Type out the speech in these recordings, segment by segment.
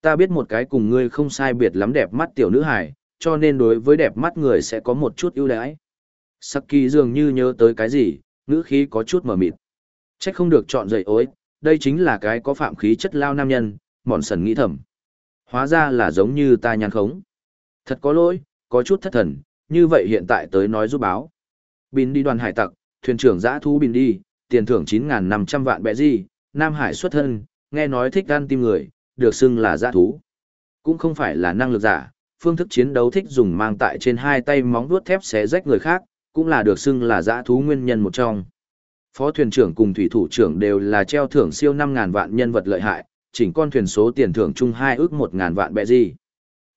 Ta biết một cái cùng ngươi không sai biệt lắm đẹp mắt tiểu nữ hài, cho nên đối với đẹp mắt người sẽ có một chút ưu đãi. Saki dường như nhớ tới cái gì, ngữ khí có chút mờ mịt. Trách không được chọn dậy ối, đây chính là cái có phạm khí chất lao nam nhân, mòn sần nghĩ thầm. Hóa ra là giống như ta nhàn khống. Thật có lỗi, có chút thất thần, như vậy hiện tại tới nói giúp báo. Bin đi đoàn hải tặc, thuyền trưởng giã thu bin đi, tiền thưởng 9.500 vạn bẹ gì, Nam Hải xuất thân, nghe nói thích gan tim người, được xưng là giã thú. Cũng không phải là năng lực giả, phương thức chiến đấu thích dùng mang tại trên hai tay móng vuốt thép xé rách người khác, cũng là được xưng là giã thú nguyên nhân một trong. Phó thuyền trưởng cùng thủy thủ trưởng đều là treo thưởng siêu 5.000 vạn nhân vật lợi hại, chỉnh con thuyền số tiền thưởng chung hai ước 1.000 vạn bẹ gì.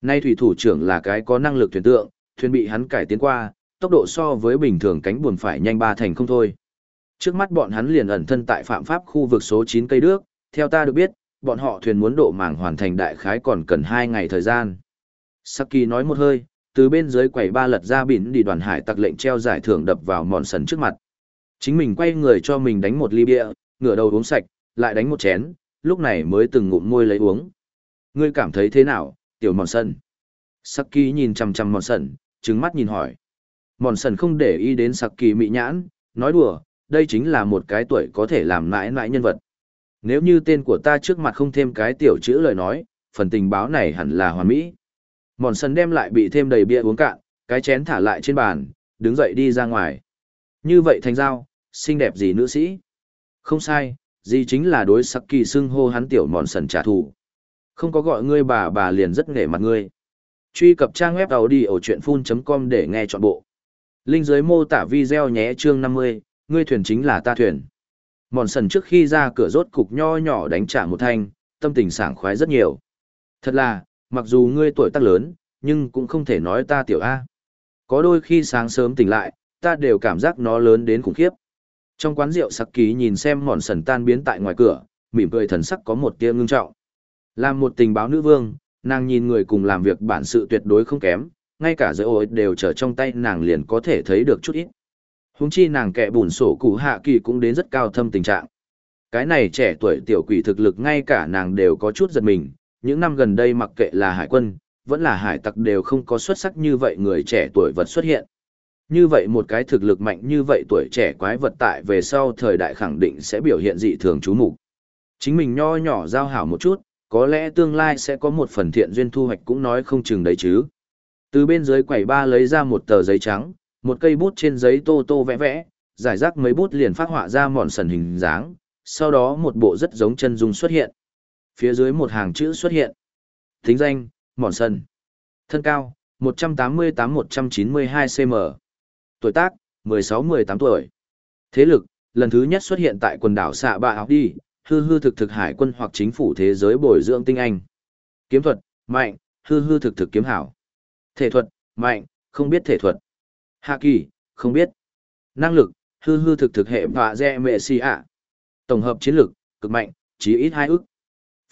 Nay thủy thủ trưởng là cái có năng lực thuyền tượng, thuyền bị hắn cải tiến qua, tốc độ so với bình thường cánh buồm phải nhanh ba thành không thôi. Trước mắt bọn hắn liền ẩn thân tại phạm pháp khu vực số 9 cây đước, theo ta được biết, bọn họ thuyền muốn độ màng hoàn thành đại khái còn cần 2 ngày thời gian. Saki nói một hơi, từ bên dưới quầy ba lật ra bỉn đi đoàn hải tặc lệnh treo giải thưởng đập vào mòn sần trước mặt. Chính mình quay người cho mình đánh một ly bia, ngửa đầu uống sạch, lại đánh một chén, lúc này mới từng ngụm môi lấy uống. Ngươi cảm thấy thế nào, tiểu mòn sần? Saki nhìn chằm chằm mòn sần, trừng mắt nhìn hỏi. Mòn sần không để ý đến Saki mị nhãn, nói đùa, đây chính là một cái tuổi có thể làm mãi mãi nhân vật. Nếu như tên của ta trước mặt không thêm cái tiểu chữ lời nói, phần tình báo này hẳn là hoàn mỹ. Mòn sân đem lại bị thêm đầy bia uống cạn, cái chén thả lại trên bàn, đứng dậy đi ra ngoài. Như vậy thành giao, xinh đẹp gì nữ sĩ? Không sai, gì chính là đối sắc kỳ xưng hô hắn tiểu mòn sần trả thù. Không có gọi ngươi bà bà liền rất nghề mặt ngươi. Truy cập trang web đầu đi ở chuyện full.com để nghe trọn bộ. Linh dưới mô tả video nhé chương 50, ngươi thuyền chính là ta thuyền. Mòn sần trước khi ra cửa rốt cục nho nhỏ đánh trả một thanh, tâm tình sảng khoái rất nhiều. Thật là, mặc dù ngươi tuổi tác lớn, nhưng cũng không thể nói ta tiểu A. Có đôi khi sáng sớm tỉnh lại, ta đều cảm giác nó lớn đến khủng khiếp. Trong quán rượu sặc ký nhìn xem mòn sần tan biến tại ngoài cửa, mỉm cười thần sắc có một tia ngưng trọng. Làm một tình báo nữ vương, nàng nhìn người cùng làm việc bản sự tuyệt đối không kém, ngay cả giới ổi đều trở trong tay nàng liền có thể thấy được chút ít. Húng chi nàng kẻ bùn sổ cụ hạ kỳ cũng đến rất cao thâm tình trạng. Cái này trẻ tuổi tiểu quỷ thực lực ngay cả nàng đều có chút giật mình, những năm gần đây mặc kệ là hải quân, vẫn là hải tặc đều không có xuất sắc như vậy người trẻ tuổi vật xuất hiện. Như vậy một cái thực lực mạnh như vậy tuổi trẻ quái vật tại về sau thời đại khẳng định sẽ biểu hiện dị thường chú mục Chính mình nho nhỏ giao hảo một chút, có lẽ tương lai sẽ có một phần thiện duyên thu hoạch cũng nói không chừng đấy chứ. Từ bên dưới quầy ba lấy ra một tờ giấy trắng, một cây bút trên giấy tô tô vẽ vẽ, giải rác mấy bút liền phát họa ra mòn sần hình dáng, sau đó một bộ rất giống chân dung xuất hiện. Phía dưới một hàng chữ xuất hiện. Thính danh, mòn sần. Thân cao, 188-192 cm. Tuổi tác, 16-18 tuổi. Thế lực, lần thứ nhất xuất hiện tại quần đảo xạ bạ học đi, hư hư thực thực hải quân hoặc chính phủ thế giới bồi dưỡng tinh anh. Kiếm thuật, mạnh, hư hư thực thực kiếm hảo. Thể thuật, mạnh, không biết thể thuật. Hạ kỳ, không biết. Năng lực, hư hư thực thực hệ và dẹ mệ si ạ. Tổng hợp chiến lực, cực mạnh, chí ít hai ức.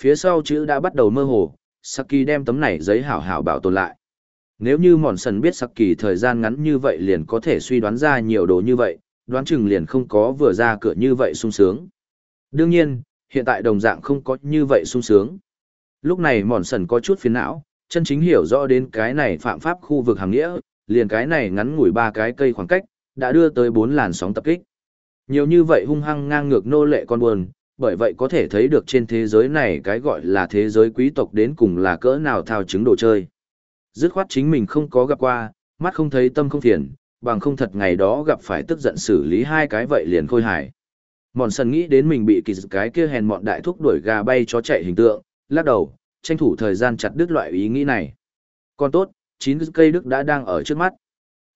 Phía sau chữ đã bắt đầu mơ hồ, Saki đem tấm này giấy hảo hảo bảo tồn lại. Nếu như mòn sần biết Saki thời gian ngắn như vậy liền có thể suy đoán ra nhiều đồ như vậy, đoán chừng liền không có vừa ra cửa như vậy sung sướng. Đương nhiên, hiện tại đồng dạng không có như vậy sung sướng. Lúc này mòn sần có chút phiền não, chân chính hiểu rõ đến cái này phạm pháp khu vực hàng nghĩa, liền cái này ngắn ngủi ba cái cây khoảng cách, đã đưa tới bốn làn sóng tập kích. Nhiều như vậy hung hăng ngang ngược nô lệ con buồn, bởi vậy có thể thấy được trên thế giới này cái gọi là thế giới quý tộc đến cùng là cỡ nào thao chứng đồ chơi. Dứt khoát chính mình không có gặp qua, mắt không thấy tâm không phiền, bằng không thật ngày đó gặp phải tức giận xử lý hai cái vậy liền khôi hài. Mòn sần nghĩ đến mình bị kỳ cái kia hèn mọn đại thúc đuổi gà bay chó chạy hình tượng, lắc đầu, tranh thủ thời gian chặt đứt loại ý nghĩ này. Còn tốt, chín cây đức đã đang ở trước mắt.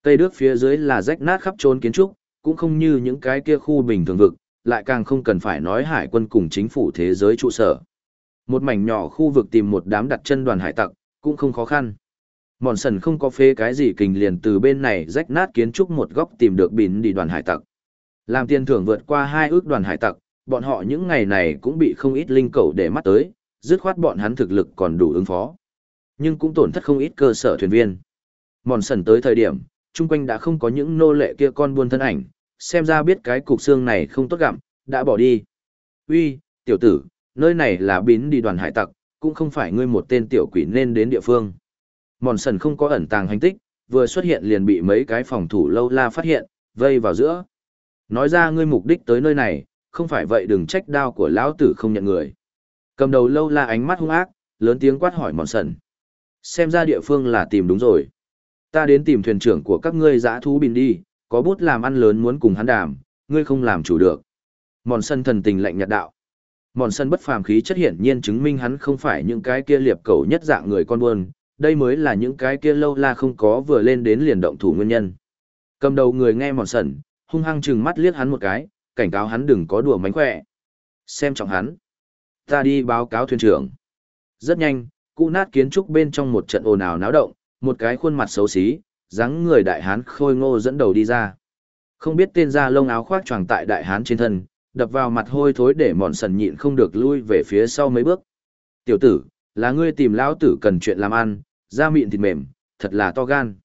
Cây đức phía dưới là rách nát khắp trốn kiến trúc, cũng không như những cái kia khu bình thường vực, lại càng không cần phải nói hải quân cùng chính phủ thế giới trụ sở. Một mảnh nhỏ khu vực tìm một đám đặt chân đoàn hải tặc, cũng không khó khăn. Mòn sần không có phê cái gì kình liền từ bên này rách nát kiến trúc một góc tìm được bỉn đi đoàn hải tặc. Làm tiền thưởng vượt qua hai ước đoàn hải tặc, bọn họ những ngày này cũng bị không ít linh cầu để mắt tới, dứt khoát bọn hắn thực lực còn đủ ứng phó. Nhưng cũng tổn thất không ít cơ sở thuyền viên. Mòn sần tới thời điểm, chung quanh đã không có những nô lệ kia con buôn thân ảnh, xem ra biết cái cục xương này không tốt gặm, đã bỏ đi. Uy, tiểu tử, nơi này là bín đi đoàn hải tặc, cũng không phải ngươi một tên tiểu quỷ nên đến địa phương. Mòn sần không có ẩn tàng hành tích, vừa xuất hiện liền bị mấy cái phòng thủ lâu la phát hiện, vây vào giữa. Nói ra ngươi mục đích tới nơi này, không phải vậy đừng trách đao của lão tử không nhận người. Cầm đầu lâu la ánh mắt hung ác, lớn tiếng quát hỏi mòn sần. Xem ra địa phương là tìm đúng rồi. Ta đến tìm thuyền trưởng của các ngươi dã thú bình đi, có bút làm ăn lớn muốn cùng hắn đàm, ngươi không làm chủ được. Mòn sân thần tình lạnh nhạt đạo. Mòn sân bất phàm khí chất hiển nhiên chứng minh hắn không phải những cái kia liệp cầu nhất dạng người con buôn, đây mới là những cái kia lâu la không có vừa lên đến liền động thủ nguyên nhân. Cầm đầu người nghe mòn sần, hung hăng chừng mắt liếc hắn một cái, cảnh cáo hắn đừng có đùa mánh khỏe. Xem trọng hắn. Ta đi báo cáo thuyền trưởng. Rất nhanh, cụ nát kiến trúc bên trong một trận ồn ào náo động, một cái khuôn mặt xấu xí, dáng người đại hán khôi ngô dẫn đầu đi ra. Không biết tên da lông áo khoác choàng tại đại hán trên thân, đập vào mặt hôi thối để mòn sần nhịn không được lui về phía sau mấy bước. Tiểu tử, là ngươi tìm lão tử cần chuyện làm ăn, da mịn thịt mềm, thật là to gan.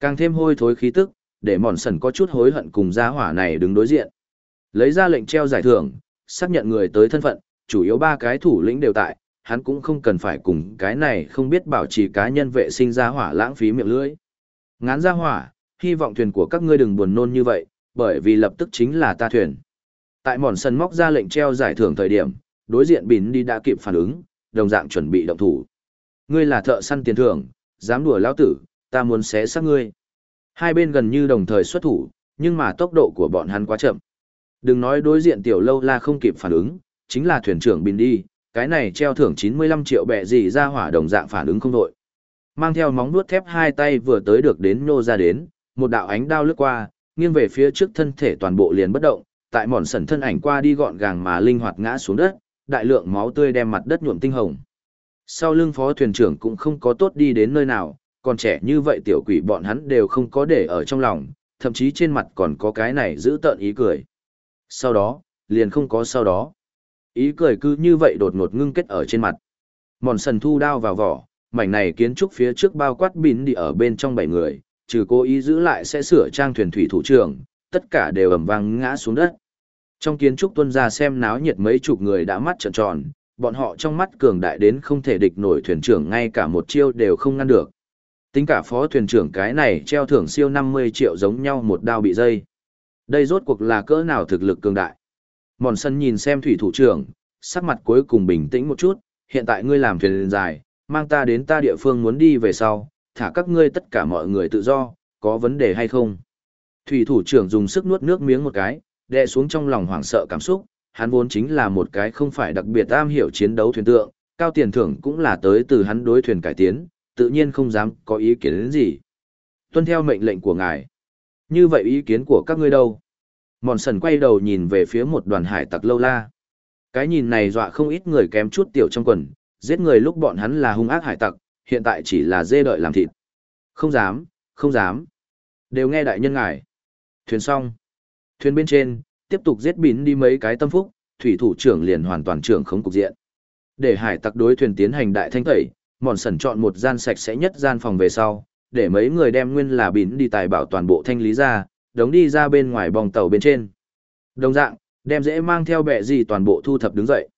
Càng thêm hôi thối khí tức, để mòn sần có chút hối hận cùng gia hỏa này đứng đối diện. Lấy ra lệnh treo giải thưởng, xác nhận người tới thân phận, chủ yếu ba cái thủ lĩnh đều tại, hắn cũng không cần phải cùng cái này không biết bảo trì cá nhân vệ sinh gia hỏa lãng phí miệng lưỡi. Ngán gia hỏa, hy vọng thuyền của các ngươi đừng buồn nôn như vậy, bởi vì lập tức chính là ta thuyền. Tại mòn sân móc ra lệnh treo giải thưởng thời điểm, đối diện bín đi đã kịp phản ứng, đồng dạng chuẩn bị động thủ. Ngươi là thợ săn tiền thưởng, dám đùa lão tử, ta muốn xé xác ngươi. Hai bên gần như đồng thời xuất thủ, nhưng mà tốc độ của bọn hắn quá chậm. Đừng nói đối diện tiểu lâu la không kịp phản ứng, chính là thuyền trưởng bín đi, cái này treo thưởng 95 triệu bẹ gì ra hỏa đồng dạng phản ứng không đội. Mang theo móng vuốt thép hai tay vừa tới được đến nô ra đến, một đạo ánh đao lướt qua, nghiêng về phía trước thân thể toàn bộ liền bất động, tại mòn sẩn thân ảnh qua đi gọn gàng mà linh hoạt ngã xuống đất, đại lượng máu tươi đem mặt đất nhuộm tinh hồng. Sau lưng phó thuyền trưởng cũng không có tốt đi đến nơi nào, còn trẻ như vậy tiểu quỷ bọn hắn đều không có để ở trong lòng, thậm chí trên mặt còn có cái này giữ tợn ý cười. Sau đó, liền không có sau đó. Ý cười cứ như vậy đột ngột ngưng kết ở trên mặt. Mòn sần thu đao vào vỏ, mảnh này kiến trúc phía trước bao quát bín đi ở bên trong bảy người, trừ cố ý giữ lại sẽ sửa trang thuyền thủy thủ trưởng, tất cả đều ầm vang ngã xuống đất. Trong kiến trúc tuân ra xem náo nhiệt mấy chục người đã mắt trợn tròn, bọn họ trong mắt cường đại đến không thể địch nổi thuyền trưởng ngay cả một chiêu đều không ngăn được. Tính cả phó thuyền trưởng cái này treo thưởng siêu 50 triệu giống nhau một đao bị dây. Đây rốt cuộc là cỡ nào thực lực cường đại. Mòn sân nhìn xem thủy thủ trưởng, sắc mặt cuối cùng bình tĩnh một chút, hiện tại ngươi làm thuyền dài, mang ta đến ta địa phương muốn đi về sau, thả các ngươi tất cả mọi người tự do, có vấn đề hay không? Thủy thủ trưởng dùng sức nuốt nước miếng một cái, đè xuống trong lòng hoảng sợ cảm xúc, hắn vốn chính là một cái không phải đặc biệt am hiểu chiến đấu thuyền tượng, cao tiền thưởng cũng là tới từ hắn đối thuyền cải tiến, tự nhiên không dám có ý kiến đến gì. Tuân theo mệnh lệnh của ngài. Như vậy ý kiến của các ngươi đâu? Mòn sần quay đầu nhìn về phía một đoàn hải tặc lâu la. Cái nhìn này dọa không ít người kém chút tiểu trong quần, giết người lúc bọn hắn là hung ác hải tặc, hiện tại chỉ là dê đợi làm thịt. Không dám, không dám. Đều nghe đại nhân ngài. Thuyền xong. Thuyền bên trên, tiếp tục giết bín đi mấy cái tâm phúc, thủy thủ trưởng liền hoàn toàn trưởng không cục diện. Để hải tặc đối thuyền tiến hành đại thanh tẩy, mòn sần chọn một gian sạch sẽ nhất gian phòng về sau, để mấy người đem nguyên là bín đi tài bảo toàn bộ thanh lý ra, đống đi ra bên ngoài bong tàu bên trên. Đồng dạng, đem dễ mang theo bệ gì toàn bộ thu thập đứng dậy.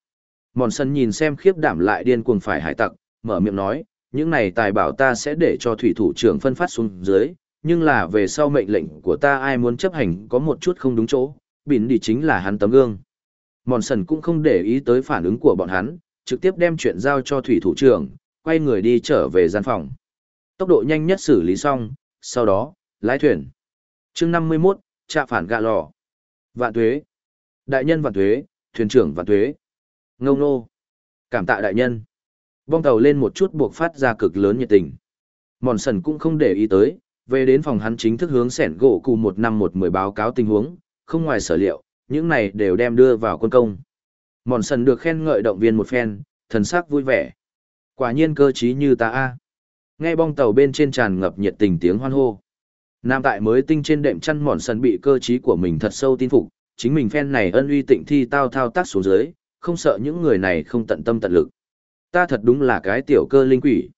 Mòn sân nhìn xem khiếp đảm lại điên cuồng phải hải tặc, mở miệng nói, những này tài bảo ta sẽ để cho thủy thủ trưởng phân phát xuống dưới, nhưng là về sau mệnh lệnh của ta ai muốn chấp hành có một chút không đúng chỗ, bỉn đi chính là hắn tấm gương. Mòn sần cũng không để ý tới phản ứng của bọn hắn, trực tiếp đem chuyện giao cho thủy thủ trưởng, quay người đi trở về gian phòng. Tốc độ nhanh nhất xử lý xong, sau đó, lái thuyền chương 51, trạ phản gạ lò. Vạn thuế. Đại nhân vạn thuế, thuyền trưởng vạn thuế. Ngông nô. Cảm tạ đại nhân. Bong tàu lên một chút buộc phát ra cực lớn nhiệt tình. Mòn sần cũng không để ý tới, về đến phòng hắn chính thức hướng sẻn gỗ cụ một năm một mười báo cáo tình huống, không ngoài sở liệu, những này đều đem đưa vào quân công. Mòn sần được khen ngợi động viên một phen, thần sắc vui vẻ. Quả nhiên cơ trí như ta a. Nghe bong tàu bên trên tràn ngập nhiệt tình tiếng hoan hô. Nam tại mới tinh trên đệm chăn mòn sần bị cơ trí của mình thật sâu tin phục, chính mình phen này ân uy tịnh thi tao thao tác xuống dưới, không sợ những người này không tận tâm tận lực. Ta thật đúng là cái tiểu cơ linh quỷ.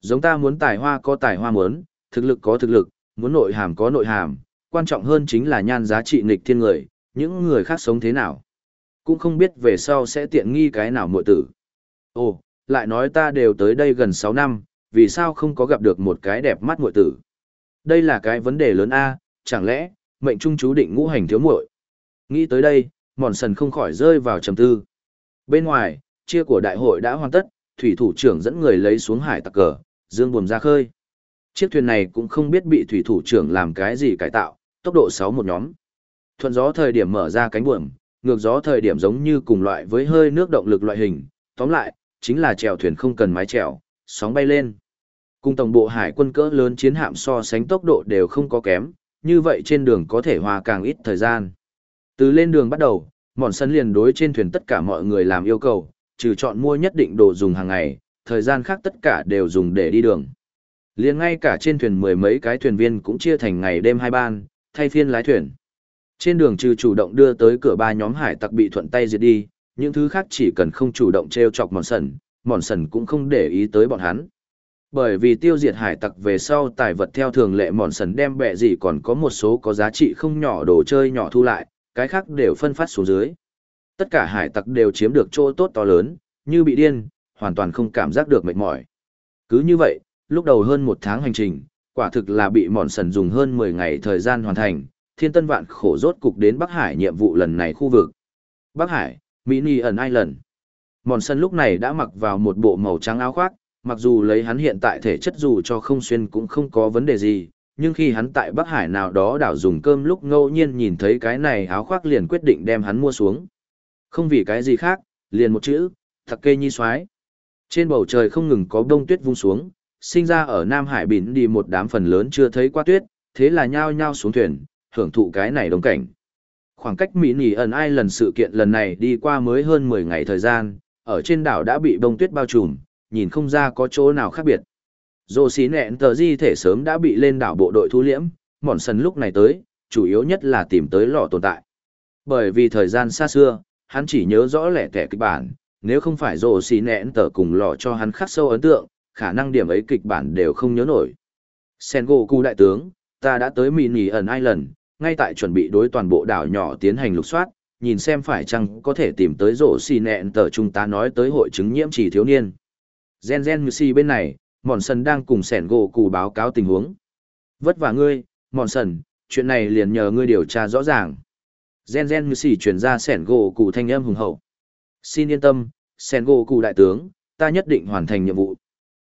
Giống ta muốn tài hoa có tài hoa muốn, thực lực có thực lực, muốn nội hàm có nội hàm, quan trọng hơn chính là nhan giá trị nghịch thiên người, những người khác sống thế nào. Cũng không biết về sau sẽ tiện nghi cái nào muội tử. Ồ, lại nói ta đều tới đây gần 6 năm, vì sao không có gặp được một cái đẹp mắt muội tử. Đây là cái vấn đề lớn A, chẳng lẽ, mệnh trung chú định ngũ hành thiếu muội Nghĩ tới đây, mòn sần không khỏi rơi vào trầm tư. Bên ngoài, chia của đại hội đã hoàn tất, thủy thủ trưởng dẫn người lấy xuống hải tặc cờ, dương buồm ra khơi. Chiếc thuyền này cũng không biết bị thủy thủ trưởng làm cái gì cải tạo, tốc độ 6 một nhóm. Thuận gió thời điểm mở ra cánh buồm, ngược gió thời điểm giống như cùng loại với hơi nước động lực loại hình, tóm lại, chính là chèo thuyền không cần mái chèo, sóng bay lên. Cùng tổng bộ hải quân cỡ lớn chiến hạm so sánh tốc độ đều không có kém, như vậy trên đường có thể hòa càng ít thời gian. Từ lên đường bắt đầu, mòn sân liền đối trên thuyền tất cả mọi người làm yêu cầu, trừ chọn mua nhất định đồ dùng hàng ngày, thời gian khác tất cả đều dùng để đi đường. Liền ngay cả trên thuyền mười mấy cái thuyền viên cũng chia thành ngày đêm hai ban, thay phiên lái thuyền. Trên đường trừ chủ động đưa tới cửa ba nhóm hải tặc bị thuận tay diệt đi, những thứ khác chỉ cần không chủ động treo chọc mòn sần, mòn sần cũng không để ý tới bọn hắn. Bởi vì tiêu diệt hải tặc về sau tài vật theo thường lệ mòn sần đem bẹ gì còn có một số có giá trị không nhỏ đồ chơi nhỏ thu lại, cái khác đều phân phát xuống dưới. Tất cả hải tặc đều chiếm được chỗ tốt to lớn, như bị điên, hoàn toàn không cảm giác được mệt mỏi. Cứ như vậy, lúc đầu hơn một tháng hành trình, quả thực là bị mòn sần dùng hơn 10 ngày thời gian hoàn thành, thiên tân vạn khổ rốt cục đến Bắc Hải nhiệm vụ lần này khu vực. Bắc Hải, mỹ ni ẩn ai lần Mòn sân lúc này đã mặc vào một bộ màu trắng áo khoác, mặc dù lấy hắn hiện tại thể chất dù cho không xuyên cũng không có vấn đề gì, nhưng khi hắn tại Bắc Hải nào đó đảo dùng cơm lúc ngẫu nhiên nhìn thấy cái này áo khoác liền quyết định đem hắn mua xuống. Không vì cái gì khác, liền một chữ, thật kê nhi xoái. Trên bầu trời không ngừng có đông tuyết vung xuống, sinh ra ở Nam Hải bỉn đi một đám phần lớn chưa thấy qua tuyết, thế là nhao nhao xuống thuyền, hưởng thụ cái này đông cảnh. Khoảng cách Mỹ Nỉ ẩn ai lần sự kiện lần này đi qua mới hơn 10 ngày thời gian, ở trên đảo đã bị bông tuyết bao trùm, nhìn không ra có chỗ nào khác biệt. Dô xí nẹn tờ di thể sớm đã bị lên đảo bộ đội thu liễm, mòn sần lúc này tới, chủ yếu nhất là tìm tới lò tồn tại. Bởi vì thời gian xa xưa, hắn chỉ nhớ rõ lẻ tẻ kịch bản, nếu không phải dô xì nẹn tờ cùng lò cho hắn khắc sâu ấn tượng, khả năng điểm ấy kịch bản đều không nhớ nổi. Sengoku đại tướng, ta đã tới Mini ẩn Island, ngay tại chuẩn bị đối toàn bộ đảo nhỏ tiến hành lục soát, nhìn xem phải chăng có thể tìm tới rổ xì nẹn tờ chúng ta nói tới hội chứng nhiễm chỉ thiếu niên. Gen Gen Như Si bên này, Mòn Sần đang cùng sẻn gỗ cụ báo cáo tình huống. Vất vả ngươi, Mòn Sần, chuyện này liền nhờ ngươi điều tra rõ ràng. Gen Gen Như Si chuyển ra sẻn gỗ cụ thanh âm hùng hậu. Xin yên tâm, sẻn gỗ cụ đại tướng, ta nhất định hoàn thành nhiệm vụ.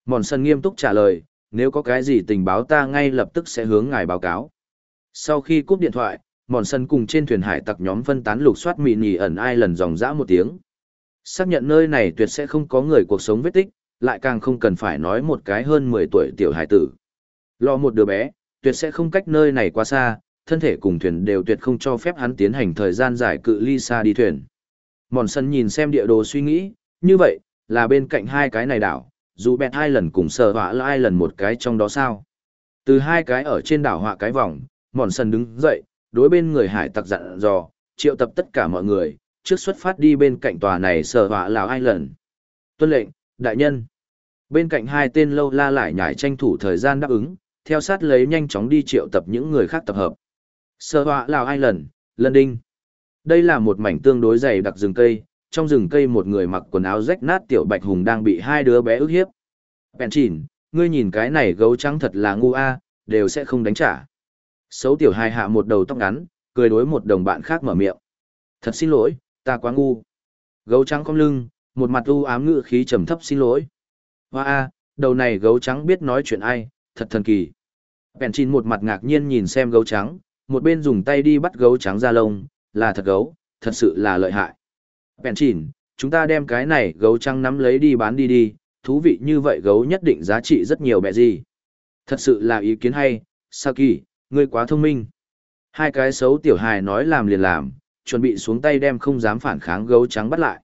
Mòn Sần nghiêm túc trả lời, nếu có cái gì tình báo ta ngay lập tức sẽ hướng ngài báo cáo. Sau khi cúp điện thoại, mòn sân cùng trên thuyền hải tặc nhóm phân tán lục soát mị nhì ẩn ai lần dòng dã một tiếng. Xác nhận nơi này tuyệt sẽ không có người cuộc sống vết tích, lại càng không cần phải nói một cái hơn 10 tuổi tiểu hải tử. Lo một đứa bé, tuyệt sẽ không cách nơi này quá xa, thân thể cùng thuyền đều tuyệt không cho phép hắn tiến hành thời gian dài cự ly xa đi thuyền. Mòn sân nhìn xem địa đồ suy nghĩ, như vậy, là bên cạnh hai cái này đảo, dù bẹt hai lần cùng sờ họa hai lần một cái trong đó sao. Từ hai cái ở trên đảo họa cái vòng, mòn sân đứng dậy, đối bên người hải tặc dặn dò, triệu tập tất cả mọi người, trước xuất phát đi bên cạnh tòa này sờ họa lào ai lần. Tuân lệnh, đại nhân. Bên cạnh hai tên lâu la lại nhảy tranh thủ thời gian đáp ứng, theo sát lấy nhanh chóng đi triệu tập những người khác tập hợp. sơ họa lào hai lần, lần đinh. Đây là một mảnh tương đối dày đặc rừng cây, trong rừng cây một người mặc quần áo rách nát tiểu bạch hùng đang bị hai đứa bé ức hiếp. Bèn chỉn, ngươi nhìn cái này gấu trắng thật là ngu a, đều sẽ không đánh trả. Xấu tiểu hài hạ một đầu tóc ngắn, cười đối một đồng bạn khác mở miệng. Thật xin lỗi, ta quá ngu. Gấu trắng cong lưng, một mặt u ám ngự khí trầm thấp xin lỗi. Hoa a, đầu này gấu trắng biết nói chuyện ai, thật thần kỳ. Bèn chín một mặt ngạc nhiên nhìn xem gấu trắng, một bên dùng tay đi bắt gấu trắng ra lông, là thật gấu, thật sự là lợi hại. Bèn chín, chúng ta đem cái này gấu trắng nắm lấy đi bán đi đi, thú vị như vậy gấu nhất định giá trị rất nhiều bẹ gì. Thật sự là ý kiến hay, Saki, Ngươi quá thông minh. Hai cái xấu tiểu hài nói làm liền làm, chuẩn bị xuống tay đem không dám phản kháng gấu trắng bắt lại.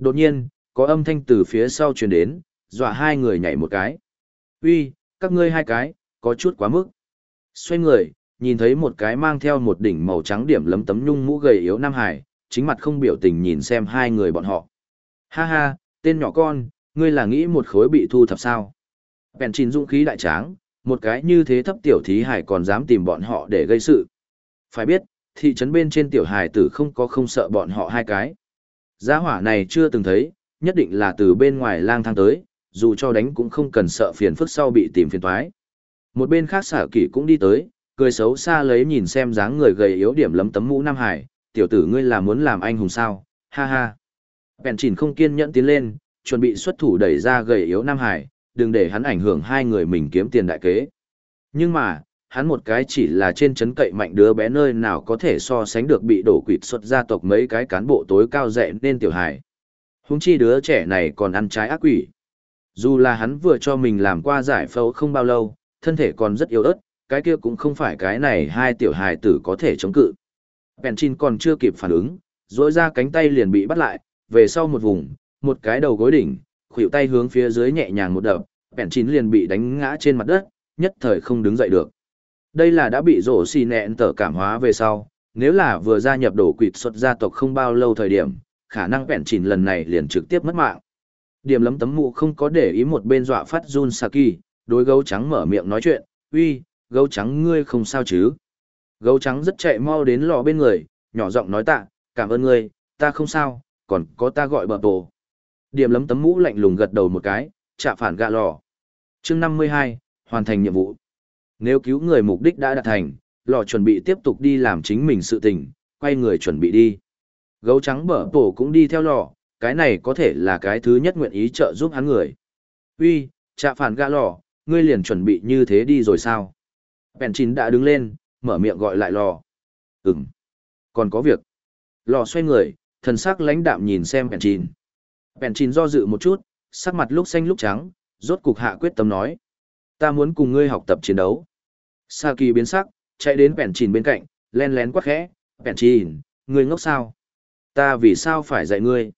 Đột nhiên, có âm thanh từ phía sau truyền đến, dọa hai người nhảy một cái. Uy, các ngươi hai cái, có chút quá mức. Xoay người, nhìn thấy một cái mang theo một đỉnh màu trắng điểm lấm tấm nhung mũ gầy yếu Nam Hải, chính mặt không biểu tình nhìn xem hai người bọn họ. Ha ha, tên nhỏ con, ngươi là nghĩ một khối bị thu thập sao? Bèn chín dũng khí đại tráng, một cái như thế thấp tiểu thí hải còn dám tìm bọn họ để gây sự. Phải biết, thị trấn bên trên tiểu hải tử không có không sợ bọn họ hai cái. Gia hỏa này chưa từng thấy, nhất định là từ bên ngoài lang thang tới, dù cho đánh cũng không cần sợ phiền phức sau bị tìm phiền toái. Một bên khác xả kỷ cũng đi tới, cười xấu xa lấy nhìn xem dáng người gầy yếu điểm lấm tấm mũ Nam Hải, tiểu tử ngươi là muốn làm anh hùng sao, ha ha. Bèn chỉnh không kiên nhẫn tiến lên, chuẩn bị xuất thủ đẩy ra gầy yếu Nam Hải, đừng để hắn ảnh hưởng hai người mình kiếm tiền đại kế. Nhưng mà, hắn một cái chỉ là trên chấn cậy mạnh đứa bé nơi nào có thể so sánh được bị đổ quỵt xuất gia tộc mấy cái cán bộ tối cao dạy nên tiểu hải. Húng chi đứa trẻ này còn ăn trái ác quỷ. Dù là hắn vừa cho mình làm qua giải phẫu không bao lâu, thân thể còn rất yếu ớt, cái kia cũng không phải cái này hai tiểu hài tử có thể chống cự. Penchin còn chưa kịp phản ứng, rỗi ra cánh tay liền bị bắt lại, về sau một vùng, một cái đầu gối đỉnh, khuỷu tay hướng phía dưới nhẹ nhàng một đập, Penchin liền bị đánh ngã trên mặt đất, nhất thời không đứng dậy được. Đây là đã bị rổ xì nẹn tở cảm hóa về sau, nếu là vừa gia nhập đổ quỵt xuất gia tộc không bao lâu thời điểm, khả năng Penchin lần này liền trực tiếp mất mạng. Điểm lấm tấm mụ không có để ý một bên dọa phát run Saki, đối gấu trắng mở miệng nói chuyện, uy, gấu trắng ngươi không sao chứ? Gấu trắng rất chạy mau đến lò bên người, nhỏ giọng nói tạ, cảm ơn ngươi, ta không sao, còn có ta gọi bờ tổ. Điểm lấm tấm mũ lạnh lùng gật đầu một cái, chạ phản gạ lò. chương 52, hoàn thành nhiệm vụ. Nếu cứu người mục đích đã đạt thành, lò chuẩn bị tiếp tục đi làm chính mình sự tình, quay người chuẩn bị đi. Gấu trắng bờ tổ cũng đi theo lò, cái này có thể là cái thứ nhất nguyện ý trợ giúp hắn người. Uy, trạ phản gã lò, ngươi liền chuẩn bị như thế đi rồi sao? Bèn chín đã đứng lên, mở miệng gọi lại lò. Ừm, còn có việc. Lò xoay người, thần sắc lãnh đạm nhìn xem bèn chín. Bèn chín do dự một chút, sắc mặt lúc xanh lúc trắng, rốt cục hạ quyết tâm nói. Ta muốn cùng ngươi học tập chiến đấu. Sa kỳ biến sắc, chạy đến bèn chìn bên cạnh, len lén quát khẽ. Bèn chìn, ngươi ngốc sao? Ta vì sao phải dạy ngươi?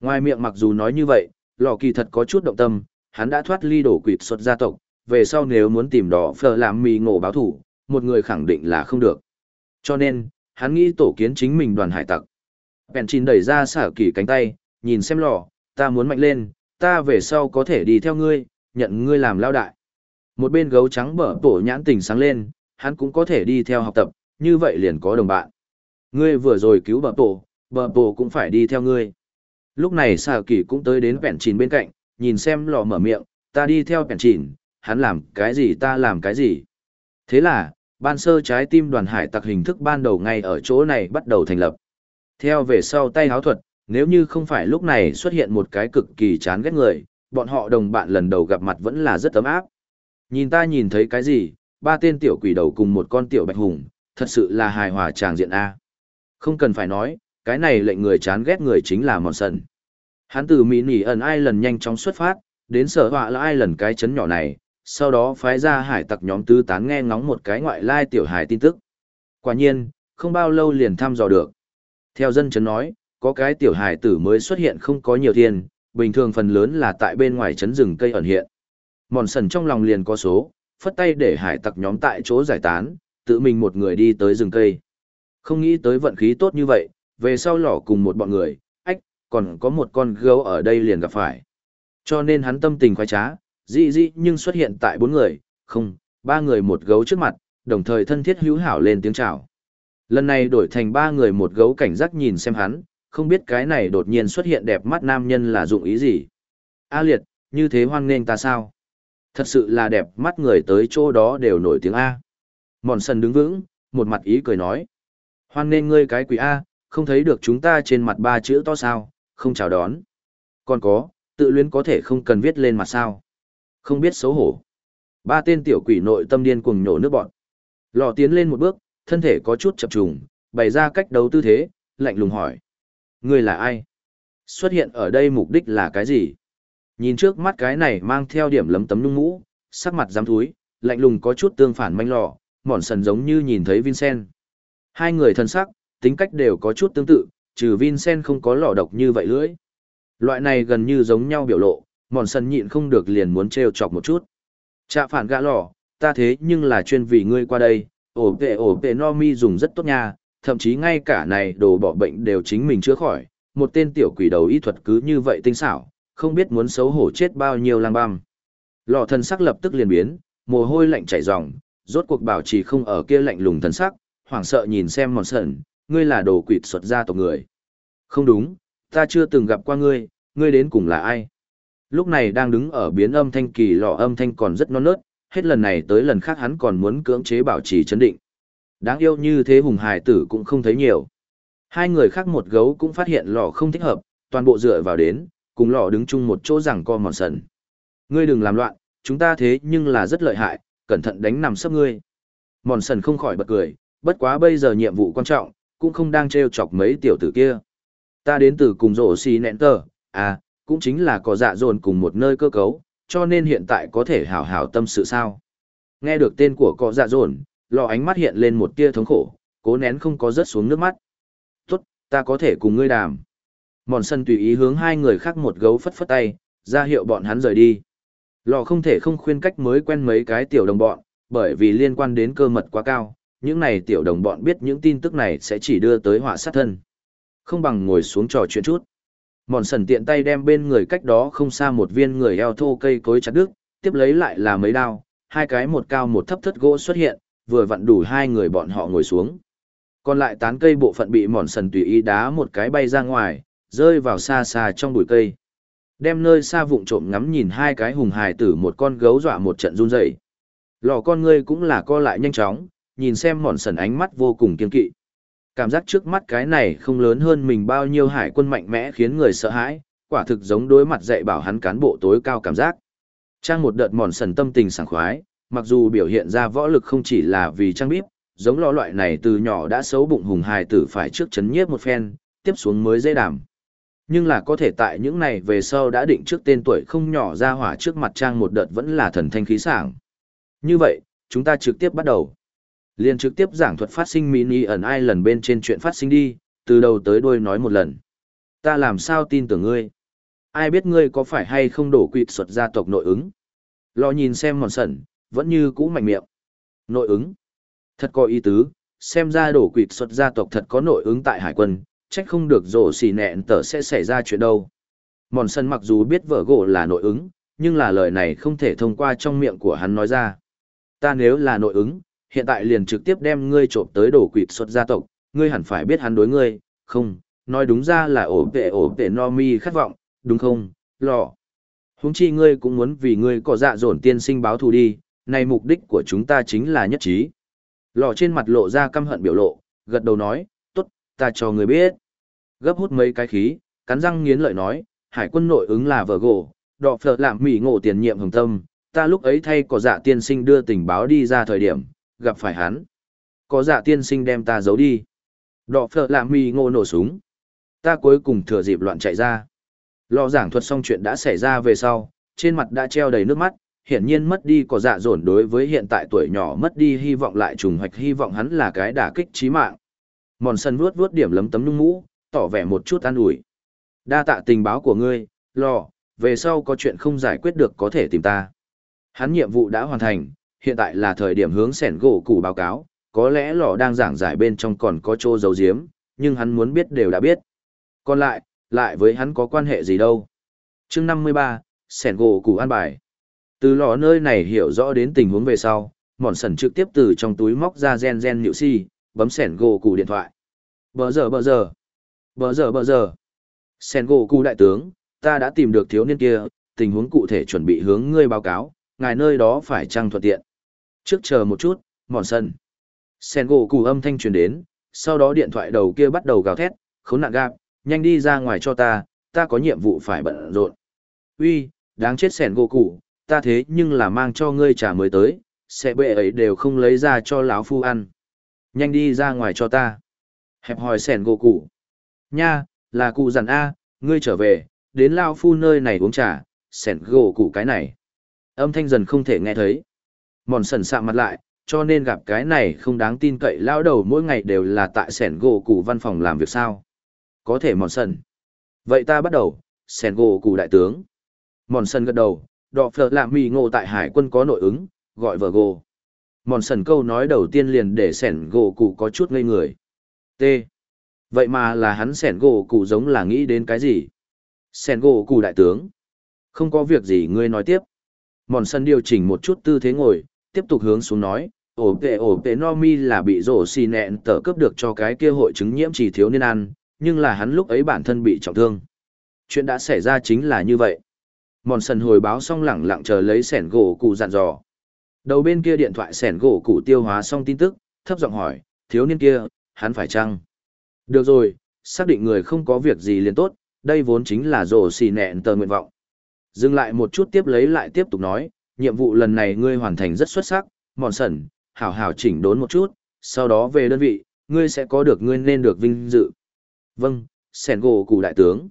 Ngoài miệng mặc dù nói như vậy, lò kỳ thật có chút động tâm, hắn đã thoát ly đổ quỵt xuất gia tộc, về sau nếu muốn tìm đỏ phở làm mì ngộ báo thủ, một người khẳng định là không được. Cho nên, hắn nghĩ tổ kiến chính mình đoàn hải tặc. Bèn chín đẩy ra xả kỳ cánh tay, nhìn xem lò, ta muốn mạnh lên, ta về sau có thể đi theo ngươi, nhận ngươi làm lao đại. Một bên gấu trắng bở tổ nhãn tình sáng lên, hắn cũng có thể đi theo học tập, như vậy liền có đồng bạn. Ngươi vừa rồi cứu bở tổ, bở tổ cũng phải đi theo ngươi. Lúc này xà kỳ cũng tới đến bèn chín bên cạnh, nhìn xem lò mở miệng, ta đi theo bèn chín, hắn làm cái gì ta làm cái gì. Thế là, ban sơ trái tim đoàn hải tặc hình thức ban đầu ngay ở chỗ này bắt đầu thành lập. Theo về sau tay háo thuật, nếu như không phải lúc này xuất hiện một cái cực kỳ chán ghét người, bọn họ đồng bạn lần đầu gặp mặt vẫn là rất ấm áp. Nhìn ta nhìn thấy cái gì, ba tên tiểu quỷ đầu cùng một con tiểu bạch hùng, thật sự là hài hòa tràng diện A. Không cần phải nói, cái này lệnh người chán ghét người chính là mòn sần. Hắn từ Mỹ Nỉ ẩn ai lần nhanh chóng xuất phát, đến sở họa là ai lần cái chấn nhỏ này, sau đó phái ra hải tặc nhóm tư tán nghe ngóng một cái ngoại lai tiểu hải tin tức. Quả nhiên, không bao lâu liền thăm dò được. Theo dân chấn nói, có cái tiểu hải tử mới xuất hiện không có nhiều tiền, bình thường phần lớn là tại bên ngoài chấn rừng cây ẩn hiện. Mòn sần trong lòng liền có số, phất tay để hải tặc nhóm tại chỗ giải tán, tự mình một người đi tới rừng cây. Không nghĩ tới vận khí tốt như vậy, về sau lỏ cùng một bọn người, ách, còn có một con gấu ở đây liền gặp phải. Cho nên hắn tâm tình khoái trá, dị dị nhưng xuất hiện tại bốn người, không, ba người một gấu trước mặt, đồng thời thân thiết hữu hảo lên tiếng chào. Lần này đổi thành ba người một gấu cảnh giác nhìn xem hắn, không biết cái này đột nhiên xuất hiện đẹp mắt nam nhân là dụng ý gì. A liệt, như thế hoan nghênh ta sao? Thật sự là đẹp mắt người tới chỗ đó đều nổi tiếng A. Mòn sần đứng vững, một mặt ý cười nói. Hoan nghênh ngươi cái quỷ A, không thấy được chúng ta trên mặt ba chữ to sao, không chào đón. Còn có, tự luyến có thể không cần viết lên mặt sao. Không biết xấu hổ. Ba tên tiểu quỷ nội tâm điên cuồng nhổ nước bọn. Lò tiến lên một bước, thân thể có chút chập trùng, bày ra cách đấu tư thế, lạnh lùng hỏi. Ngươi là ai? Xuất hiện ở đây mục đích là cái gì? Nhìn trước mắt cái này mang theo điểm lấm tấm nhung mũ, sắc mặt dám thúi, lạnh lùng có chút tương phản manh lò, mòn sần giống như nhìn thấy Vincent. Hai người thân sắc, tính cách đều có chút tương tự, trừ Vincent không có lò độc như vậy lưỡi. Loại này gần như giống nhau biểu lộ, mòn sần nhịn không được liền muốn trêu chọc một chút. Chạ phản gã lò, ta thế nhưng là chuyên vì ngươi qua đây, ổ vệ ổ vệ no mi dùng rất tốt nha, thậm chí ngay cả này đồ bỏ bệnh đều chính mình chữa khỏi, một tên tiểu quỷ đầu y thuật cứ như vậy tinh xảo, không biết muốn xấu hổ chết bao nhiêu lang băm. Lò thần sắc lập tức liền biến, mồ hôi lạnh chảy ròng, rốt cuộc bảo trì không ở kia lạnh lùng thần sắc, hoảng sợ nhìn xem mòn sần, ngươi là đồ quỷ xuất gia tộc người. Không đúng, ta chưa từng gặp qua ngươi, ngươi đến cùng là ai? Lúc này đang đứng ở biến âm thanh kỳ lọ âm thanh còn rất non nớt, hết lần này tới lần khác hắn còn muốn cưỡng chế bảo trì chấn định. Đáng yêu như thế hùng hải tử cũng không thấy nhiều. Hai người khác một gấu cũng phát hiện lọ không thích hợp, toàn bộ dựa vào đến, cùng lọ đứng chung một chỗ rằng co mòn sần. Ngươi đừng làm loạn, chúng ta thế nhưng là rất lợi hại, cẩn thận đánh nằm sấp ngươi. Mòn sần không khỏi bật cười, bất quá bây giờ nhiệm vụ quan trọng, cũng không đang treo chọc mấy tiểu tử kia. Ta đến từ cùng rổ xì nẹn tờ, à, cũng chính là có dạ dồn cùng một nơi cơ cấu, cho nên hiện tại có thể hảo hảo tâm sự sao. Nghe được tên của cọ dạ dồn, lò ánh mắt hiện lên một tia thống khổ, cố nén không có rớt xuống nước mắt. Tốt, ta có thể cùng ngươi đàm. Mòn sân tùy ý hướng hai người khác một gấu phất phất tay, ra hiệu bọn hắn rời đi. Lò không thể không khuyên cách mới quen mấy cái tiểu đồng bọn, bởi vì liên quan đến cơ mật quá cao, những này tiểu đồng bọn biết những tin tức này sẽ chỉ đưa tới họa sát thân. Không bằng ngồi xuống trò chuyện chút. Mòn sần tiện tay đem bên người cách đó không xa một viên người eo thô cây cối chặt đứt, tiếp lấy lại là mấy đao, hai cái một cao một thấp thất gỗ xuất hiện, vừa vặn đủ hai người bọn họ ngồi xuống. Còn lại tán cây bộ phận bị mòn sần tùy ý đá một cái bay ra ngoài, rơi vào xa xa trong bụi cây. Đem nơi xa vụng trộm ngắm nhìn hai cái hùng hài tử một con gấu dọa một trận run rẩy. Lò con ngươi cũng là co lại nhanh chóng, nhìn xem mòn sần ánh mắt vô cùng kiên kỵ. Cảm giác trước mắt cái này không lớn hơn mình bao nhiêu hải quân mạnh mẽ khiến người sợ hãi, quả thực giống đối mặt dạy bảo hắn cán bộ tối cao cảm giác. Trang một đợt mòn sần tâm tình sảng khoái, mặc dù biểu hiện ra võ lực không chỉ là vì trang bíp, giống lo loại này từ nhỏ đã xấu bụng hùng hài tử phải trước chấn nhiếp một phen, tiếp xuống mới dễ đảm. Nhưng là có thể tại những này về sau đã định trước tên tuổi không nhỏ ra hỏa trước mặt trang một đợt vẫn là thần thanh khí sảng. Như vậy, chúng ta trực tiếp bắt đầu. Liên trực tiếp giảng thuật phát sinh mini ẩn ai lần bên trên chuyện phát sinh đi, từ đầu tới đuôi nói một lần. Ta làm sao tin tưởng ngươi? Ai biết ngươi có phải hay không đổ quỵt xuất gia tộc nội ứng? Lo nhìn xem mòn sẩn, vẫn như cũ mạnh miệng. Nội ứng. Thật có ý tứ, xem ra đổ quỵt xuất gia tộc thật có nội ứng tại hải quân, trách không được rổ xì nẹn tở sẽ xảy ra chuyện đâu. Mòn sân mặc dù biết vợ gỗ là nội ứng, nhưng là lời này không thể thông qua trong miệng của hắn nói ra. Ta nếu là nội ứng, hiện tại liền trực tiếp đem ngươi trộm tới đổ quỵt xuất gia tộc, ngươi hẳn phải biết hắn đối ngươi, không, nói đúng ra là ổ vệ ổ vệ no mi khát vọng, đúng không, lọ. Huống chi ngươi cũng muốn vì ngươi có dạ dồn tiên sinh báo thù đi, này mục đích của chúng ta chính là nhất trí. Lọ trên mặt lộ ra căm hận biểu lộ, gật đầu nói, ta cho ngươi biết. Gấp hút mấy cái khí, cắn răng nghiến lợi nói, hải quân nội ứng là vợ gỗ, đọ phở làm mỉ ngộ tiền nhiệm hồng tâm, ta lúc ấy thay có dạ tiên sinh đưa tình báo đi ra thời điểm, gặp phải hắn. Có dạ tiên sinh đem ta giấu đi. Đọ phở làm mỉ ngộ nổ súng. Ta cuối cùng thừa dịp loạn chạy ra. Lo giảng thuật xong chuyện đã xảy ra về sau, trên mặt đã treo đầy nước mắt, hiển nhiên mất đi có dạ dồn đối với hiện tại tuổi nhỏ mất đi hy vọng lại trùng hoạch hy vọng hắn là cái đả kích chí mạng. Mòn sân vuốt vuốt điểm lấm tấm nhung mũ, tỏ vẻ một chút an ủi. Đa tạ tình báo của ngươi, lò, về sau có chuyện không giải quyết được có thể tìm ta. Hắn nhiệm vụ đã hoàn thành, hiện tại là thời điểm hướng sẻn gỗ củ báo cáo, có lẽ lò đang giảng giải bên trong còn có chỗ giấu giếm, nhưng hắn muốn biết đều đã biết. Còn lại, lại với hắn có quan hệ gì đâu. chương 53, sẻn gỗ củ an bài. Từ lò nơi này hiểu rõ đến tình huống về sau, mòn sần trực tiếp từ trong túi móc ra gen gen nhự si, bấm sẻn gỗ cụ điện thoại. Bờ giờ bờ giờ. Bờ giờ bờ giờ. sẻn gỗ cụ đại tướng, ta đã tìm được thiếu niên kia, tình huống cụ thể chuẩn bị hướng ngươi báo cáo, ngài nơi đó phải trăng thuận tiện. Trước chờ một chút, mòn sân. sẻn gỗ cụ âm thanh truyền đến, sau đó điện thoại đầu kia bắt đầu gào thét, khốn nạn gạp, nhanh đi ra ngoài cho ta, ta có nhiệm vụ phải bận rộn. Uy, đáng chết sẻn gỗ cụ, ta thế nhưng là mang cho ngươi trả mới tới, sẽ bệ ấy đều không lấy ra cho lão phu ăn. Nhanh đi ra ngoài cho ta. Hẹp hỏi sẻn gỗ cụ. Nha, là cụ dặn A, ngươi trở về, đến Lao Phu nơi này uống trà, sẻn gỗ cụ cái này. Âm thanh dần không thể nghe thấy. Mòn sần sạm mặt lại, cho nên gặp cái này không đáng tin cậy lao đầu mỗi ngày đều là tại sẻn gỗ cụ văn phòng làm việc sao. Có thể mòn sần. Vậy ta bắt đầu, sẻn gỗ cụ đại tướng. Mòn sần gật đầu, đọ phở làm mì ngộ tại hải quân có nội ứng, gọi vợ gồ. Mòn sần câu nói đầu tiên liền để sẻn gỗ cụ có chút ngây người. T. Vậy mà là hắn sẻn gỗ cụ giống là nghĩ đến cái gì? Sẻn gỗ cụ đại tướng. Không có việc gì ngươi nói tiếp. Mòn sần điều chỉnh một chút tư thế ngồi, tiếp tục hướng xuống nói, ổ tệ ổ tệ no mi là bị rổ xì nẹn tở cướp được cho cái kia hội chứng nhiễm chỉ thiếu niên ăn, nhưng là hắn lúc ấy bản thân bị trọng thương. Chuyện đã xảy ra chính là như vậy. Mòn sần hồi báo xong lẳng lặng chờ lấy sẻn gỗ cụ dặn dò. Đầu bên kia điện thoại sẻn gỗ cụ tiêu hóa xong tin tức, thấp giọng hỏi, thiếu niên kia, hắn phải chăng? Được rồi, xác định người không có việc gì liền tốt, đây vốn chính là rổ xì nẹn tờ nguyện vọng. Dừng lại một chút tiếp lấy lại tiếp tục nói, nhiệm vụ lần này ngươi hoàn thành rất xuất sắc, mòn sẩn, hảo hảo chỉnh đốn một chút, sau đó về đơn vị, ngươi sẽ có được ngươi nên được vinh dự. Vâng, sẻn gỗ cụ đại tướng.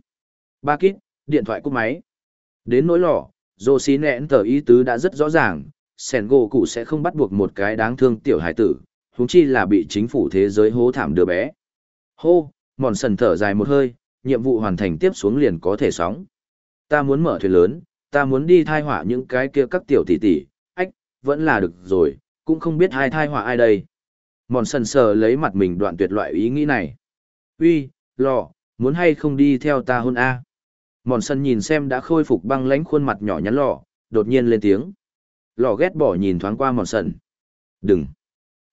Ba kít, điện thoại cúp máy. Đến nỗi lò, rổ xì nẹn tờ ý tứ đã rất rõ ràng, sẻn gỗ cụ sẽ không bắt buộc một cái đáng thương tiểu hải tử, huống chi là bị chính phủ thế giới hố thảm đứa bé. Hô, mòn sần thở dài một hơi, nhiệm vụ hoàn thành tiếp xuống liền có thể sóng. Ta muốn mở thuyền lớn, ta muốn đi thai họa những cái kia các tiểu tỷ tỷ, ách, vẫn là được rồi, cũng không biết hai thai họa ai đây. Mòn sần sờ lấy mặt mình đoạn tuyệt loại ý nghĩ này. Uy, lò, muốn hay không đi theo ta hôn a? Mòn sần nhìn xem đã khôi phục băng lãnh khuôn mặt nhỏ nhắn lò, đột nhiên lên tiếng. Lò ghét bỏ nhìn thoáng qua mòn sần. Đừng.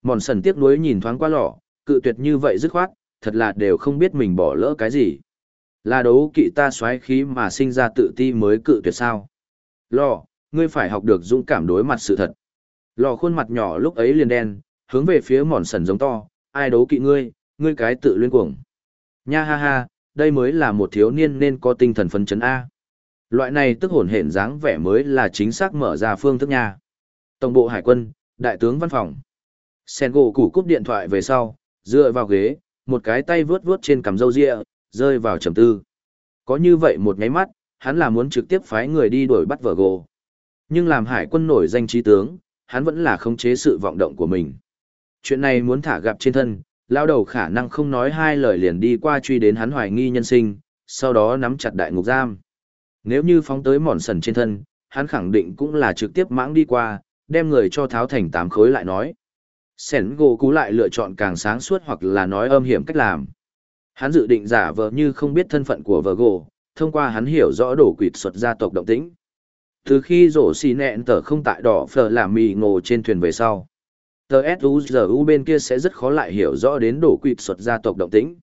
Mòn sần tiếc nuối nhìn thoáng qua lò, cự tuyệt như vậy dứt khoát, thật là đều không biết mình bỏ lỡ cái gì. Là đấu kỵ ta xoáy khí mà sinh ra tự ti mới cự tuyệt sao. Lò, ngươi phải học được dũng cảm đối mặt sự thật. Lò khuôn mặt nhỏ lúc ấy liền đen, hướng về phía mòn sần giống to, ai đấu kỵ ngươi, ngươi cái tự luyên cuồng. Nha ha ha, đây mới là một thiếu niên nên có tinh thần phấn chấn A. Loại này tức hồn hển dáng vẻ mới là chính xác mở ra phương thức nha. Tổng bộ hải quân, đại tướng văn phòng. Sen gỗ củ cúp điện thoại về sau, dựa vào ghế, một cái tay vướt vướt trên cằm râu ria, rơi vào trầm tư. Có như vậy một nháy mắt, hắn là muốn trực tiếp phái người đi đuổi bắt vợ gỗ. Nhưng làm hải quân nổi danh trí tướng, hắn vẫn là khống chế sự vọng động của mình. Chuyện này muốn thả gặp trên thân, lao đầu khả năng không nói hai lời liền đi qua truy đến hắn hoài nghi nhân sinh, sau đó nắm chặt đại ngục giam. Nếu như phóng tới mòn sần trên thân, hắn khẳng định cũng là trực tiếp mãng đi qua, đem người cho tháo thành tám khối lại nói. Sẻn gỗ cú lại lựa chọn càng sáng suốt hoặc là nói âm hiểm cách làm. Hắn dự định giả vờ như không biết thân phận của vợ gỗ, thông qua hắn hiểu rõ đổ quỵt xuất gia tộc động tĩnh. Từ khi rổ xì nẹn tờ không tại đỏ phở làm mì ngộ trên thuyền về sau. Tờ S.U.G.U. bên kia sẽ rất khó lại hiểu rõ đến đổ quỵt xuất gia tộc động tĩnh.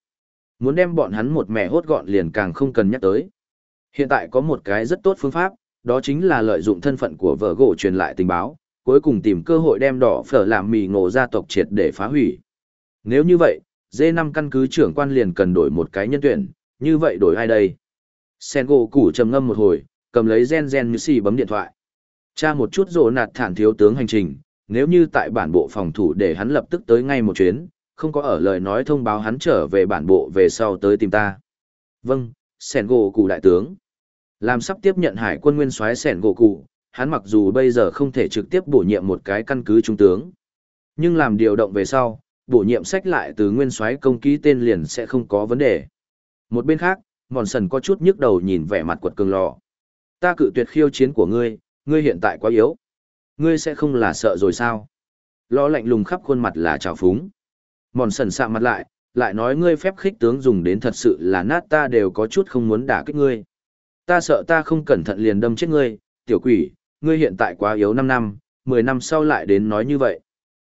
Muốn đem bọn hắn một mẻ hốt gọn liền càng không cần nhắc tới. Hiện tại có một cái rất tốt phương pháp, đó chính là lợi dụng thân phận của vợ gỗ truyền lại tình báo, cuối cùng tìm cơ hội đem đỏ phở làm mì ngộ gia tộc triệt để phá hủy. Nếu như vậy, D5 căn cứ trưởng quan liền cần đổi một cái nhân tuyển, như vậy đổi ai đây? Sen gỗ củ trầm ngâm một hồi, cầm lấy gen gen như xì bấm điện thoại. Tra một chút rộ nạt thản thiếu tướng hành trình, nếu như tại bản bộ phòng thủ để hắn lập tức tới ngay một chuyến, không có ở lời nói thông báo hắn trở về bản bộ về sau tới tìm ta. Vâng, sẻn gỗ cụ đại tướng. Làm sắp tiếp nhận hải quân nguyên soái sẻn gỗ cụ, hắn mặc dù bây giờ không thể trực tiếp bổ nhiệm một cái căn cứ trung tướng, nhưng làm điều động về sau, bổ nhiệm sách lại từ nguyên soái công ký tên liền sẽ không có vấn đề. Một bên khác, Mòn Sần có chút nhức đầu nhìn vẻ mặt quật cường lò. Ta cự tuyệt khiêu chiến của ngươi, ngươi hiện tại quá yếu. Ngươi sẽ không là sợ rồi sao? Lo lạnh lùng khắp khuôn mặt là trào phúng. Mòn Sần sạm mặt lại, lại nói ngươi phép khích tướng dùng đến thật sự là nát ta đều có chút không muốn đả kích ngươi. Ta sợ ta không cẩn thận liền đâm chết ngươi, tiểu quỷ, ngươi hiện tại quá yếu 5 năm, 10 năm sau lại đến nói như vậy.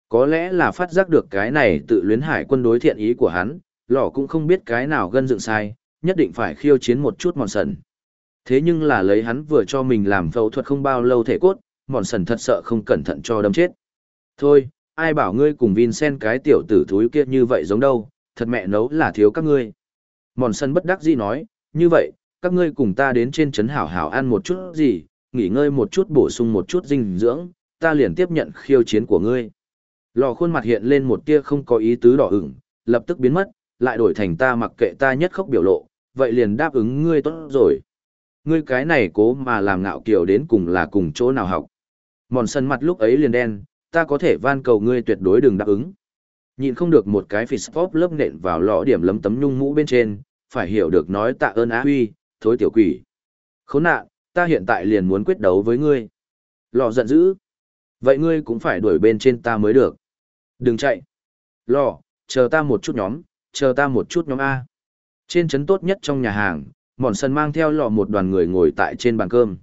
Có lẽ là phát giác được cái này tự luyến hải quân đối thiện ý của hắn, lỏ cũng không biết cái nào gân dựng sai, nhất định phải khiêu chiến một chút mòn sần. Thế nhưng là lấy hắn vừa cho mình làm phẫu thuật không bao lâu thể cốt, mòn sần thật sợ không cẩn thận cho đâm chết. Thôi, ai bảo ngươi cùng Vincent cái tiểu tử thúi kia như vậy giống đâu, thật mẹ nấu là thiếu các ngươi. Mòn sân bất đắc dĩ nói, như vậy, các ngươi cùng ta đến trên trấn hảo hảo ăn một chút gì, nghỉ ngơi một chút bổ sung một chút dinh dưỡng, ta liền tiếp nhận khiêu chiến của ngươi. Lò khuôn mặt hiện lên một tia không có ý tứ đỏ ửng, lập tức biến mất, lại đổi thành ta mặc kệ ta nhất khóc biểu lộ, vậy liền đáp ứng ngươi tốt rồi. Ngươi cái này cố mà làm ngạo kiều đến cùng là cùng chỗ nào học. Mòn sân mặt lúc ấy liền đen, ta có thể van cầu ngươi tuyệt đối đừng đáp ứng. Nhìn không được một cái phì pop lớp nện vào lọ điểm lấm tấm nhung mũ bên trên, phải hiểu được nói tạ ơn á huy, thối tiểu quỷ. Khốn nạn, ta hiện tại liền muốn quyết đấu với ngươi. Lò giận dữ. Vậy ngươi cũng phải đuổi bên trên ta mới được. Đừng chạy. Lò, chờ ta một chút nhóm, chờ ta một chút nhóm A. Trên trấn tốt nhất trong nhà hàng, mòn sân mang theo lọ một đoàn người ngồi tại trên bàn cơm.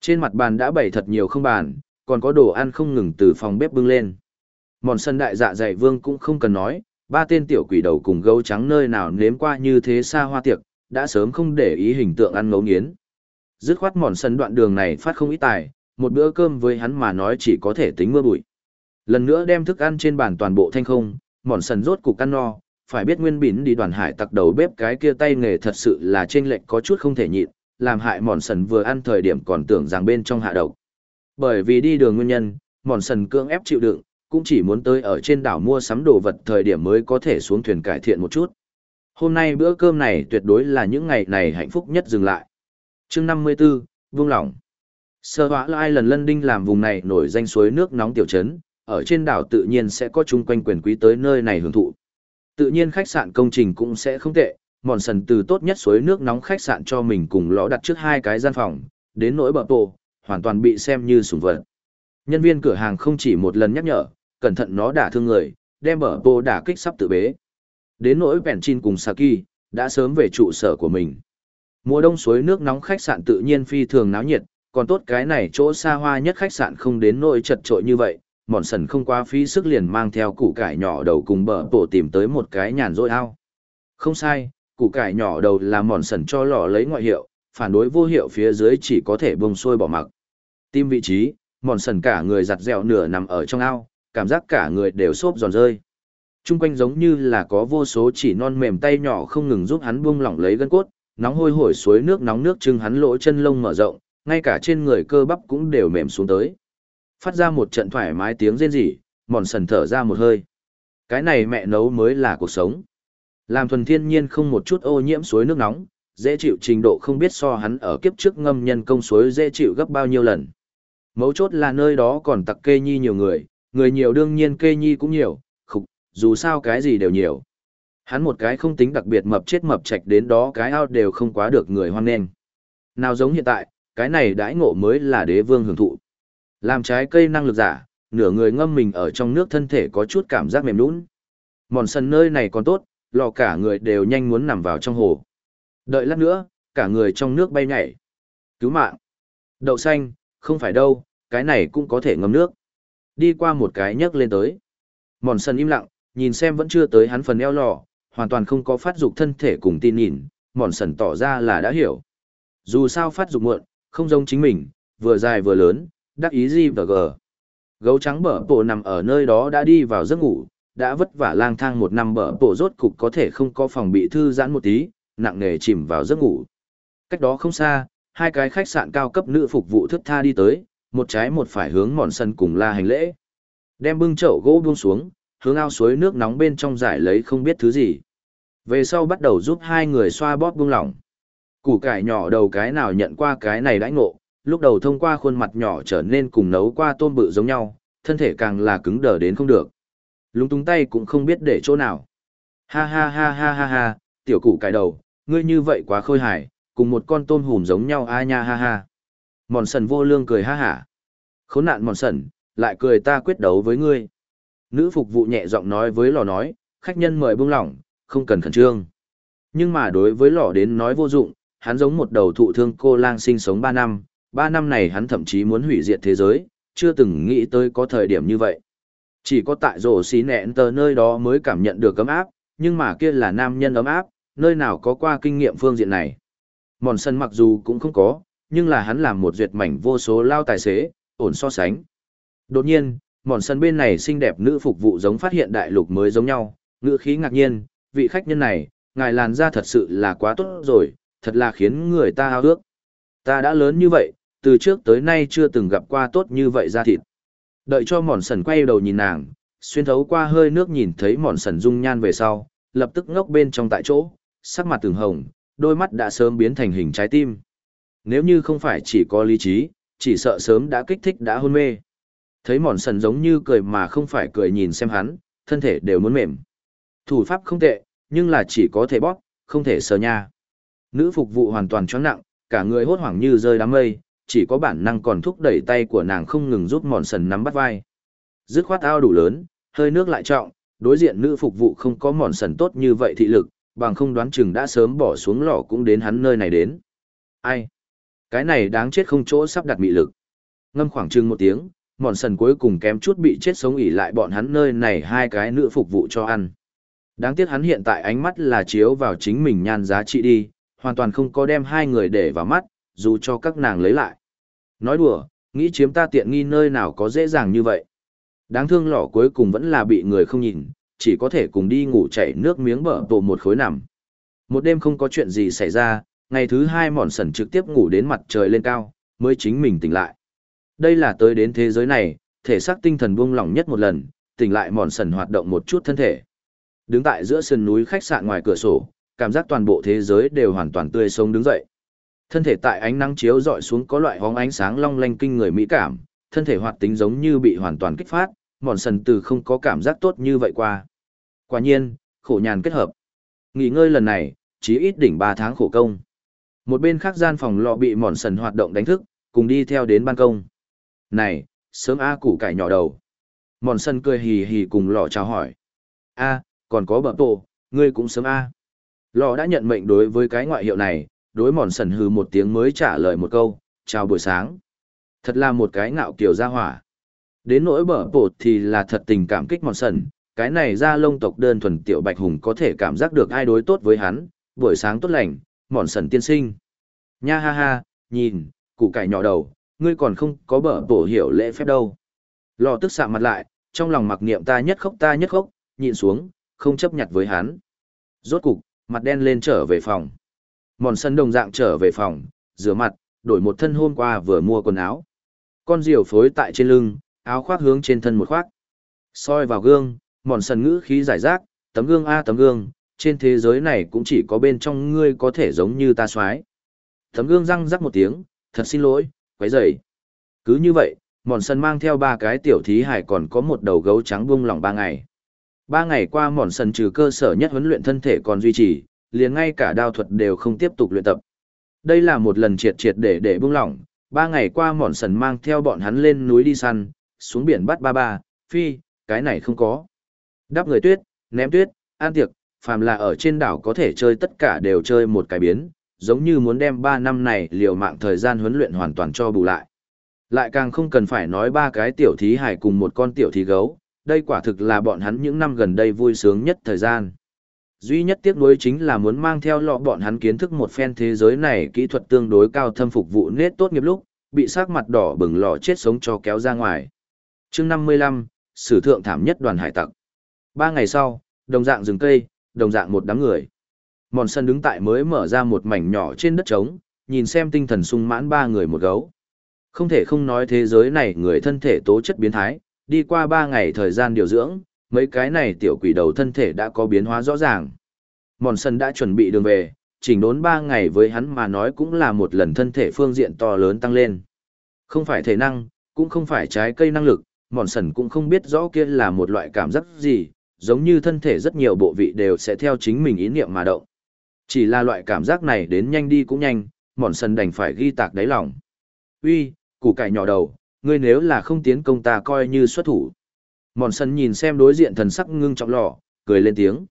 Trên mặt bàn đã bày thật nhiều không bàn, còn có đồ ăn không ngừng từ phòng bếp bưng lên. Mòn sân đại dạ dày vương cũng không cần nói, ba tên tiểu quỷ đầu cùng gấu trắng nơi nào nếm qua như thế xa hoa tiệc, đã sớm không để ý hình tượng ăn ngấu nghiến. Dứt khoát mòn sân đoạn đường này phát không ít tài, một bữa cơm với hắn mà nói chỉ có thể tính mưa bụi. Lần nữa đem thức ăn trên bàn toàn bộ thanh không, mòn sần rốt cục ăn no, phải biết nguyên bỉn đi đoàn hải tặc đầu bếp cái kia tay nghề thật sự là trên lệnh có chút không thể nhịn, làm hại mòn sần vừa ăn thời điểm còn tưởng rằng bên trong hạ độc. Bởi vì đi đường nguyên nhân, mòn sần cưỡng ép chịu đựng, cũng chỉ muốn tới ở trên đảo mua sắm đồ vật thời điểm mới có thể xuống thuyền cải thiện một chút. Hôm nay bữa cơm này tuyệt đối là những ngày này hạnh phúc nhất dừng lại. chương 54, Vương Lỏng. Sơ hóa lai lần lân đinh làm vùng này nổi danh suối nước nóng tiểu trấn, ở trên đảo tự nhiên sẽ có chung quanh quyền quý tới nơi này hưởng thụ. Tự nhiên khách sạn công trình cũng sẽ không tệ, mòn sần từ tốt nhất suối nước nóng khách sạn cho mình cùng lõ đặt trước hai cái gian phòng, đến nỗi bờ tổ, hoàn toàn bị xem như sủng vật. Nhân viên cửa hàng không chỉ một lần nhắc nhở, cẩn thận nó đả thương người, đem bờ bộ đả kích sắp tự bế. Đến nỗi Penchin cùng Saki, đã sớm về trụ sở của mình. Mùa đông suối nước nóng khách sạn tự nhiên phi thường náo nhiệt, còn tốt cái này chỗ xa hoa nhất khách sạn không đến nỗi chật trội như vậy, mòn sần không quá phí sức liền mang theo củ cải nhỏ đầu cùng bờ bộ tìm tới một cái nhàn rỗi ao. Không sai, củ cải nhỏ đầu là mòn sần cho lò lấy ngoại hiệu, phản đối vô hiệu phía dưới chỉ có thể bông sôi bỏ mặc. Tim vị trí, mòn sần cả người giặt dẻo nửa nằm ở trong ao, cảm giác cả người đều xốp giòn rơi. Trung quanh giống như là có vô số chỉ non mềm tay nhỏ không ngừng giúp hắn buông lỏng lấy gân cốt, nóng hôi hổi suối nước nóng nước trưng hắn lỗ chân lông mở rộng, ngay cả trên người cơ bắp cũng đều mềm xuống tới. Phát ra một trận thoải mái tiếng rên rỉ, mòn sần thở ra một hơi. Cái này mẹ nấu mới là cuộc sống. Làm thuần thiên nhiên không một chút ô nhiễm suối nước nóng, dễ chịu trình độ không biết so hắn ở kiếp trước ngâm nhân công suối dễ chịu gấp bao nhiêu lần. Mấu chốt là nơi đó còn tặc kê nhi nhiều người, người nhiều đương nhiên kê nhi cũng nhiều, khục, dù sao cái gì đều nhiều. Hắn một cái không tính đặc biệt mập chết mập chạch đến đó cái ao đều không quá được người hoan nghênh. Nào giống hiện tại, cái này đãi ngộ mới là đế vương hưởng thụ. Làm trái cây năng lực giả, nửa người ngâm mình ở trong nước thân thể có chút cảm giác mềm nũng. Mòn sân nơi này còn tốt, lò cả người đều nhanh muốn nằm vào trong hồ. Đợi lát nữa, cả người trong nước bay nhảy. Cứu mạng. Đậu xanh, không phải đâu, cái này cũng có thể ngâm nước. Đi qua một cái nhấc lên tới. Mòn sân im lặng, nhìn xem vẫn chưa tới hắn phần eo lò, hoàn toàn không có phát dục thân thể cùng tin nhìn, mòn sần tỏ ra là đã hiểu. Dù sao phát dục muộn, không giống chính mình, vừa dài vừa lớn, đắc ý gì và gờ. Gấu trắng bở bộ nằm ở nơi đó đã đi vào giấc ngủ, đã vất vả lang thang một năm bở bộ rốt cục có thể không có phòng bị thư giãn một tí, nặng nề chìm vào giấc ngủ. Cách đó không xa, hai cái khách sạn cao cấp nữ phục vụ thức tha đi tới, một trái một phải hướng mòn sân cùng la hành lễ. Đem bưng chậu gỗ buông xuống, hướng ao suối nước nóng bên trong giải lấy không biết thứ gì. Về sau bắt đầu giúp hai người xoa bóp buông lỏng. Củ cải nhỏ đầu cái nào nhận qua cái này đãi ngộ, lúc đầu thông qua khuôn mặt nhỏ trở nên cùng nấu qua tôm bự giống nhau, thân thể càng là cứng đờ đến không được. Lúng túng tay cũng không biết để chỗ nào. Ha ha ha ha ha ha, tiểu củ cải đầu, ngươi như vậy quá khôi hài, cùng một con tôm hùm giống nhau a nha ha ha. Mòn sần vô lương cười ha hả. Khốn nạn mòn sần, lại cười ta quyết đấu với ngươi. Nữ phục vụ nhẹ giọng nói với lò nói, khách nhân mời buông lỏng, không cần khẩn trương. Nhưng mà đối với lò đến nói vô dụng, hắn giống một đầu thụ thương cô lang sinh sống ba năm, ba năm này hắn thậm chí muốn hủy diệt thế giới, chưa từng nghĩ tới có thời điểm như vậy. Chỉ có tại rổ xí nẹn tờ nơi đó mới cảm nhận được ấm áp, nhưng mà kia là nam nhân ấm áp, nơi nào có qua kinh nghiệm phương diện này. Mòn sân mặc dù cũng không có, nhưng là hắn làm một duyệt mảnh vô số lao tài xế, ổn so sánh. Đột nhiên, mòn sân bên này xinh đẹp nữ phục vụ giống phát hiện đại lục mới giống nhau, ngữ khí ngạc nhiên, vị khách nhân này, ngài làn da thật sự là quá tốt rồi, thật là khiến người ta ao ước. Ta đã lớn như vậy, từ trước tới nay chưa từng gặp qua tốt như vậy da thịt. Đợi cho mòn sần quay đầu nhìn nàng, xuyên thấu qua hơi nước nhìn thấy mòn sần dung nhan về sau, lập tức ngốc bên trong tại chỗ, sắc mặt từng hồng, đôi mắt đã sớm biến thành hình trái tim. Nếu như không phải chỉ có lý trí, chỉ sợ sớm đã kích thích đã hôn mê. Thấy mòn sần giống như cười mà không phải cười nhìn xem hắn, thân thể đều muốn mềm. Thủ pháp không tệ, nhưng là chỉ có thể bóp, không thể sờ nha. Nữ phục vụ hoàn toàn choáng nặng, cả người hốt hoảng như rơi đám mây, chỉ có bản năng còn thúc đẩy tay của nàng không ngừng giúp mòn sần nắm bắt vai. Dứt khoát ao đủ lớn, hơi nước lại trọng, đối diện nữ phục vụ không có mòn sần tốt như vậy thị lực, bằng không đoán chừng đã sớm bỏ xuống lò cũng đến hắn nơi này đến. Ai? Cái này đáng chết không chỗ sắp đặt mị lực. Ngâm khoảng chừng một tiếng, mòn sần cuối cùng kém chút bị chết sống ỉ lại bọn hắn nơi này hai cái nữ phục vụ cho ăn. Đáng tiếc hắn hiện tại ánh mắt là chiếu vào chính mình nhan giá trị đi, hoàn toàn không có đem hai người để vào mắt, dù cho các nàng lấy lại. Nói đùa, nghĩ chiếm ta tiện nghi nơi nào có dễ dàng như vậy. Đáng thương lọ cuối cùng vẫn là bị người không nhìn, chỉ có thể cùng đi ngủ chảy nước miếng bở tổ một khối nằm. Một đêm không có chuyện gì xảy ra, ngày thứ hai mòn sần trực tiếp ngủ đến mặt trời lên cao, mới chính mình tỉnh lại. Đây là tới đến thế giới này, thể xác tinh thần buông lỏng nhất một lần, tỉnh lại mòn sần hoạt động một chút thân thể. Đứng tại giữa sườn núi khách sạn ngoài cửa sổ, cảm giác toàn bộ thế giới đều hoàn toàn tươi sống đứng dậy. Thân thể tại ánh nắng chiếu dọi xuống có loại hóng ánh sáng long lanh kinh người mỹ cảm, thân thể hoạt tính giống như bị hoàn toàn kích phát, mòn sần từ không có cảm giác tốt như vậy qua. Quả nhiên, khổ nhàn kết hợp. Nghỉ ngơi lần này, chỉ ít đỉnh 3 tháng khổ công. Một bên khác gian phòng lọ bị mòn sần hoạt động đánh thức, cùng đi theo đến ban công. Này, sớm A củ cải nhỏ đầu. Mòn sần cười hì hì cùng lọ chào hỏi. A, còn có bờ tổ, ngươi cũng sớm A. Lọ đã nhận mệnh đối với cái ngoại hiệu này, đối mòn sần hừ một tiếng mới trả lời một câu, chào buổi sáng. Thật là một cái ngạo kiều ra hỏa. Đến nỗi bờ bột thì là thật tình cảm kích mòn sần, cái này ra lông tộc đơn thuần tiểu bạch hùng có thể cảm giác được ai đối tốt với hắn, buổi sáng tốt lành, mòn sần tiên sinh. Nha ha ha, nhìn, củ cải nhỏ đầu, ngươi còn không có bờ bổ hiểu lễ phép đâu. Lò tức sạm mặt lại, trong lòng mặc niệm ta nhất khóc ta nhất khóc, nhịn xuống, không chấp nhặt với hắn. Rốt cục, mặt đen lên trở về phòng. Mòn sân đồng dạng trở về phòng, rửa mặt, đổi một thân hôm qua vừa mua quần áo. Con diều phối tại trên lưng, áo khoác hướng trên thân một khoác. soi vào gương, mòn sân ngữ khí giải rác, tấm gương a tấm gương, trên thế giới này cũng chỉ có bên trong ngươi có thể giống như ta soái Tấm gương răng rắc một tiếng, thật xin lỗi, quấy rầy. Cứ như vậy, mòn sần mang theo ba cái tiểu thí hải còn có một đầu gấu trắng buông lỏng ba ngày. Ba ngày qua mòn sần trừ cơ sở nhất huấn luyện thân thể còn duy trì, liền ngay cả đao thuật đều không tiếp tục luyện tập. Đây là một lần triệt triệt để để buông lỏng, ba ngày qua mòn sần mang theo bọn hắn lên núi đi săn, xuống biển bắt ba ba, phi, cái này không có. Đắp người tuyết, ném tuyết, an tiệc, phàm là ở trên đảo có thể chơi tất cả đều chơi một cái biến, giống như muốn đem 3 năm này liều mạng thời gian huấn luyện hoàn toàn cho bù lại. Lại càng không cần phải nói ba cái tiểu thí hải cùng một con tiểu thí gấu, đây quả thực là bọn hắn những năm gần đây vui sướng nhất thời gian. Duy nhất tiếc nuối chính là muốn mang theo lọ bọn hắn kiến thức một phen thế giới này kỹ thuật tương đối cao thâm phục vụ nết tốt nghiệp lúc, bị sắc mặt đỏ bừng lọ chết sống cho kéo ra ngoài. chương 55, sử thượng thảm nhất đoàn hải tặc. Ba ngày sau, đồng dạng rừng cây, đồng dạng một đám người. Mòn sân đứng tại mới mở ra một mảnh nhỏ trên đất trống, nhìn xem tinh thần sung mãn ba người một gấu. Không thể không nói thế giới này người thân thể tố chất biến thái, đi qua ba ngày thời gian điều dưỡng, mấy cái này tiểu quỷ đầu thân thể đã có biến hóa rõ ràng. Mòn sân đã chuẩn bị đường về, chỉnh đốn ba ngày với hắn mà nói cũng là một lần thân thể phương diện to lớn tăng lên. Không phải thể năng, cũng không phải trái cây năng lực, mòn sần cũng không biết rõ kia là một loại cảm giác gì, giống như thân thể rất nhiều bộ vị đều sẽ theo chính mình ý niệm mà động. Chỉ là loại cảm giác này đến nhanh đi cũng nhanh, mòn sần đành phải ghi tạc đáy lòng. Uy, củ cải nhỏ đầu, ngươi nếu là không tiến công ta coi như xuất thủ. Mòn sần nhìn xem đối diện thần sắc ngưng trọng lò, cười lên tiếng.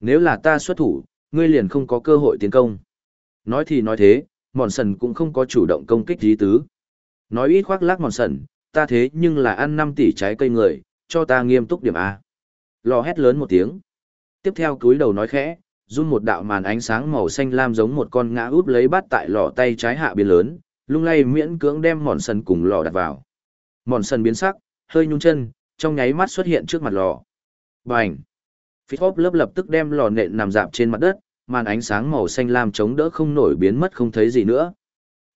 Nếu là ta xuất thủ, ngươi liền không có cơ hội tiến công. Nói thì nói thế, mòn sần cũng không có chủ động công kích dí tứ. Nói ít khoác lác mòn sần, ta thế nhưng là ăn 5 tỷ trái cây người, cho ta nghiêm túc điểm A. Lò hét lớn một tiếng. Tiếp theo cúi đầu nói khẽ, run một đạo màn ánh sáng màu xanh lam giống một con ngã úp lấy bắt tại lò tay trái hạ biên lớn, lung lay miễn cưỡng đem mòn sần cùng lò đặt vào. Mòn sần biến sắc, hơi nhung chân, trong nháy mắt xuất hiện trước mặt lò. Bành! Phít hốp lớp lập tức đem lò nện nằm dạp trên mặt đất, màn ánh sáng màu xanh lam chống đỡ không nổi biến mất không thấy gì nữa.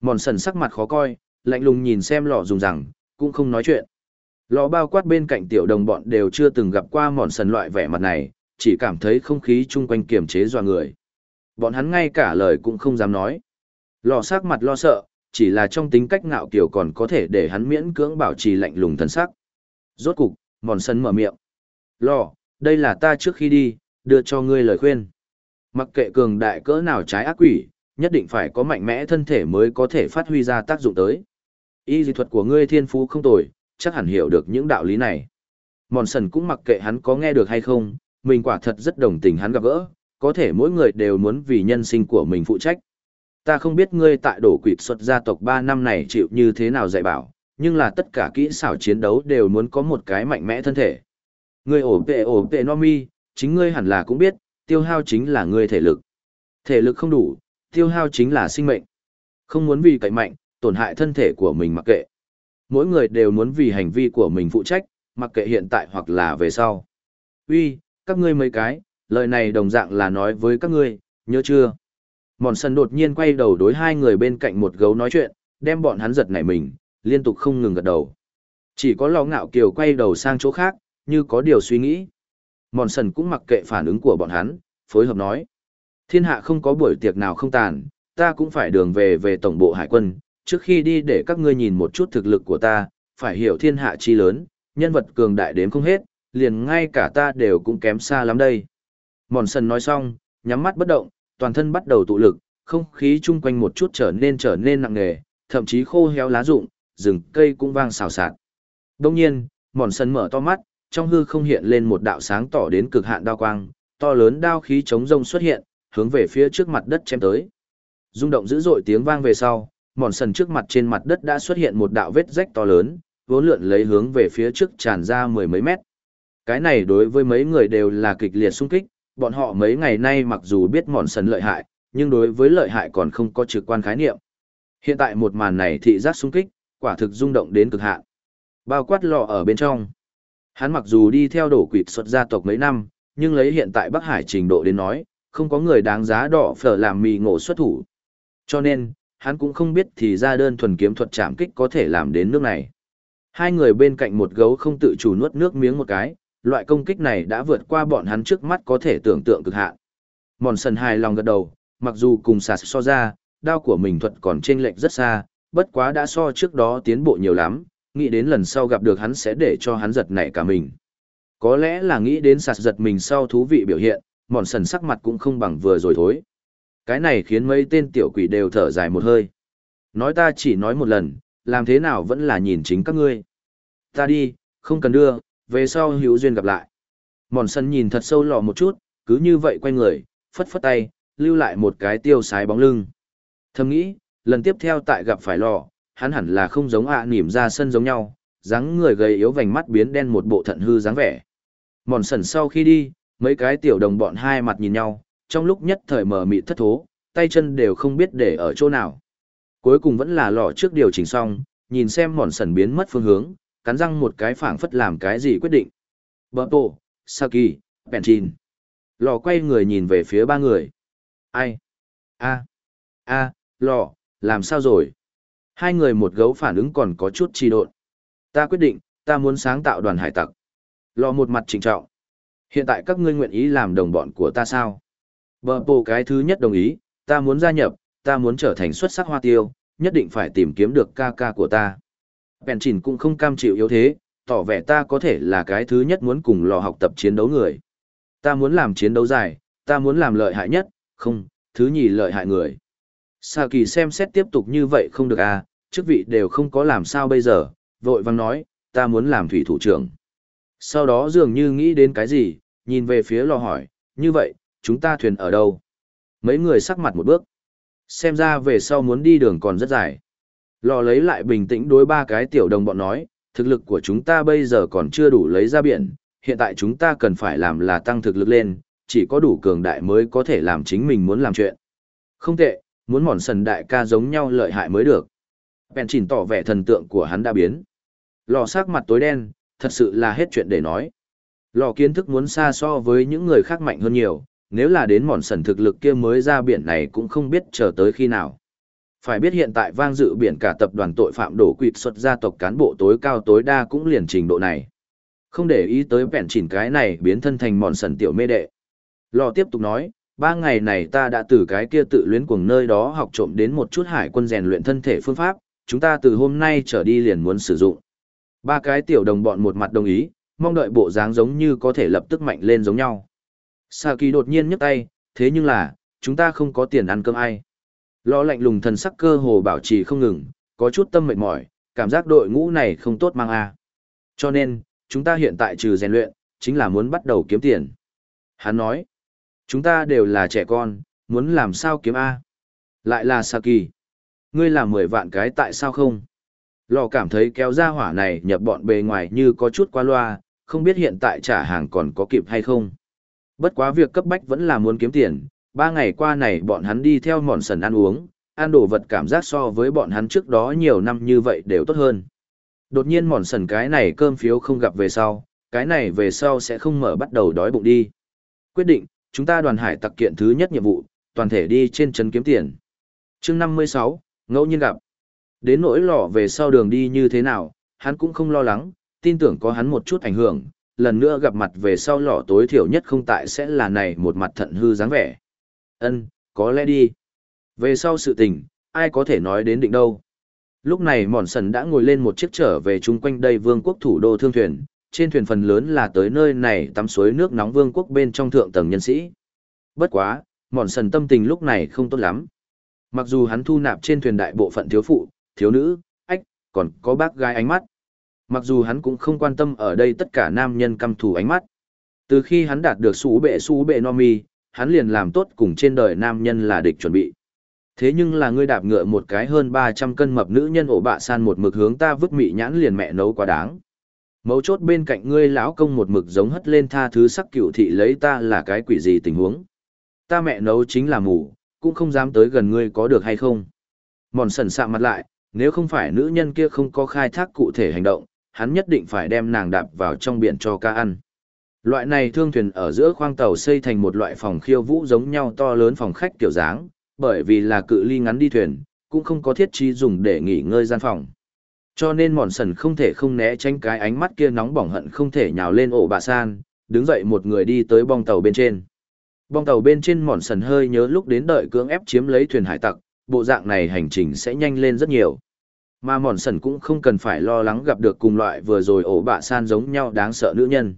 Mòn sần sắc mặt khó coi, lạnh lùng nhìn xem lò dùng rằng, cũng không nói chuyện. Lò bao quát bên cạnh tiểu đồng bọn đều chưa từng gặp qua mòn sần loại vẻ mặt này, chỉ cảm thấy không khí chung quanh kiềm chế dọa người. Bọn hắn ngay cả lời cũng không dám nói. Lò sắc mặt lo sợ, chỉ là trong tính cách ngạo kiểu còn có thể để hắn miễn cưỡng bảo trì lạnh lùng thân sắc. Rốt cục, mòn sần mở miệng. Lò, đây là ta trước khi đi, đưa cho ngươi lời khuyên. Mặc kệ cường đại cỡ nào trái ác quỷ, nhất định phải có mạnh mẽ thân thể mới có thể phát huy ra tác dụng tới. Y dị thuật của ngươi thiên phú không tồi, chắc hẳn hiểu được những đạo lý này. Mòn sần cũng mặc kệ hắn có nghe được hay không, mình quả thật rất đồng tình hắn gặp gỡ, có thể mỗi người đều muốn vì nhân sinh của mình phụ trách. Ta không biết ngươi tại đổ quỵt xuất gia tộc 3 năm này chịu như thế nào dạy bảo, nhưng là tất cả kỹ xảo chiến đấu đều muốn có một cái mạnh mẽ thân thể. Ngươi ổ vệ ổ vệ no mi, chính ngươi hẳn là cũng biết, tiêu hao chính là ngươi thể lực. Thể lực không đủ, tiêu hao chính là sinh mệnh. Không muốn vì cậy mạnh, tổn hại thân thể của mình mặc kệ. Mỗi người đều muốn vì hành vi của mình phụ trách, mặc kệ hiện tại hoặc là về sau. Uy, các ngươi mấy cái, lời này đồng dạng là nói với các ngươi, nhớ chưa? Mòn sân đột nhiên quay đầu đối hai người bên cạnh một gấu nói chuyện, đem bọn hắn giật nảy mình, liên tục không ngừng gật đầu. Chỉ có lò ngạo kiều quay đầu sang chỗ khác, như có điều suy nghĩ. Mòn sần cũng mặc kệ phản ứng của bọn hắn, phối hợp nói. Thiên hạ không có buổi tiệc nào không tàn, ta cũng phải đường về về tổng bộ hải quân, trước khi đi để các ngươi nhìn một chút thực lực của ta, phải hiểu thiên hạ chi lớn, nhân vật cường đại đến không hết, liền ngay cả ta đều cũng kém xa lắm đây. Mòn sần nói xong, nhắm mắt bất động, toàn thân bắt đầu tụ lực, không khí chung quanh một chút trở nên trở nên nặng nề, thậm chí khô héo lá rụng, rừng cây cũng vang xào xạc. Đông nhiên, mòn sần mở to mắt, trong hư không hiện lên một đạo sáng tỏ đến cực hạn đao quang, to lớn đao khí chống rông xuất hiện, hướng về phía trước mặt đất chém tới. Rung động dữ dội tiếng vang về sau, mòn sần trước mặt trên mặt đất đã xuất hiện một đạo vết rách to lớn, vốn lượn lấy hướng về phía trước tràn ra mười mấy mét. Cái này đối với mấy người đều là kịch liệt sung kích, bọn họ mấy ngày nay mặc dù biết mòn sần lợi hại, nhưng đối với lợi hại còn không có trực quan khái niệm. Hiện tại một màn này thị giác sung kích, quả thực rung động đến cực hạn. Bao quát lọ ở bên trong. Hắn mặc dù đi theo đổ quỵt xuất gia tộc mấy năm, nhưng lấy hiện tại Bắc Hải trình độ đến nói, không có người đáng giá đỏ phở làm mì ngộ xuất thủ. Cho nên, hắn cũng không biết thì ra đơn thuần kiếm thuật chạm kích có thể làm đến nước này. Hai người bên cạnh một gấu không tự chủ nuốt nước miếng một cái, loại công kích này đã vượt qua bọn hắn trước mắt có thể tưởng tượng cực hạn. Mòn sần hài lòng gật đầu, mặc dù cùng sạt so ra, đao của mình thuật còn chênh lệch rất xa, bất quá đã so trước đó tiến bộ nhiều lắm, nghĩ đến lần sau gặp được hắn sẽ để cho hắn giật nảy cả mình. Có lẽ là nghĩ đến sạt giật mình sau thú vị biểu hiện, mòn sần sắc mặt cũng không bằng vừa rồi thối. Cái này khiến mấy tên tiểu quỷ đều thở dài một hơi. Nói ta chỉ nói một lần, làm thế nào vẫn là nhìn chính các ngươi. Ta đi, không cần đưa, về sau hữu duyên gặp lại. Mòn sân nhìn thật sâu lò một chút, cứ như vậy quay người, phất phất tay, lưu lại một cái tiêu sái bóng lưng. Thầm nghĩ, lần tiếp theo tại gặp phải lò, hắn hẳn là không giống ạ à nỉm ra sân giống nhau, dáng người gầy yếu vành mắt biến đen một bộ thận hư dáng vẻ. Mòn sần sau khi đi, mấy cái tiểu đồng bọn hai mặt nhìn nhau, trong lúc nhất thời mờ mịt thất thố, tay chân đều không biết để ở chỗ nào. Cuối cùng vẫn là lò trước điều chỉnh xong, nhìn xem mòn sần biến mất phương hướng, cắn răng một cái phảng phất làm cái gì quyết định. Bờ tổ, Saki, Penchin. Lò quay người nhìn về phía ba người. Ai? a a lò, làm sao rồi? Hai người một gấu phản ứng còn có chút trì độn. Ta quyết định, ta muốn sáng tạo đoàn hải tặc. Lò một mặt trịnh trọng. Hiện tại các ngươi nguyện ý làm đồng bọn của ta sao? Bờ bộ cái thứ nhất đồng ý, ta muốn gia nhập, ta muốn trở thành xuất sắc hoa tiêu, nhất định phải tìm kiếm được ca ca của ta. Bèn chỉnh cũng không cam chịu yếu thế, tỏ vẻ ta có thể là cái thứ nhất muốn cùng lò học tập chiến đấu người. Ta muốn làm chiến đấu dài, ta muốn làm lợi hại nhất, không, thứ nhì lợi hại người. Sa kỳ xem xét tiếp tục như vậy không được à, chức vị đều không có làm sao bây giờ, vội vang nói, ta muốn làm thủy thủ trưởng. Sau đó dường như nghĩ đến cái gì, nhìn về phía lò hỏi, như vậy, chúng ta thuyền ở đâu? Mấy người sắc mặt một bước. Xem ra về sau muốn đi đường còn rất dài. Lò lấy lại bình tĩnh đối ba cái tiểu đồng bọn nói, thực lực của chúng ta bây giờ còn chưa đủ lấy ra biển, hiện tại chúng ta cần phải làm là tăng thực lực lên, chỉ có đủ cường đại mới có thể làm chính mình muốn làm chuyện. Không tệ, muốn mòn sần đại ca giống nhau lợi hại mới được. Bèn chỉnh tỏ vẻ thần tượng của hắn đã biến. Lò sắc mặt tối đen, thật sự là hết chuyện để nói. Lò kiến thức muốn xa so với những người khác mạnh hơn nhiều, nếu là đến mòn sần thực lực kia mới ra biển này cũng không biết chờ tới khi nào. Phải biết hiện tại vang dự biển cả tập đoàn tội phạm đổ quỵt xuất gia tộc cán bộ tối cao tối đa cũng liền trình độ này. Không để ý tới vẹn chỉnh cái này biến thân thành mòn sần tiểu mê đệ. Lò tiếp tục nói, ba ngày này ta đã từ cái kia tự luyến cuồng nơi đó học trộm đến một chút hải quân rèn luyện thân thể phương pháp, chúng ta từ hôm nay trở đi liền muốn sử dụng. Ba cái tiểu đồng bọn một mặt đồng ý, mong đợi bộ dáng giống như có thể lập tức mạnh lên giống nhau. Sa kỳ đột nhiên nhấc tay, thế nhưng là, chúng ta không có tiền ăn cơm ai. Lo lạnh lùng thần sắc cơ hồ bảo trì không ngừng, có chút tâm mệt mỏi, cảm giác đội ngũ này không tốt mang a. Cho nên, chúng ta hiện tại trừ rèn luyện, chính là muốn bắt đầu kiếm tiền. Hắn nói, chúng ta đều là trẻ con, muốn làm sao kiếm A. Lại là Saki. Ngươi làm mười vạn cái tại sao không? Lò cảm thấy kéo ra hỏa này nhập bọn bề ngoài như có chút qua loa, không biết hiện tại trả hàng còn có kịp hay không. Bất quá việc cấp bách vẫn là muốn kiếm tiền, Ba ngày qua này bọn hắn đi theo mòn sần ăn uống, ăn đồ vật cảm giác so với bọn hắn trước đó nhiều năm như vậy đều tốt hơn. Đột nhiên mòn sần cái này cơm phiếu không gặp về sau, cái này về sau sẽ không mở bắt đầu đói bụng đi. Quyết định, chúng ta đoàn hải tặc kiện thứ nhất nhiệm vụ, toàn thể đi trên trấn kiếm tiền. chương 56, ngẫu nhiên gặp. Đến nỗi lọ về sau đường đi như thế nào, hắn cũng không lo lắng, tin tưởng có hắn một chút ảnh hưởng, lần nữa gặp mặt về sau lọ tối thiểu nhất không tại sẽ là này một mặt thận hư dáng vẻ. Ân, có lẽ đi. Về sau sự tình, ai có thể nói đến định đâu. Lúc này mòn sần đã ngồi lên một chiếc trở về chung quanh đây vương quốc thủ đô thương thuyền, trên thuyền phần lớn là tới nơi này tắm suối nước nóng vương quốc bên trong thượng tầng nhân sĩ. Bất quá, mòn sần tâm tình lúc này không tốt lắm. Mặc dù hắn thu nạp trên thuyền đại bộ phận thiếu phụ, thiếu nữ, ách, còn có bác gái ánh mắt. Mặc dù hắn cũng không quan tâm ở đây tất cả nam nhân căm thù ánh mắt. Từ khi hắn đạt được sú bệ sú bệ no mi, hắn liền làm tốt cùng trên đời nam nhân là địch chuẩn bị. Thế nhưng là ngươi đạp ngựa một cái hơn 300 cân mập nữ nhân ổ bạ san một mực hướng ta vứt mị nhãn liền mẹ nấu quá đáng. Mấu chốt bên cạnh ngươi lão công một mực giống hất lên tha thứ sắc cựu thị lấy ta là cái quỷ gì tình huống. Ta mẹ nấu chính là mù, cũng không dám tới gần ngươi có được hay không. Mòn sần sạm mặt lại, nếu không phải nữ nhân kia không có khai thác cụ thể hành động, hắn nhất định phải đem nàng đạp vào trong biển cho ca ăn. Loại này thương thuyền ở giữa khoang tàu xây thành một loại phòng khiêu vũ giống nhau to lớn phòng khách kiểu dáng, bởi vì là cự ly ngắn đi thuyền, cũng không có thiết trí dùng để nghỉ ngơi gian phòng. Cho nên mòn sần không thể không né tránh cái ánh mắt kia nóng bỏng hận không thể nhào lên ổ bà san, đứng dậy một người đi tới bong tàu bên trên. Bong tàu bên trên mòn sần hơi nhớ lúc đến đợi cưỡng ép chiếm lấy thuyền hải tặc, bộ dạng này hành trình sẽ nhanh lên rất nhiều. Mà mòn sần cũng không cần phải lo lắng gặp được cùng loại vừa rồi ổ bạ san giống nhau đáng sợ nữ nhân.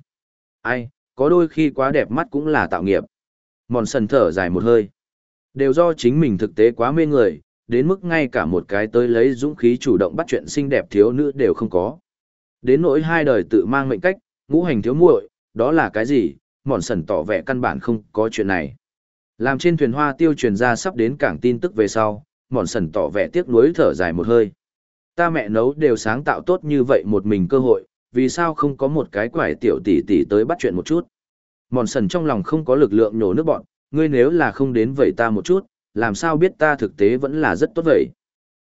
Ai, có đôi khi quá đẹp mắt cũng là tạo nghiệp. Mòn sần thở dài một hơi. Đều do chính mình thực tế quá mê người, đến mức ngay cả một cái tới lấy dũng khí chủ động bắt chuyện xinh đẹp thiếu nữ đều không có. Đến nỗi hai đời tự mang mệnh cách, ngũ hành thiếu muội, đó là cái gì, mòn sần tỏ vẻ căn bản không có chuyện này. Làm trên thuyền hoa tiêu truyền ra sắp đến cảng tin tức về sau, mòn sần tỏ vẻ tiếc nuối thở dài một hơi. Ta mẹ nấu đều sáng tạo tốt như vậy một mình cơ hội, vì sao không có một cái quải tiểu tỷ tỷ tới bắt chuyện một chút. Mòn sần trong lòng không có lực lượng nhổ nước bọn, ngươi nếu là không đến vậy ta một chút, làm sao biết ta thực tế vẫn là rất tốt vậy.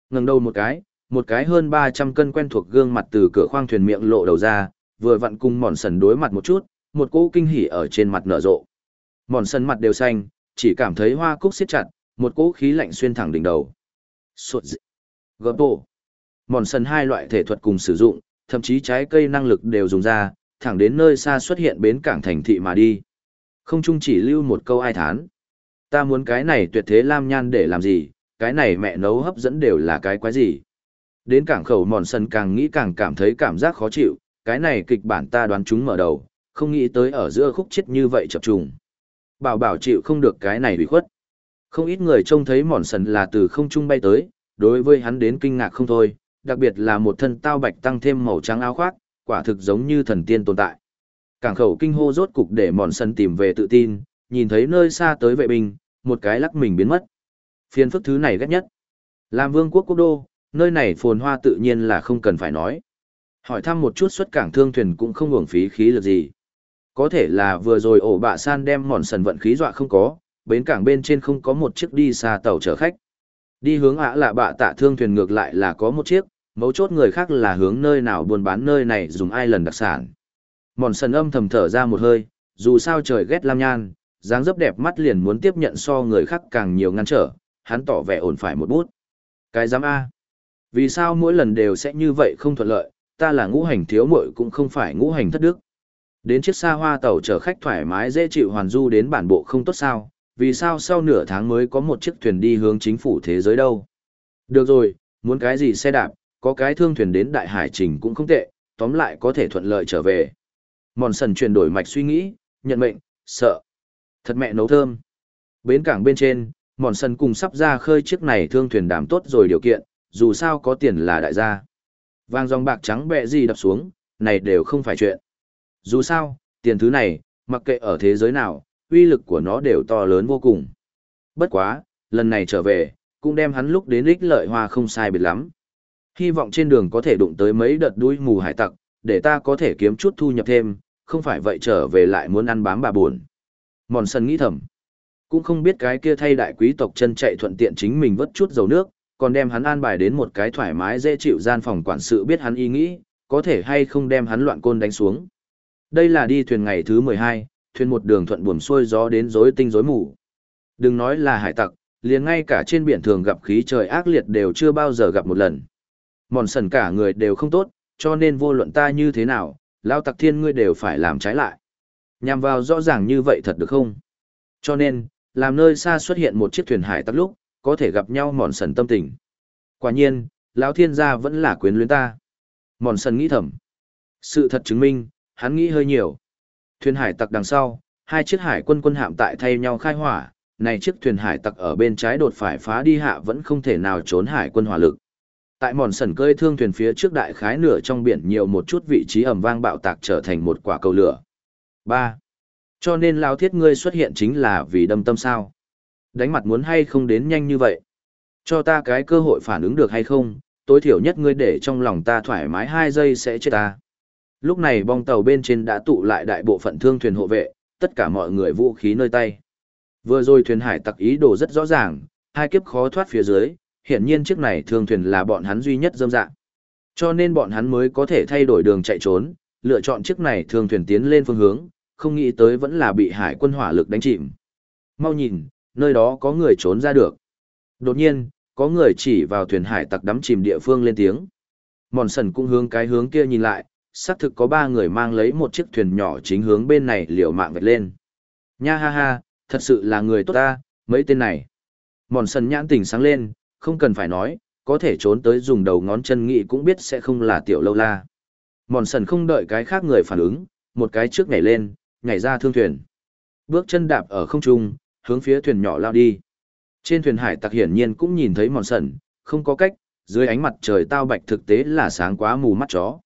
Ngừng đầu một cái, một cái hơn 300 cân quen thuộc gương mặt từ cửa khoang thuyền miệng lộ đầu ra, vừa vặn cùng mòn sần đối mặt một chút, một cỗ kinh hỉ ở trên mặt nở rộ. Mòn sần mặt đều xanh, chỉ cảm thấy hoa cúc siết chặt, một cỗ khí lạnh xuyên thẳng đỉnh đầu. Suột dị. Gấp bộ. Mòn sần hai loại thể thuật cùng sử dụng, thậm chí trái cây năng lực đều dùng ra, thẳng đến nơi xa xuất hiện bến cảng thành thị mà đi. Không chung chỉ lưu một câu ai thán. Ta muốn cái này tuyệt thế lam nhan để làm gì, cái này mẹ nấu hấp dẫn đều là cái quái gì. Đến cảng khẩu mòn sần càng nghĩ càng cảm thấy cảm giác khó chịu, cái này kịch bản ta đoán chúng mở đầu, không nghĩ tới ở giữa khúc chết như vậy chập trùng. Bảo bảo chịu không được cái này bị khuất. Không ít người trông thấy mòn sần là từ không trung bay tới, đối với hắn đến kinh ngạc không thôi, đặc biệt là một thân tao bạch tăng thêm màu trắng áo khoác, quả thực giống như thần tiên tồn tại. Cảng khẩu kinh hô rốt cục để mòn sân tìm về tự tin, nhìn thấy nơi xa tới vệ binh, một cái lắc mình biến mất. Phiên phức thứ này ghét nhất. Làm vương quốc quốc đô, nơi này phồn hoa tự nhiên là không cần phải nói. Hỏi thăm một chút xuất cảng thương thuyền cũng không uổng phí khí lực gì. Có thể là vừa rồi ổ bạ san đem mòn sần vận khí dọa không có, bến cảng bên trên không có một chiếc đi xa tàu chở khách. Đi hướng ả lạ bạ tạ thương thuyền ngược lại là có một chiếc, mấu chốt người khác là hướng nơi nào buôn bán nơi này dùng ai lần đặc sản. Mòn sần âm thầm thở ra một hơi, dù sao trời ghét lam nhan, dáng dấp đẹp mắt liền muốn tiếp nhận so người khác càng nhiều ngăn trở, hắn tỏ vẻ ổn phải một bút. Cái giám A. Vì sao mỗi lần đều sẽ như vậy không thuận lợi, ta là ngũ hành thiếu muội cũng không phải ngũ hành thất đức. Đến chiếc xa hoa tàu chở khách thoải mái dễ chịu hoàn du đến bản bộ không tốt sao, vì sao sau nửa tháng mới có một chiếc thuyền đi hướng chính phủ thế giới đâu. Được rồi, muốn cái gì xe đạp, có cái thương thuyền đến đại hải trình cũng không tệ, tóm lại có thể thuận lợi trở về. Mòn sần chuyển đổi mạch suy nghĩ, nhận mệnh, sợ. Thật mẹ nấu thơm. Bến cảng bên trên, mòn sần cùng sắp ra khơi chiếc này thương thuyền đảm tốt rồi điều kiện, dù sao có tiền là đại gia. Vang dòng bạc trắng bẹ gì đập xuống, này đều không phải chuyện. Dù sao, tiền thứ này, mặc kệ ở thế giới nào, uy lực của nó đều to lớn vô cùng. Bất quá, lần này trở về, cũng đem hắn lúc đến ích lợi hoa không sai biệt lắm. Hy vọng trên đường có thể đụng tới mấy đợt đuôi mù hải tặc, để ta có thể kiếm chút thu nhập thêm, không phải vậy trở về lại muốn ăn bám bà buồn. Mòn sân nghĩ thầm. Cũng không biết cái kia thay đại quý tộc chân chạy thuận tiện chính mình vớt chút dầu nước, còn đem hắn an bài đến một cái thoải mái dễ chịu gian phòng quản sự biết hắn ý nghĩ, có thể hay không đem hắn loạn côn đánh xuống. Đây là đi thuyền ngày thứ 12, thuyền một đường thuận buồm xuôi gió đến rối tinh rối mù. Đừng nói là hải tặc, liền ngay cả trên biển thường gặp khí trời ác liệt đều chưa bao giờ gặp một lần. Mòn sần cả người đều không tốt, cho nên vô luận ta như thế nào, lao tặc thiên ngươi đều phải làm trái lại. Nhằm vào rõ ràng như vậy thật được không? Cho nên, làm nơi xa xuất hiện một chiếc thuyền hải tặc lúc, có thể gặp nhau mòn sần tâm tình. Quả nhiên, lão thiên gia vẫn là quyến luyến ta. Mòn sần nghĩ thầm. Sự thật chứng minh, hắn nghĩ hơi nhiều. Thuyền hải tặc đằng sau, hai chiếc hải quân quân hạm tại thay nhau khai hỏa, này chiếc thuyền hải tặc ở bên trái đột phải phá đi hạ vẫn không thể nào trốn hải quân hỏa lực. Tại mòn sần cơi thương thuyền phía trước đại khái nửa trong biển nhiều một chút vị trí ẩm vang bạo tạc trở thành một quả cầu lửa. 3. Cho nên lao thiết ngươi xuất hiện chính là vì đâm tâm sao. Đánh mặt muốn hay không đến nhanh như vậy. Cho ta cái cơ hội phản ứng được hay không, tối thiểu nhất ngươi để trong lòng ta thoải mái hai giây sẽ chết ta. Lúc này bong tàu bên trên đã tụ lại đại bộ phận thương thuyền hộ vệ, tất cả mọi người vũ khí nơi tay. Vừa rồi thuyền hải tặc ý đồ rất rõ ràng, hai kiếp khó thoát phía dưới, hiện nhiên chiếc này thương thuyền là bọn hắn duy nhất dâm dạng. Cho nên bọn hắn mới có thể thay đổi đường chạy trốn, lựa chọn chiếc này thương thuyền tiến lên phương hướng, không nghĩ tới vẫn là bị hải quân hỏa lực đánh chìm. Mau nhìn, nơi đó có người trốn ra được. Đột nhiên, có người chỉ vào thuyền hải tặc đắm chìm địa phương lên tiếng. Mòn sần cũng hướng cái hướng kia nhìn lại, xác thực có ba người mang lấy một chiếc thuyền nhỏ chính hướng bên này liều mạng vạch lên. Nha ha ha, thật sự là người tốt ta, mấy tên này. Mòn sần nhãn tỉnh sáng lên, không cần phải nói, có thể trốn tới dùng đầu ngón chân nghị cũng biết sẽ không là tiểu lâu la. Mòn sần không đợi cái khác người phản ứng, một cái trước nhảy lên, nhảy ra thương thuyền. Bước chân đạp ở không trung, hướng phía thuyền nhỏ lao đi. Trên thuyền hải tặc hiển nhiên cũng nhìn thấy mòn sần, không có cách, dưới ánh mặt trời tao bạch thực tế là sáng quá mù mắt chó.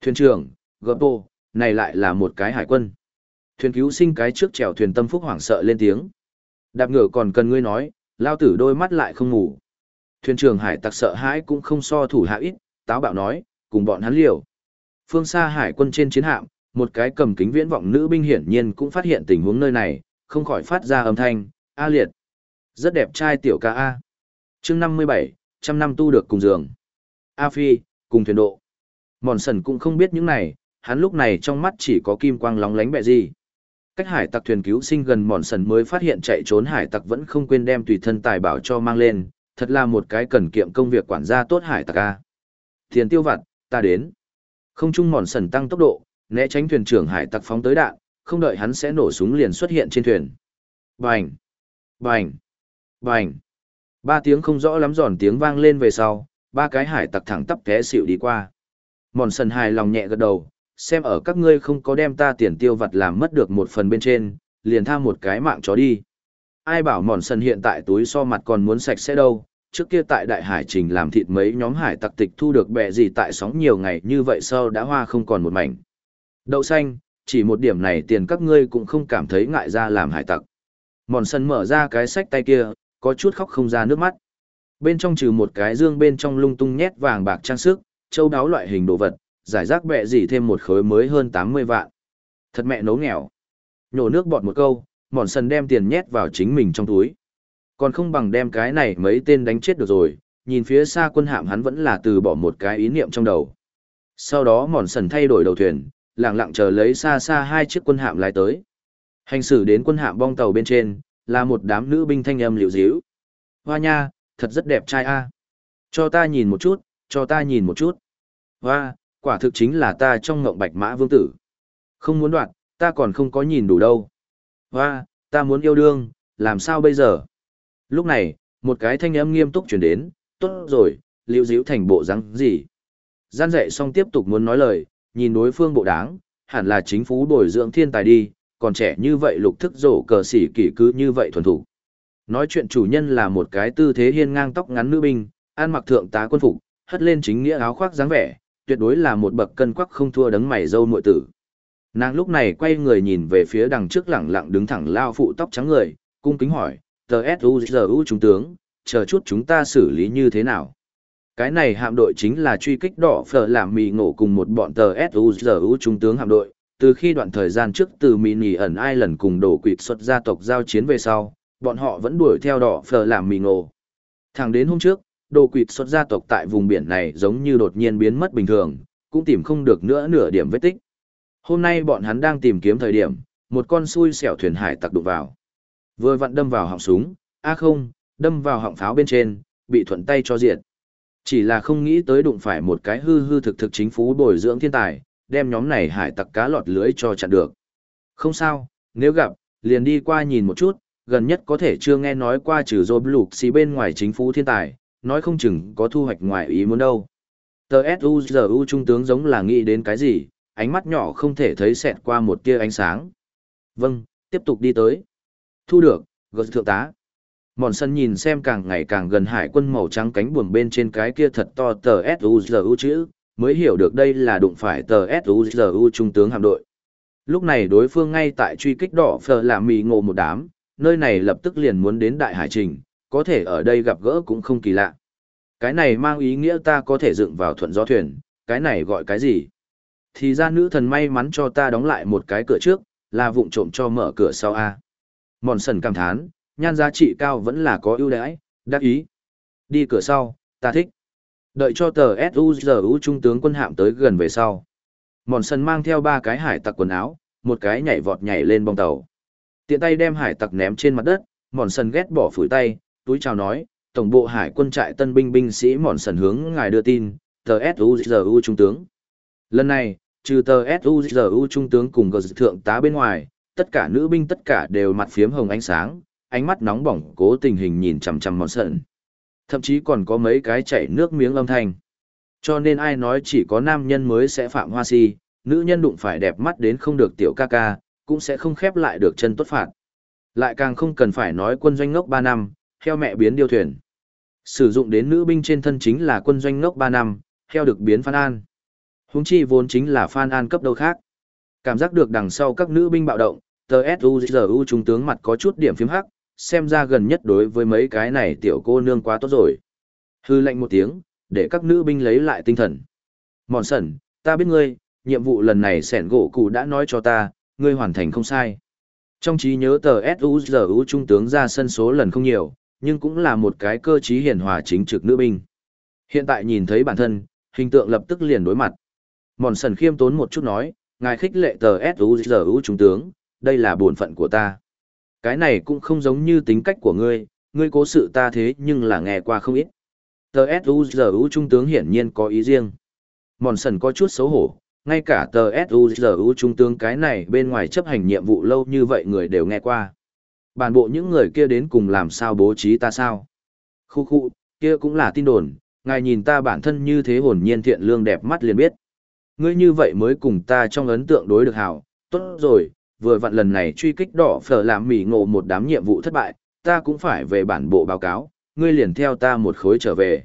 Thuyền trưởng, Gợp này lại là một cái hải quân. Thuyền cứu sinh cái trước chèo thuyền tâm phúc hoảng sợ lên tiếng. Đạp ngựa còn cần ngươi nói, lao tử đôi mắt lại không ngủ. Thuyền trưởng hải tặc sợ hãi cũng không so thủ hạ ít, táo bạo nói, cùng bọn hắn liều. Phương xa hải quân trên chiến hạm, một cái cầm kính viễn vọng nữ binh hiển nhiên cũng phát hiện tình huống nơi này, không khỏi phát ra âm thanh, A liệt. Rất đẹp trai tiểu ca A. chương 57, trăm năm tu được cùng giường. A phi, cùng thuyền độ. Mòn sần cũng không biết những này, hắn lúc này trong mắt chỉ có kim quang lóng lánh bẹ gì. Cách hải tặc thuyền cứu sinh gần mòn sần mới phát hiện chạy trốn hải tặc vẫn không quên đem tùy thân tài bảo cho mang lên, thật là một cái cần kiệm công việc quản gia tốt hải tặc a. Tiền tiêu vặt, ta đến. Không Chung mòn sần tăng tốc độ, né tránh thuyền trưởng hải tặc phóng tới đạn, không đợi hắn sẽ nổ súng liền xuất hiện trên thuyền. Bành! Bành! Bành! Ba tiếng không rõ lắm giòn tiếng vang lên về sau, ba cái hải tặc thẳng tắp té xỉu đi qua. Mòn sần hài lòng nhẹ gật đầu, xem ở các ngươi không có đem ta tiền tiêu vặt làm mất được một phần bên trên, liền tha một cái mạng chó đi. Ai bảo mòn sần hiện tại túi so mặt còn muốn sạch sẽ đâu, trước kia tại đại hải trình làm thịt mấy nhóm hải tặc tịch thu được bẹ gì tại sóng nhiều ngày như vậy sau đã hoa không còn một mảnh. Đậu xanh, chỉ một điểm này tiền các ngươi cũng không cảm thấy ngại ra làm hải tặc. Mòn sần mở ra cái sách tay kia, có chút khóc không ra nước mắt. Bên trong trừ một cái dương bên trong lung tung nhét vàng bạc trang sức, châu đáo loại hình đồ vật, giải rác bẹ gì thêm một khối mới hơn 80 vạn. Thật mẹ nấu nghèo. Nhổ nước bọt một câu, mòn sần đem tiền nhét vào chính mình trong túi. Còn không bằng đem cái này mấy tên đánh chết được rồi, nhìn phía xa quân hạm hắn vẫn là từ bỏ một cái ý niệm trong đầu. Sau đó mòn sần thay đổi đầu thuyền, lặng lặng chờ lấy xa xa hai chiếc quân hạm lái tới. Hành xử đến quân hạm bong tàu bên trên, là một đám nữ binh thanh âm liệu díu. Hoa nha, thật rất đẹp trai a. Cho ta nhìn một chút, cho ta nhìn một chút. Hoa, quả thực chính là ta trong ngộng bạch mã vương tử. Không muốn đoạn, ta còn không có nhìn đủ đâu. Hoa, ta muốn yêu đương, làm sao bây giờ? Lúc này, một cái thanh âm nghiêm túc chuyển đến, tốt rồi, liễu díu thành bộ răng gì? Gian dạy xong tiếp tục muốn nói lời, nhìn đối phương bộ đáng, hẳn là chính phủ bồi dưỡng thiên tài đi, còn trẻ như vậy lục thức rổ cờ xỉ kỷ cứ như vậy thuần thủ. Nói chuyện chủ nhân là một cái tư thế hiên ngang tóc ngắn nữ binh, ăn mặc thượng tá quân phục, hất lên chính nghĩa áo khoác dáng vẻ, tuyệt đối là một bậc cân quắc không thua đấng mày dâu muội tử. Nàng lúc này quay người nhìn về phía đằng trước lẳng lặng đứng thẳng lao phụ tóc trắng người, cung kính hỏi, tờ S.U.G.U. trung tướng, chờ chút chúng ta xử lý như thế nào? Cái này hạm đội chính là truy kích đỏ phở làm mì ngộ cùng một bọn tờ S.U.G.U. trung tướng hạm đội, từ khi đoạn thời gian trước từ mì nì ẩn ai lần cùng đổ quỵt xuất gia tộc giao chiến về sau, bọn họ vẫn đuổi theo đỏ phờ làm mì ngộ. Thẳng đến hôm trước, đồ quỵt xuất gia tộc tại vùng biển này giống như đột nhiên biến mất bình thường, cũng tìm không được nữa nửa điểm vết tích. Hôm nay bọn hắn đang tìm kiếm thời điểm, một con xui xẻo thuyền hải tặc đụng vào. Vừa vặn đâm vào họng súng, a không, đâm vào họng pháo bên trên, bị thuận tay cho diệt. Chỉ là không nghĩ tới đụng phải một cái hư hư thực thực chính phủ bồi dưỡng thiên tài, đem nhóm này hải tặc cá lọt lưới cho chặn được. Không sao, nếu gặp, liền đi qua nhìn một chút, gần nhất có thể chưa nghe nói qua trừ dô lục xì bên ngoài chính phủ thiên tài, nói không chừng có thu hoạch ngoài ý muốn đâu. Tờ S.U.G.U. trung tướng giống là nghĩ đến cái gì, ánh mắt nhỏ không thể thấy xẹt qua một tia ánh sáng. Vâng, tiếp tục đi tới. Thu được, gật thượng tá. Mòn sân nhìn xem càng ngày càng gần hải quân màu trắng cánh buồm bên trên cái kia thật to tờ S.U.G.U. chữ, mới hiểu được đây là đụng phải tờ S.U.G.U. trung tướng hạm đội. Lúc này đối phương ngay tại truy kích đỏ phờ là mì ngộ một đám, nơi này lập tức liền muốn đến đại hải trình, có thể ở đây gặp gỡ cũng không kỳ lạ. Cái này mang ý nghĩa ta có thể dựng vào thuận gió thuyền, cái này gọi cái gì? Thì ra nữ thần may mắn cho ta đóng lại một cái cửa trước, là vụng trộm cho mở cửa sau A. Mòn sần cảm thán, nhan giá trị cao vẫn là có ưu đãi, đắc ý. Đi cửa sau, ta thích. Đợi cho tờ S.U.G.U. trung tướng quân hạm tới gần về sau. Mòn sần mang theo ba cái hải tặc quần áo, một cái nhảy vọt nhảy lên bong tàu. Tiện tay đem hải tặc ném trên mặt đất, mòn sần ghét bỏ phủi tay, túi chào nói, tổng bộ hải quân trại tân binh binh sĩ mòn sần hướng ngài đưa tin, tờ u trung tướng. Lần này, trừ tờ u trung tướng cùng gờ thượng tá bên ngoài, tất cả nữ binh tất cả đều mặt phiếm hồng ánh sáng, ánh mắt nóng bỏng cố tình hình nhìn chằm chằm mòn sần. Thậm chí còn có mấy cái chảy nước miếng âm thanh. Cho nên ai nói chỉ có nam nhân mới sẽ phạm hoa si, nữ nhân đụng phải đẹp mắt đến không được tiểu ca ca, cũng sẽ không khép lại được chân tốt phạt. Lại càng không cần phải nói quân doanh ngốc 3 năm, heo mẹ biến điêu thuyền. Sử dụng đến nữ binh trên thân chính là quân doanh ngốc 3 năm, heo được biến Phan An. Húng chi vốn chính là Phan An cấp đâu khác. Cảm giác được đằng sau các nữ binh bạo động, tờ S.U.G.U. trung tướng mặt có chút điểm phím hắc, xem ra gần nhất đối với mấy cái này tiểu cô nương quá tốt rồi. Hư lệnh một tiếng, để các nữ binh lấy lại tinh thần. Mòn sẩn, ta biết ngươi, nhiệm vụ lần này sẻn gỗ cụ đã nói cho ta, ngươi hoàn thành không sai. Trong trí nhớ tờ S.U.G.U. trung tướng ra sân số lần không nhiều, nhưng cũng là một cái cơ trí hiền hòa chính trực nữ binh. Hiện tại nhìn thấy bản thân, hình tượng lập tức liền đối mặt. Mòn sần khiêm tốn một chút nói, ngài khích lệ tờ S.U.G.U. trung tướng, đây là bổn phận của ta. Cái này cũng không giống như tính cách của ngươi, ngươi cố sự ta thế nhưng là nghe qua không ít. Tờ S.U.G.U. trung tướng hiển nhiên có ý riêng. Mòn sần có chút xấu hổ, ngay cả tờ S.U.G.U. trung tướng cái này bên ngoài chấp hành nhiệm vụ lâu như vậy người đều nghe qua. Bản bộ những người kia đến cùng làm sao bố trí ta sao? Khu khu, kia cũng là tin đồn, ngài nhìn ta bản thân như thế hồn nhiên thiện lương đẹp mắt liền biết. Ngươi như vậy mới cùng ta trong ấn tượng đối được hảo, tốt rồi, vừa vặn lần này truy kích đỏ phở làm mỉ ngộ một đám nhiệm vụ thất bại, ta cũng phải về bản bộ báo cáo, ngươi liền theo ta một khối trở về.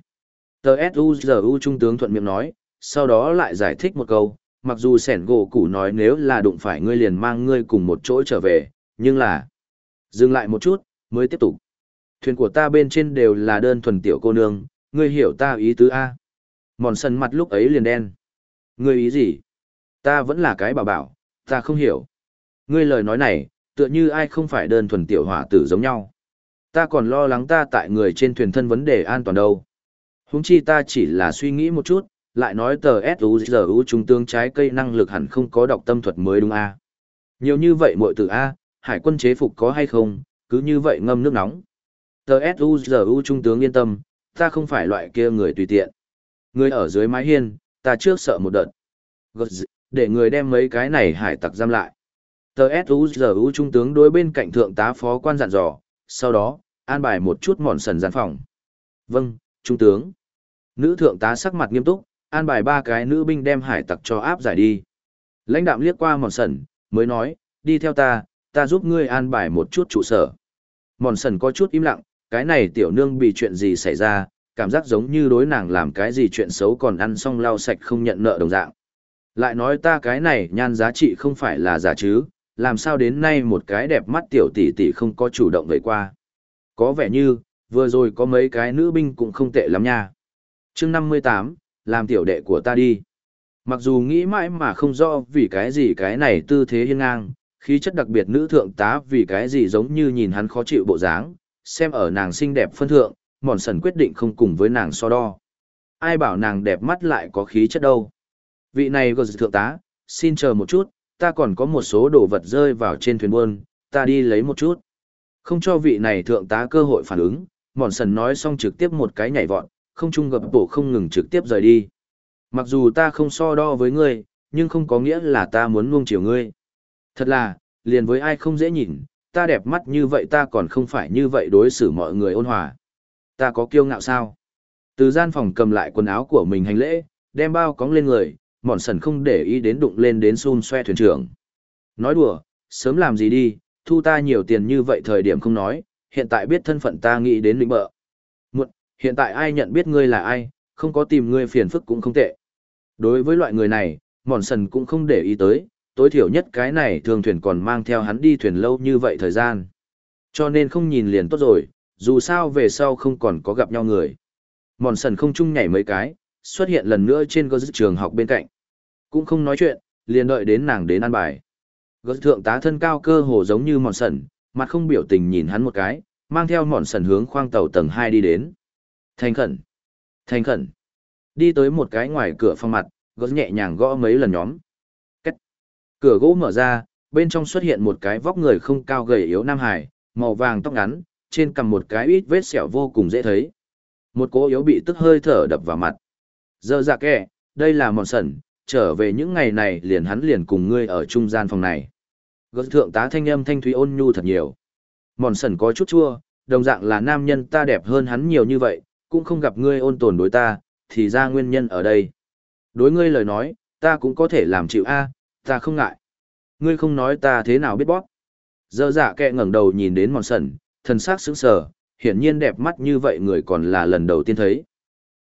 Tờ S.U.G.U. Trung tướng thuận miệng nói, sau đó lại giải thích một câu, mặc dù sẻn gỗ củ nói nếu là đụng phải ngươi liền mang ngươi cùng một chỗ trở về, nhưng là... Dừng lại một chút, mới tiếp tục. Thuyền của ta bên trên đều là đơn thuần tiểu cô nương, ngươi hiểu ta ý tứ A. Mòn sân mặt lúc ấy liền đen. Ngươi ý gì? Ta vẫn là cái bảo bảo, ta không hiểu. Ngươi lời nói này, tựa như ai không phải đơn thuần tiểu hỏa tử giống nhau. Ta còn lo lắng ta tại người trên thuyền thân vấn đề an toàn đâu. Húng chi ta chỉ là suy nghĩ một chút, lại nói tờ S.U.G.U. trung tướng trái cây năng lực hẳn không có đọc tâm thuật mới đúng a Nhiều như vậy muội tử A, hải quân chế phục có hay không, cứ như vậy ngâm nước nóng. Tờ S.U.G.U. trung tướng yên tâm, ta không phải loại kia người tùy tiện. Người ở dưới mái hiên, ta trước sợ một đợt. Để người đem mấy cái này hải tặc giam lại. Tờ S.U.G.U. trung tướng đối bên cạnh thượng tá phó quan dặn dò, sau đó, an bài một chút mòn sần gian phòng. Vâng, trung tướng. Nữ thượng tá sắc mặt nghiêm túc, an bài ba cái nữ binh đem hải tặc cho áp giải đi. Lãnh đạm liếc qua mòn sần, mới nói, đi theo ta, ta giúp ngươi an bài một chút trụ sở. Mòn sần có chút im lặng, cái này tiểu nương bị chuyện gì xảy ra, cảm giác giống như đối nàng làm cái gì chuyện xấu còn ăn xong lau sạch không nhận nợ đồng dạng. Lại nói ta cái này nhan giá trị không phải là giả chứ, làm sao đến nay một cái đẹp mắt tiểu tỷ tỷ không có chủ động vậy qua. Có vẻ như, vừa rồi có mấy cái nữ binh cũng không tệ lắm nha. chương 58, làm tiểu đệ của ta đi. Mặc dù nghĩ mãi mà không rõ vì cái gì cái này tư thế hiên ngang, Khí chất đặc biệt nữ thượng tá vì cái gì giống như nhìn hắn khó chịu bộ dáng, xem ở nàng xinh đẹp phân thượng, mòn sần quyết định không cùng với nàng so đo. Ai bảo nàng đẹp mắt lại có khí chất đâu. Vị này gờ thượng tá, xin chờ một chút, ta còn có một số đồ vật rơi vào trên thuyền buôn, ta đi lấy một chút. Không cho vị này thượng tá cơ hội phản ứng, mòn sần nói xong trực tiếp một cái nhảy vọt, không trung gập bổ không ngừng trực tiếp rời đi. Mặc dù ta không so đo với ngươi, nhưng không có nghĩa là ta muốn nuông chiều ngươi. Thật là, liền với ai không dễ nhìn, ta đẹp mắt như vậy ta còn không phải như vậy đối xử mọi người ôn hòa. Ta có kiêu ngạo sao? Từ gian phòng cầm lại quần áo của mình hành lễ, đem bao cóng lên người, mòn sần không để ý đến đụng lên đến xun xoe thuyền trưởng. Nói đùa, sớm làm gì đi, thu ta nhiều tiền như vậy thời điểm không nói, hiện tại biết thân phận ta nghĩ đến lĩnh bợ. Muộn, hiện tại ai nhận biết ngươi là ai, không có tìm ngươi phiền phức cũng không tệ. Đối với loại người này, mòn sần cũng không để ý tới, tối thiểu nhất cái này thường thuyền còn mang theo hắn đi thuyền lâu như vậy thời gian. Cho nên không nhìn liền tốt rồi, dù sao về sau không còn có gặp nhau người. Mòn sần không chung nhảy mấy cái, xuất hiện lần nữa trên cơ trường học bên cạnh. Cũng không nói chuyện, liền đợi đến nàng đến ăn bài. Gớt thượng tá thân cao cơ hồ giống như mòn sần, mặt không biểu tình nhìn hắn một cái, mang theo mòn sần hướng khoang tàu tầng 2 đi đến. Thành khẩn. Thành khẩn. Đi tới một cái ngoài cửa phòng mặt, gớt nhẹ nhàng gõ mấy lần nhóm. Cửa gỗ mở ra, bên trong xuất hiện một cái vóc người không cao gầy yếu nam hải, màu vàng tóc ngắn, trên cằm một cái ít vết sẹo vô cùng dễ thấy. Một cỗ yếu bị tức hơi thở đập vào mặt. Giờ dạ kẹ, đây là mòn Sẩn trở về những ngày này liền hắn liền cùng ngươi ở trung gian phòng này. Gớt thượng tá thanh âm thanh thúy ôn nhu thật nhiều. Mòn Sẩn có chút chua, đồng dạng là nam nhân ta đẹp hơn hắn nhiều như vậy, cũng không gặp ngươi ôn tồn đối ta, thì ra nguyên nhân ở đây. Đối ngươi lời nói, ta cũng có thể làm chịu a, ta không ngại. Ngươi không nói ta thế nào biết bóp. Dơ dạ kẹ ngẩng đầu nhìn đến mòn sần, thần sắc sững sờ, hiển nhiên đẹp mắt như vậy người còn là lần đầu tiên thấy.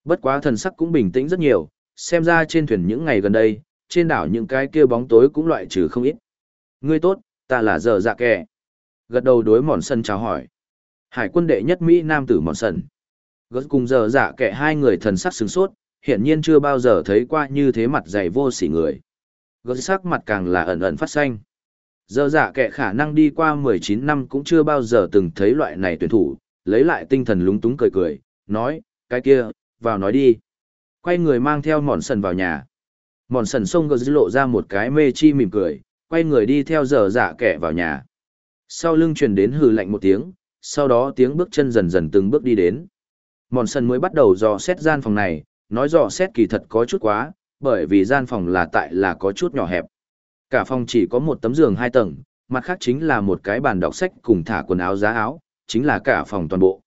Bất quá thần sắc cũng bình tĩnh rất nhiều, xem ra trên thuyền những ngày gần đây, trên đảo những cái kia bóng tối cũng loại trừ không ít. Ngươi tốt, ta là Dơ dạ kẹ Gật đầu đối mòn sân chào hỏi. Hải quân đệ nhất Mỹ Nam tử mòn sần Gật cùng Dơ dạ kẹ hai người thần sắc sướng sốt, hiển nhiên chưa bao giờ thấy qua như thế mặt dày vô sỉ người gớt sắc mặt càng là ẩn ẩn phát xanh. Giờ dạ kệ khả năng đi qua 19 năm cũng chưa bao giờ từng thấy loại này tuyển thủ, lấy lại tinh thần lúng túng cười cười, nói, cái kia, vào nói đi. Quay người mang theo mòn sần vào nhà. Mòn sần xông gớt lộ ra một cái mê chi mỉm cười, quay người đi theo giờ dạ kẻ vào nhà. Sau lưng truyền đến hừ lạnh một tiếng, sau đó tiếng bước chân dần dần từng bước đi đến. Mòn sần mới bắt đầu dò xét gian phòng này, nói dò xét kỳ thật có chút quá, bởi vì gian phòng là tại là có chút nhỏ hẹp. Cả phòng chỉ có một tấm giường hai tầng, mặt khác chính là một cái bàn đọc sách cùng thả quần áo giá áo, chính là cả phòng toàn bộ.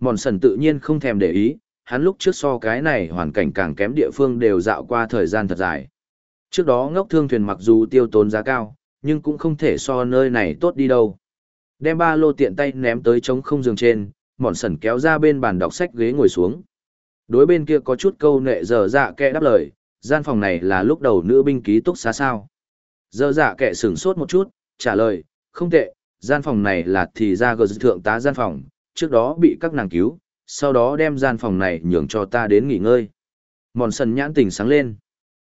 Mòn sần tự nhiên không thèm để ý, hắn lúc trước so cái này hoàn cảnh càng kém địa phương đều dạo qua thời gian thật dài. Trước đó ngốc thương thuyền mặc dù tiêu tốn giá cao, nhưng cũng không thể so nơi này tốt đi đâu. Đem ba lô tiện tay ném tới trống không giường trên, mòn sần kéo ra bên bàn đọc sách ghế ngồi xuống. Đối bên kia có chút câu nệ dở dạ kẽ đáp lời, gian phòng này là lúc đầu nữ binh ký túc xá sao. Dơ dạ kệ sửng sốt một chút, trả lời, không tệ, gian phòng này là thì ra gờ thượng tá gian phòng, trước đó bị các nàng cứu, sau đó đem gian phòng này nhường cho ta đến nghỉ ngơi. Mòn sần nhãn tỉnh sáng lên.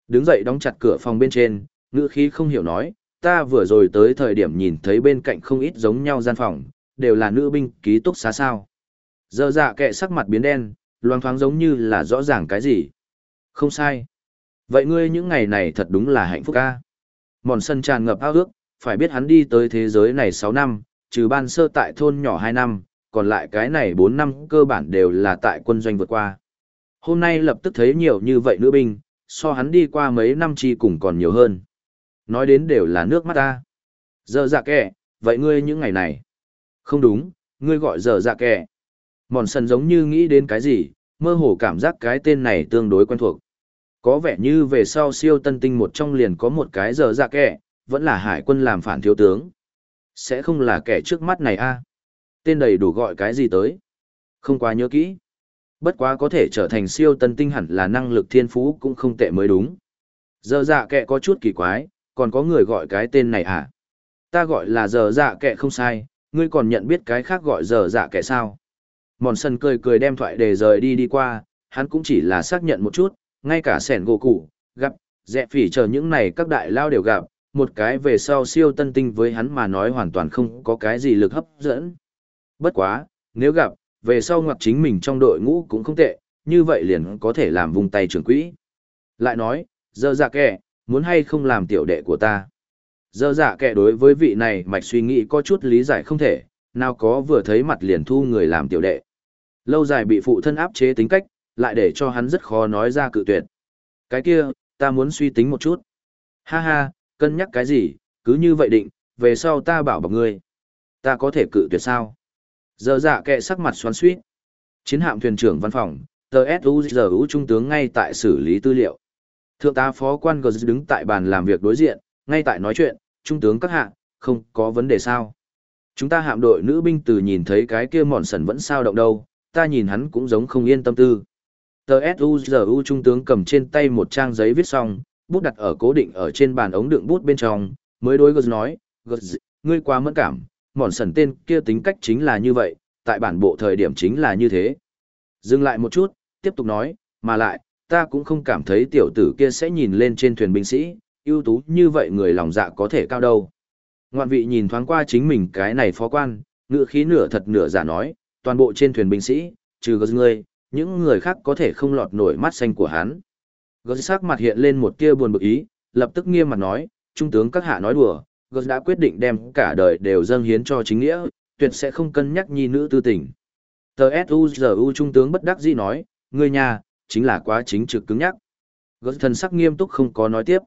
Đứng dậy đóng chặt cửa phòng bên trên, ngữ khí không hiểu nói, ta vừa rồi tới thời điểm nhìn thấy bên cạnh không ít giống nhau gian phòng, đều là nữ binh ký túc xá sao. Giờ dạ kệ sắc mặt biến đen, loang thoáng giống như là rõ ràng cái gì. Không sai. Vậy ngươi những ngày này thật đúng là hạnh phúc ca. Mòn sân tràn ngập ao ước, phải biết hắn đi tới thế giới này 6 năm, trừ ban sơ tại thôn nhỏ 2 năm, còn lại cái này 4 năm cơ bản đều là tại quân doanh vượt qua. Hôm nay lập tức thấy nhiều như vậy nữ binh, so hắn đi qua mấy năm chi cùng còn nhiều hơn. Nói đến đều là nước mắt ta. Giờ dạ kẻ, vậy ngươi những ngày này. Không đúng, ngươi gọi giờ dạ kẻ. Mòn sần giống như nghĩ đến cái gì, mơ hồ cảm giác cái tên này tương đối quen thuộc. Có vẻ như về sau siêu tân tinh một trong liền có một cái giờ dạ kẻ, vẫn là hải quân làm phản thiếu tướng. Sẽ không là kẻ trước mắt này a Tên đầy đủ gọi cái gì tới? Không quá nhớ kỹ. Bất quá có thể trở thành siêu tân tinh hẳn là năng lực thiên phú cũng không tệ mới đúng. Giờ dạ kệ có chút kỳ quái, còn có người gọi cái tên này à? Ta gọi là giờ dạ kệ không sai, ngươi còn nhận biết cái khác gọi giờ dạ kệ sao? Mòn sân cười cười đem thoại đề rời đi đi qua, hắn cũng chỉ là xác nhận một chút, ngay cả sẻn gỗ cũ, gặp, dẹ phỉ chờ những này các đại lao đều gặp, một cái về sau siêu tân tinh với hắn mà nói hoàn toàn không có cái gì lực hấp dẫn. Bất quá, nếu gặp, về sau ngoặc chính mình trong đội ngũ cũng không tệ, như vậy liền có thể làm vùng tay trưởng quỹ. Lại nói, dơ dạ kẻ, muốn hay không làm tiểu đệ của ta. Dơ dạ kẻ đối với vị này mạch suy nghĩ có chút lý giải không thể, nào có vừa thấy mặt liền thu người làm tiểu đệ. Lâu dài bị phụ thân áp chế tính cách, lại để cho hắn rất khó nói ra cự tuyệt. Cái kia, ta muốn suy tính một chút. Ha ha, cân nhắc cái gì, cứ như vậy định, về sau ta bảo bọc ngươi. Ta có thể cự tuyệt sao? Giờ dạ kệ sắc mặt xoắn suýt. Chiến hạm thuyền trưởng văn phòng, tờ SUZU trung tướng ngay tại xử lý tư liệu. Thượng tá phó quan G đứng tại bàn làm việc đối diện, ngay tại nói chuyện, trung tướng các hạ, không có vấn đề sao. Chúng ta hạm đội nữ binh từ nhìn thấy cái kia mòn sần vẫn sao động đâu, ta nhìn hắn cũng giống không yên tâm tư. Tờ SUZU trung tướng cầm trên tay một trang giấy viết xong, bút đặt ở cố định ở trên bàn ống đựng bút bên trong, mới đối gật nói, Guz, ngươi quá mẫn cảm, mòn sần tên kia tính cách chính là như vậy, tại bản bộ thời điểm chính là như thế. Dừng lại một chút, tiếp tục nói, mà lại, ta cũng không cảm thấy tiểu tử kia sẽ nhìn lên trên thuyền binh sĩ, ưu tú như vậy người lòng dạ có thể cao đâu. Ngoạn vị nhìn thoáng qua chính mình cái này phó quan, ngựa khí nửa thật nửa giả nói, toàn bộ trên thuyền binh sĩ, trừ gớt ngươi, những người khác có thể không lọt nổi mắt xanh của hắn. Gớt sắc mặt hiện lên một tia buồn bực ý, lập tức nghiêm mặt nói, trung tướng các hạ nói đùa, gớt đã quyết định đem cả đời đều dâng hiến cho chính nghĩa, tuyệt sẽ không cân nhắc nhi nữ tư tình. Tờ S.U.G.U. trung tướng bất đắc dĩ nói, ngươi nhà, chính là quá chính trực cứng nhắc. Gớt thần sắc nghiêm túc không có nói tiếp.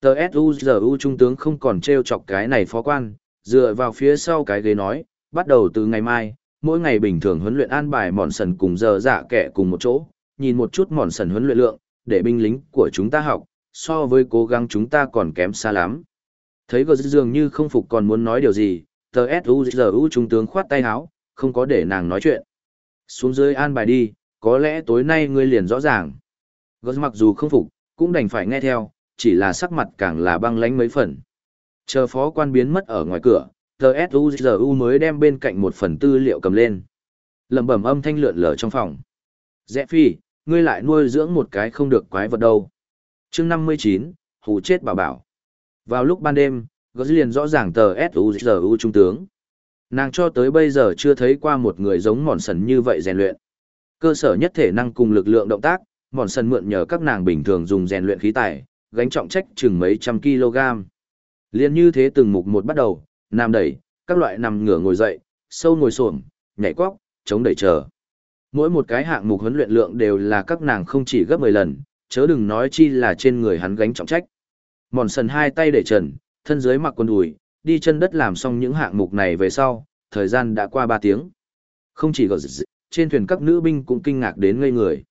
Tờ S.U.G.U. trung tướng không còn treo chọc cái này phó quan, dựa vào phía sau cái ghế nói, bắt đầu từ ngày mai, mỗi ngày bình thường huấn luyện an bài mòn sần cùng giờ dạ kẻ cùng một chỗ, nhìn một chút mòn sần huấn luyện lượng, để binh lính của chúng ta học, so với cố gắng chúng ta còn kém xa lắm. Thấy gờ dường như không phục còn muốn nói điều gì, tờ S.U.G.U. trung tướng khoát tay áo, không có để nàng nói chuyện. Xuống dưới an bài đi, có lẽ tối nay ngươi liền rõ ràng. Gờ mặc dù không phục, cũng đành phải nghe theo, chỉ là sắc mặt càng là băng lánh mấy phần. Chờ phó quan biến mất ở ngoài cửa, TSUZU mới đem bên cạnh một phần tư liệu cầm lên. Lẩm bẩm âm thanh lượn lờ trong phòng. Rẽ phi, ngươi lại nuôi dưỡng một cái không được quái vật đâu. chương 59, hù chết bảo bảo. Vào lúc ban đêm, gỡ liền rõ ràng tờ SUZU trung tướng. Nàng cho tới bây giờ chưa thấy qua một người giống mòn sần như vậy rèn luyện. Cơ sở nhất thể năng cùng lực lượng động tác, mòn sần mượn nhờ các nàng bình thường dùng rèn luyện khí tài, gánh trọng trách chừng mấy trăm kg. Liên như thế từng mục một bắt đầu, nằm đẩy, các loại nằm ngửa ngồi dậy, sâu ngồi xổm, nhảy quóc, chống đẩy chờ. Mỗi một cái hạng mục huấn luyện lượng đều là các nàng không chỉ gấp 10 lần, chớ đừng nói chi là trên người hắn gánh trọng trách. Mòn sần hai tay để trần, thân dưới mặc quần đùi, đi chân đất làm xong những hạng mục này về sau, thời gian đã qua 3 tiếng. Không chỉ gọt trên thuyền các nữ binh cũng kinh ngạc đến ngây người.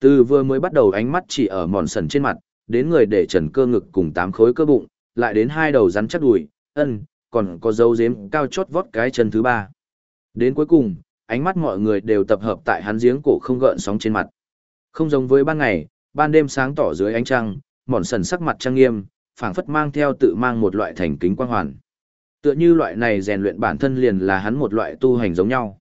Từ vừa mới bắt đầu ánh mắt chỉ ở mòn sần trên mặt, đến người để trần cơ ngực cùng tám khối cơ bụng, lại đến hai đầu rắn chắc đùi, ân, còn có dấu dếm cao chót vót cái chân thứ ba. Đến cuối cùng, ánh mắt mọi người đều tập hợp tại hắn giếng cổ không gợn sóng trên mặt. Không giống với ban ngày, ban đêm sáng tỏ dưới ánh trăng, mòn sần sắc mặt trang nghiêm, phảng phất mang theo tự mang một loại thành kính quang hoàn. Tựa như loại này rèn luyện bản thân liền là hắn một loại tu hành giống nhau.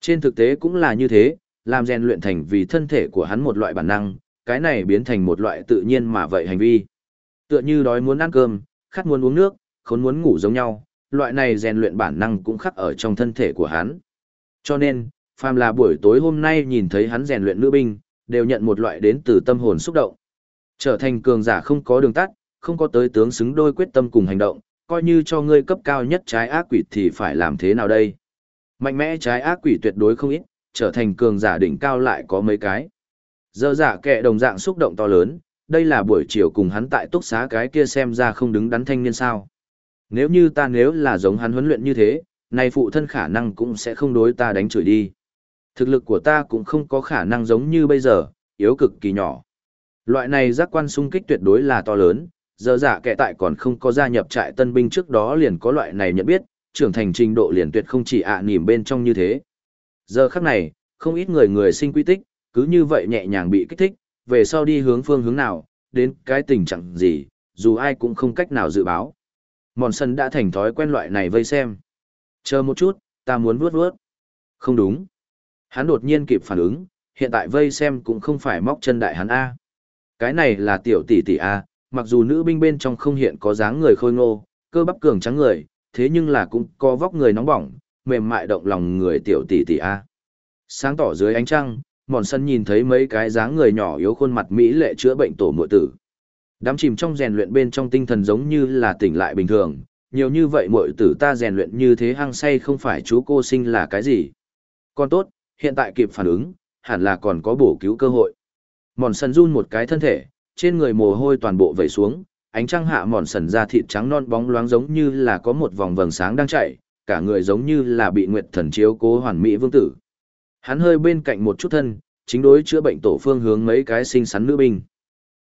Trên thực tế cũng là như thế, làm rèn luyện thành vì thân thể của hắn một loại bản năng, cái này biến thành một loại tự nhiên mà vậy hành vi. Tựa như đói muốn ăn cơm, khát muốn uống nước, khốn muốn ngủ giống nhau, loại này rèn luyện bản năng cũng khắc ở trong thân thể của hắn. Cho nên, phàm là buổi tối hôm nay nhìn thấy hắn rèn luyện nữ binh, đều nhận một loại đến từ tâm hồn xúc động. Trở thành cường giả không có đường tắt, không có tới tướng xứng đôi quyết tâm cùng hành động, coi như cho ngươi cấp cao nhất trái ác quỷ thì phải làm thế nào đây? Mạnh mẽ trái ác quỷ tuyệt đối không ít, trở thành cường giả đỉnh cao lại có mấy cái. Dơ giả kệ đồng dạng xúc động to lớn, đây là buổi chiều cùng hắn tại túc xá cái kia xem ra không đứng đắn thanh niên sao. Nếu như ta nếu là giống hắn huấn luyện như thế, này phụ thân khả năng cũng sẽ không đối ta đánh chửi đi. Thực lực của ta cũng không có khả năng giống như bây giờ, yếu cực kỳ nhỏ. Loại này giác quan sung kích tuyệt đối là to lớn, giờ giả kẻ tại còn không có gia nhập trại tân binh trước đó liền có loại này nhận biết, trưởng thành trình độ liền tuyệt không chỉ ạ à nỉm bên trong như thế. Giờ khắc này, không ít người người sinh quy tích, cứ như vậy nhẹ nhàng bị kích thích, về sau đi hướng phương hướng nào, đến cái tình trạng gì, dù ai cũng không cách nào dự báo. Mòn sân đã thành thói quen loại này vây xem. Chờ một chút, ta muốn vuốt vuốt. Không đúng. Hắn đột nhiên kịp phản ứng, hiện tại vây xem cũng không phải móc chân đại hắn A. Cái này là tiểu tỷ tỷ A, mặc dù nữ binh bên trong không hiện có dáng người khôi ngô, cơ bắp cường trắng người, thế nhưng là cũng có vóc người nóng bỏng, mềm mại động lòng người tiểu tỷ tỷ a. Sáng tỏ dưới ánh trăng, Mòn Sân nhìn thấy mấy cái dáng người nhỏ yếu khuôn mặt mỹ lệ chữa bệnh tổ muội tử. Đám chìm trong rèn luyện bên trong tinh thần giống như là tỉnh lại bình thường, nhiều như vậy muội tử ta rèn luyện như thế hăng say không phải chú cô sinh là cái gì. Còn tốt, hiện tại kịp phản ứng, hẳn là còn có bổ cứu cơ hội. Mòn sần run một cái thân thể, trên người mồ hôi toàn bộ vẩy xuống, ánh trăng hạ mòn sần ra thịt trắng non bóng loáng giống như là có một vòng vầng sáng đang chạy, cả người giống như là bị nguyệt thần chiếu cố hoàn mỹ vương tử. Hắn hơi bên cạnh một chút thân, chính đối chữa bệnh tổ phương hướng mấy cái xinh xắn nữ binh.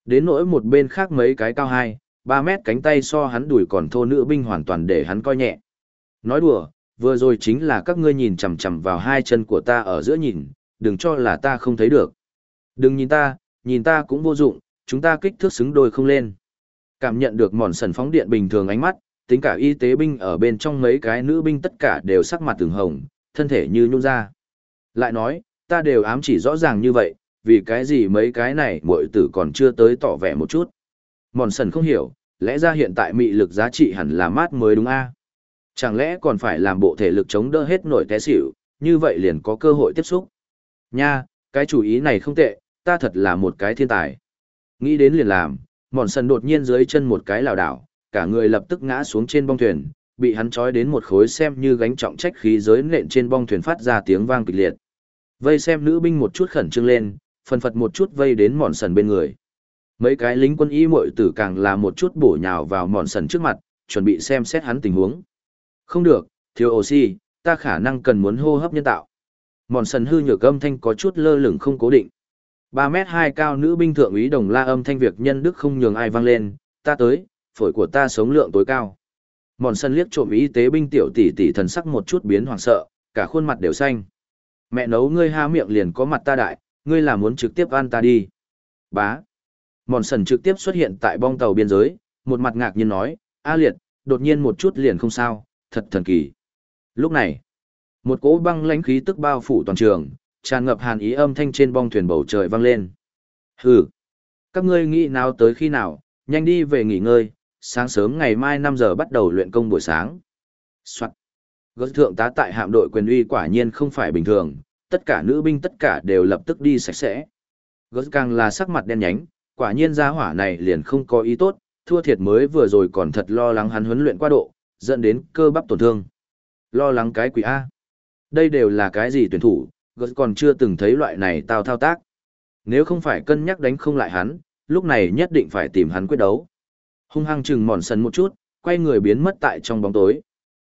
Đến nỗi một bên khác mấy cái cao hai, ba mét cánh tay so hắn đuổi còn thô nữ binh hoàn toàn để hắn coi nhẹ. Nói đùa, vừa rồi chính là các ngươi nhìn chằm chằm vào hai chân của ta ở giữa nhìn, đừng cho là ta không thấy được. Đừng nhìn ta, nhìn ta cũng vô dụng, chúng ta kích thước xứng đôi không lên. Cảm nhận được mòn sần phóng điện bình thường ánh mắt, tính cả y tế binh ở bên trong mấy cái nữ binh tất cả đều sắc mặt từng hồng, thân thể như nhung ra. Lại nói, ta đều ám chỉ rõ ràng như vậy, vì cái gì mấy cái này muội tử còn chưa tới tỏ vẻ một chút. Mòn sần không hiểu, lẽ ra hiện tại mị lực giá trị hẳn là mát mới đúng a Chẳng lẽ còn phải làm bộ thể lực chống đỡ hết nổi té xỉu, như vậy liền có cơ hội tiếp xúc. Nha, cái chủ ý này không tệ, ta thật là một cái thiên tài. Nghĩ đến liền làm, mòn sần đột nhiên dưới chân một cái lảo đảo, cả người lập tức ngã xuống trên bong thuyền, bị hắn trói đến một khối xem như gánh trọng trách khí giới nện trên bong thuyền phát ra tiếng vang kịch liệt. Vây xem nữ binh một chút khẩn trương lên, phần phật một chút vây đến mòn sần bên người. Mấy cái lính quân y muội tử càng là một chút bổ nhào vào mòn sần trước mặt, chuẩn bị xem xét hắn tình huống. Không được, thiếu oxy, ta khả năng cần muốn hô hấp nhân tạo. Mòn sần hư nhược âm thanh có chút lơ lửng không cố định. 3 mét 2 cao nữ binh thượng úy đồng la âm thanh việc nhân đức không nhường ai vang lên, ta tới, phổi của ta sống lượng tối cao. Mòn sân liếc trộm y tế binh tiểu tỷ tỷ thần sắc một chút biến hoảng sợ, cả khuôn mặt đều xanh. Mẹ nấu ngươi ha miệng liền có mặt ta đại, ngươi là muốn trực tiếp ăn ta đi. Bá. Mòn sần trực tiếp xuất hiện tại bong tàu biên giới, một mặt ngạc nhiên nói, A liệt, đột nhiên một chút liền không sao, thật thần kỳ. Lúc này, một cỗ băng lãnh khí tức bao phủ toàn trường, tràn ngập hàn ý âm thanh trên bong thuyền bầu trời vang lên. Hừ, các ngươi nghĩ nào tới khi nào, nhanh đi về nghỉ ngơi, sáng sớm ngày mai 5 giờ bắt đầu luyện công buổi sáng. Soạn. Gớt thượng tá tại hạm đội quyền uy quả nhiên không phải bình thường, tất cả nữ binh tất cả đều lập tức đi sạch sẽ. Gớt càng là sắc mặt đen nhánh, quả nhiên gia hỏa này liền không có ý tốt, thua thiệt mới vừa rồi còn thật lo lắng hắn huấn luyện quá độ, dẫn đến cơ bắp tổn thương. Lo lắng cái quỷ A. Đây đều là cái gì tuyển thủ, gớt còn chưa từng thấy loại này tao thao tác. Nếu không phải cân nhắc đánh không lại hắn, lúc này nhất định phải tìm hắn quyết đấu. Hung hăng chừng mòn sần một chút, quay người biến mất tại trong bóng tối.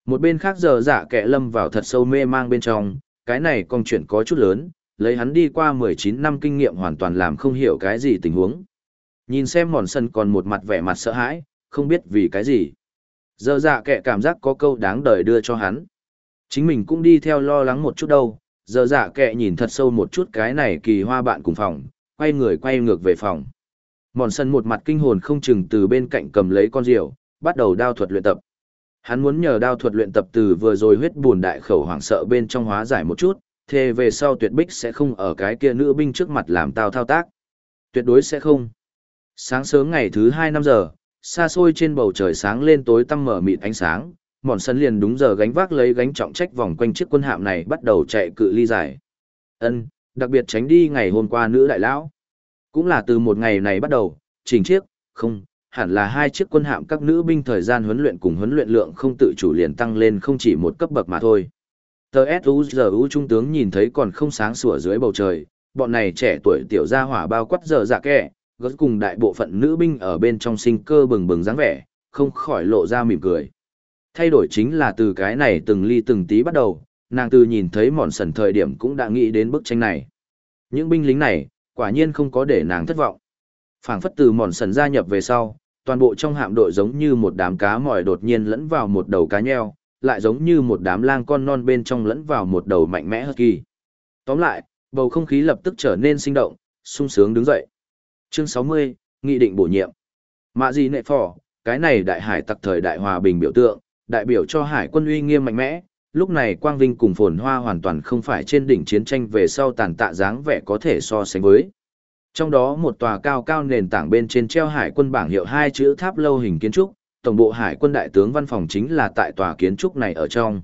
Một bên khác giờ giả kẻ lâm vào thật sâu mê mang bên trong, cái này con chuyện có chút lớn, lấy hắn đi qua 19 năm kinh nghiệm hoàn toàn làm không hiểu cái gì tình huống. Nhìn xem mòn sân còn một mặt vẻ mặt sợ hãi, không biết vì cái gì. Giờ dạ kẻ cảm giác có câu đáng đời đưa cho hắn. Chính mình cũng đi theo lo lắng một chút đâu, giờ dạ kệ nhìn thật sâu một chút cái này kỳ hoa bạn cùng phòng, quay người quay ngược về phòng. Mòn sân một mặt kinh hồn không chừng từ bên cạnh cầm lấy con rượu, bắt đầu đao thuật luyện tập. Hắn muốn nhờ đao thuật luyện tập từ vừa rồi huyết buồn đại khẩu hoảng sợ bên trong hóa giải một chút, thề về sau tuyệt bích sẽ không ở cái kia nữ binh trước mặt làm tao thao tác. Tuyệt đối sẽ không. Sáng sớm ngày thứ hai năm giờ, xa xôi trên bầu trời sáng lên tối tăm mở mịt ánh sáng, mòn sân liền đúng giờ gánh vác lấy gánh trọng trách vòng quanh chiếc quân hạm này bắt đầu chạy cự ly dài. Ân, đặc biệt tránh đi ngày hôm qua nữ đại lão. Cũng là từ một ngày này bắt đầu, chỉnh chiếc, không, hẳn là hai chiếc quân hạm các nữ binh thời gian huấn luyện cùng huấn luyện lượng không tự chủ liền tăng lên không chỉ một cấp bậc mà thôi. Tờ S.U.G.U. Trung tướng nhìn thấy còn không sáng sủa dưới bầu trời, bọn này trẻ tuổi tiểu gia hỏa bao quát giờ dạ kẻ, gớt cùng đại bộ phận nữ binh ở bên trong sinh cơ bừng bừng dáng vẻ, không khỏi lộ ra mỉm cười. Thay đổi chính là từ cái này từng ly từng tí bắt đầu, nàng từ nhìn thấy mòn sần thời điểm cũng đã nghĩ đến bức tranh này. Những binh lính này, quả nhiên không có để nàng thất vọng. phảng phất từ mòn sần gia nhập về sau, toàn bộ trong hạm đội giống như một đám cá mỏi đột nhiên lẫn vào một đầu cá nheo, lại giống như một đám lang con non bên trong lẫn vào một đầu mạnh mẽ hất kỳ. Tóm lại, bầu không khí lập tức trở nên sinh động, sung sướng đứng dậy. Chương 60, Nghị định bổ nhiệm. Mạ gì nệ phỏ, cái này đại hải tặc thời đại hòa bình biểu tượng, đại biểu cho hải quân uy nghiêm mạnh mẽ, lúc này quang vinh cùng phồn hoa hoàn toàn không phải trên đỉnh chiến tranh về sau tàn tạ dáng vẻ có thể so sánh với. Trong đó một tòa cao cao nền tảng bên trên treo hải quân bảng hiệu hai chữ tháp lâu hình kiến trúc, tổng bộ hải quân đại tướng văn phòng chính là tại tòa kiến trúc này ở trong.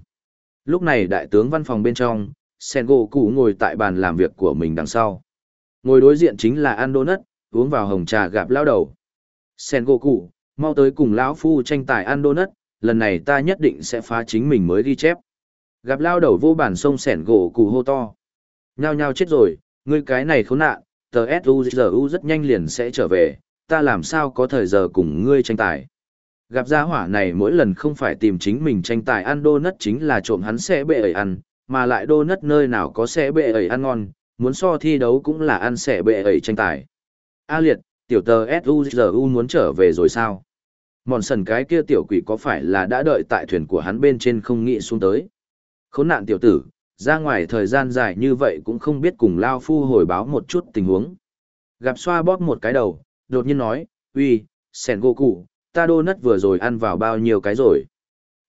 Lúc này đại tướng văn phòng bên trong, Sengo Cụ ngồi tại bàn làm việc của mình đằng sau. Ngồi đối diện chính là Andonut, uống vào hồng trà gặp lao đầu. Sengo Cụ, mau tới cùng lão phu tranh tài Andonut, lần này ta nhất định sẽ phá chính mình mới ghi chép. Gặp lao đầu vô bản sông sẻn gỗ cụ hô to. Nhao nhao chết rồi, ngươi cái này khốn nạn, tờ S.U.G.U. rất nhanh liền sẽ trở về, ta làm sao có thời giờ cùng ngươi tranh tài. Gặp gia hỏa này mỗi lần không phải tìm chính mình tranh tài ăn đô nất chính là trộm hắn sẽ bệ ẩy ăn, mà lại đô nất nơi nào có sẽ bệ ẩy ăn ngon, muốn so thi đấu cũng là ăn sẽ bệ ẩy tranh tài. A liệt, tiểu tờ suzu muốn trở về rồi sao? Mòn sần cái kia tiểu quỷ có phải là đã đợi tại thuyền của hắn bên trên không nghĩ xuống tới? Khốn nạn tiểu tử, ra ngoài thời gian dài như vậy cũng không biết cùng Lao Phu hồi báo một chút tình huống. Gặp xoa bóp một cái đầu, đột nhiên nói, uy, sẻn gỗ cụ, ta đô nất vừa rồi ăn vào bao nhiêu cái rồi.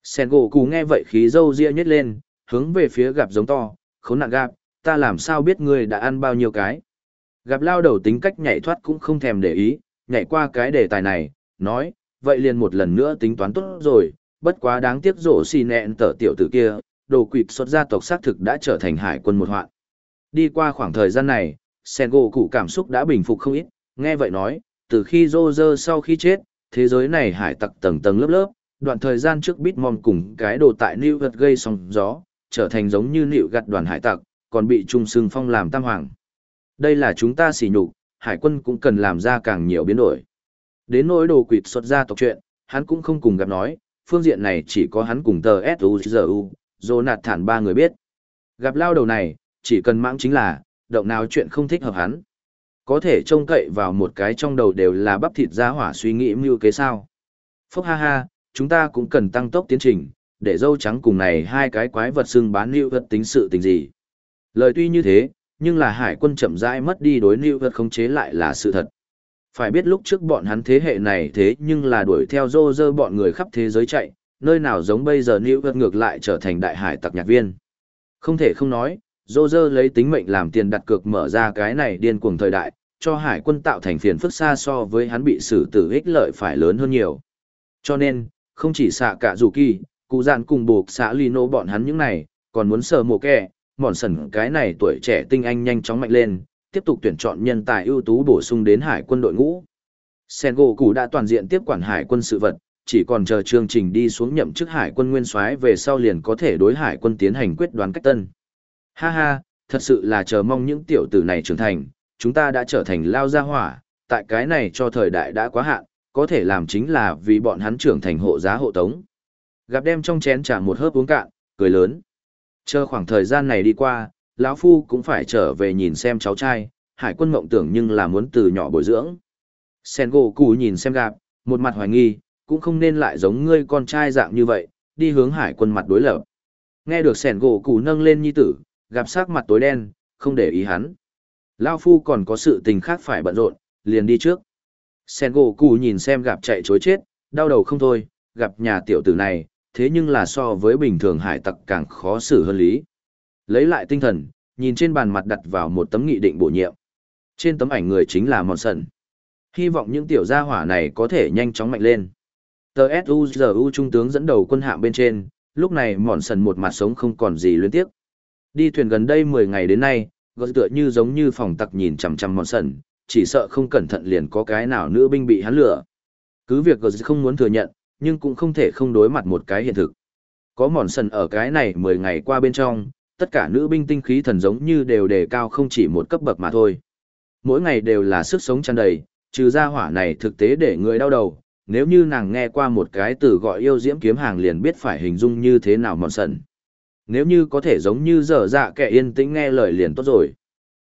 Sẻn gỗ cụ nghe vậy khí dâu ria nhét lên, hướng về phía gặp giống to, khốn nạn gặp, ta làm sao biết ngươi đã ăn bao nhiêu cái. Gặp lao đầu tính cách nhảy thoát cũng không thèm để ý, nhảy qua cái đề tài này, nói, vậy liền một lần nữa tính toán tốt rồi, bất quá đáng tiếc rổ xì nẹn tở tiểu tử kia, đồ quỵt xuất gia tộc xác thực đã trở thành hải quân một hoạn. Đi qua khoảng thời gian này, sen gỗ cụ cảm xúc đã bình phục không ít, nghe vậy nói, từ khi rô sau khi chết, thế giới này hải tặc tầng tầng lớp lớp, đoạn thời gian trước Bitmon cùng cái đồ tại New Gật gây sóng gió, trở thành giống như nịu gặt đoàn hải tặc, còn bị Trung Sương Phong làm tam hoàng. Đây là chúng ta xỉ nhục, hải quân cũng cần làm ra càng nhiều biến đổi. Đến nỗi đồ quỵt xuất ra tộc chuyện, hắn cũng không cùng gặp nói, phương diện này chỉ có hắn cùng tờ S.U.G.U. Rô nạt thản ba người biết. Gặp lao đầu này, chỉ cần mãng chính là, động nào chuyện không thích hợp hắn. Có thể trông cậy vào một cái trong đầu đều là bắp thịt ra hỏa suy nghĩ mưu kế sao. Phúc ha ha, chúng ta cũng cần tăng tốc tiến trình, để dâu trắng cùng này hai cái quái vật xưng bán lưu vật tính sự tình gì. Lời tuy như thế, nhưng là hải quân chậm rãi mất đi đối lưu vật khống chế lại là sự thật. Phải biết lúc trước bọn hắn thế hệ này thế nhưng là đuổi theo rô rơ bọn người khắp thế giới chạy, nơi nào giống bây giờ New York ngược lại trở thành đại hải tặc nhạc viên. Không thể không nói, Roger lấy tính mệnh làm tiền đặt cược mở ra cái này điên cuồng thời đại, cho hải quân tạo thành phiền phức xa so với hắn bị xử tử ích lợi phải lớn hơn nhiều. Cho nên, không chỉ xạ cả dù kỳ, cụ dạn cùng buộc xã Lino bọn hắn những này, còn muốn sờ mồ kẹ, mòn sần cái này tuổi trẻ tinh anh nhanh chóng mạnh lên, tiếp tục tuyển chọn nhân tài ưu tú bổ sung đến hải quân đội ngũ. Sengoku đã toàn diện tiếp quản hải quân sự vật, chỉ còn chờ chương trình đi xuống nhậm chức hải quân nguyên soái về sau liền có thể đối hải quân tiến hành quyết đoán cách tân. Ha ha, thật sự là chờ mong những tiểu tử này trưởng thành, chúng ta đã trở thành lao gia hỏa, tại cái này cho thời đại đã quá hạn, có thể làm chính là vì bọn hắn trưởng thành hộ giá hộ tống. Gặp đem trong chén trà một hớp uống cạn, cười lớn. Chờ khoảng thời gian này đi qua, lão phu cũng phải trở về nhìn xem cháu trai, hải quân mộng tưởng nhưng là muốn từ nhỏ bồi dưỡng. Sen gỗ nhìn xem gặp, một mặt hoài nghi, cũng không nên lại giống ngươi con trai dạng như vậy, đi hướng hải quân mặt đối lập. Nghe được sẻn gỗ củ nâng lên nhi tử, gặp sắc mặt tối đen, không để ý hắn. Lao phu còn có sự tình khác phải bận rộn, liền đi trước. Sẻn gỗ củ nhìn xem gặp chạy chối chết, đau đầu không thôi, gặp nhà tiểu tử này, thế nhưng là so với bình thường hải tặc càng khó xử hơn lý. Lấy lại tinh thần, nhìn trên bàn mặt đặt vào một tấm nghị định bổ nhiệm. Trên tấm ảnh người chính là Mòn Sần. Hy vọng những tiểu gia hỏa này có thể nhanh chóng mạnh lên. Tờ trung tướng dẫn đầu quân hạm bên trên, lúc này mòn sần một mặt sống không còn gì luyến tiếc. Đi thuyền gần đây 10 ngày đến nay, gọt tựa như giống như phòng tặc nhìn chằm chằm mòn sần, chỉ sợ không cẩn thận liền có cái nào nữ binh bị hắn lửa. Cứ việc gọt không muốn thừa nhận, nhưng cũng không thể không đối mặt một cái hiện thực. Có mòn sần ở cái này 10 ngày qua bên trong, tất cả nữ binh tinh khí thần giống như đều đề cao không chỉ một cấp bậc mà thôi. Mỗi ngày đều là sức sống tràn đầy, trừ ra hỏa này thực tế để người đau đầu, nếu như nàng nghe qua một cái từ gọi yêu diễm kiếm hàng liền biết phải hình dung như thế nào mòn sần. Nếu như có thể giống như dở dạ kẻ yên tĩnh nghe lời liền tốt rồi.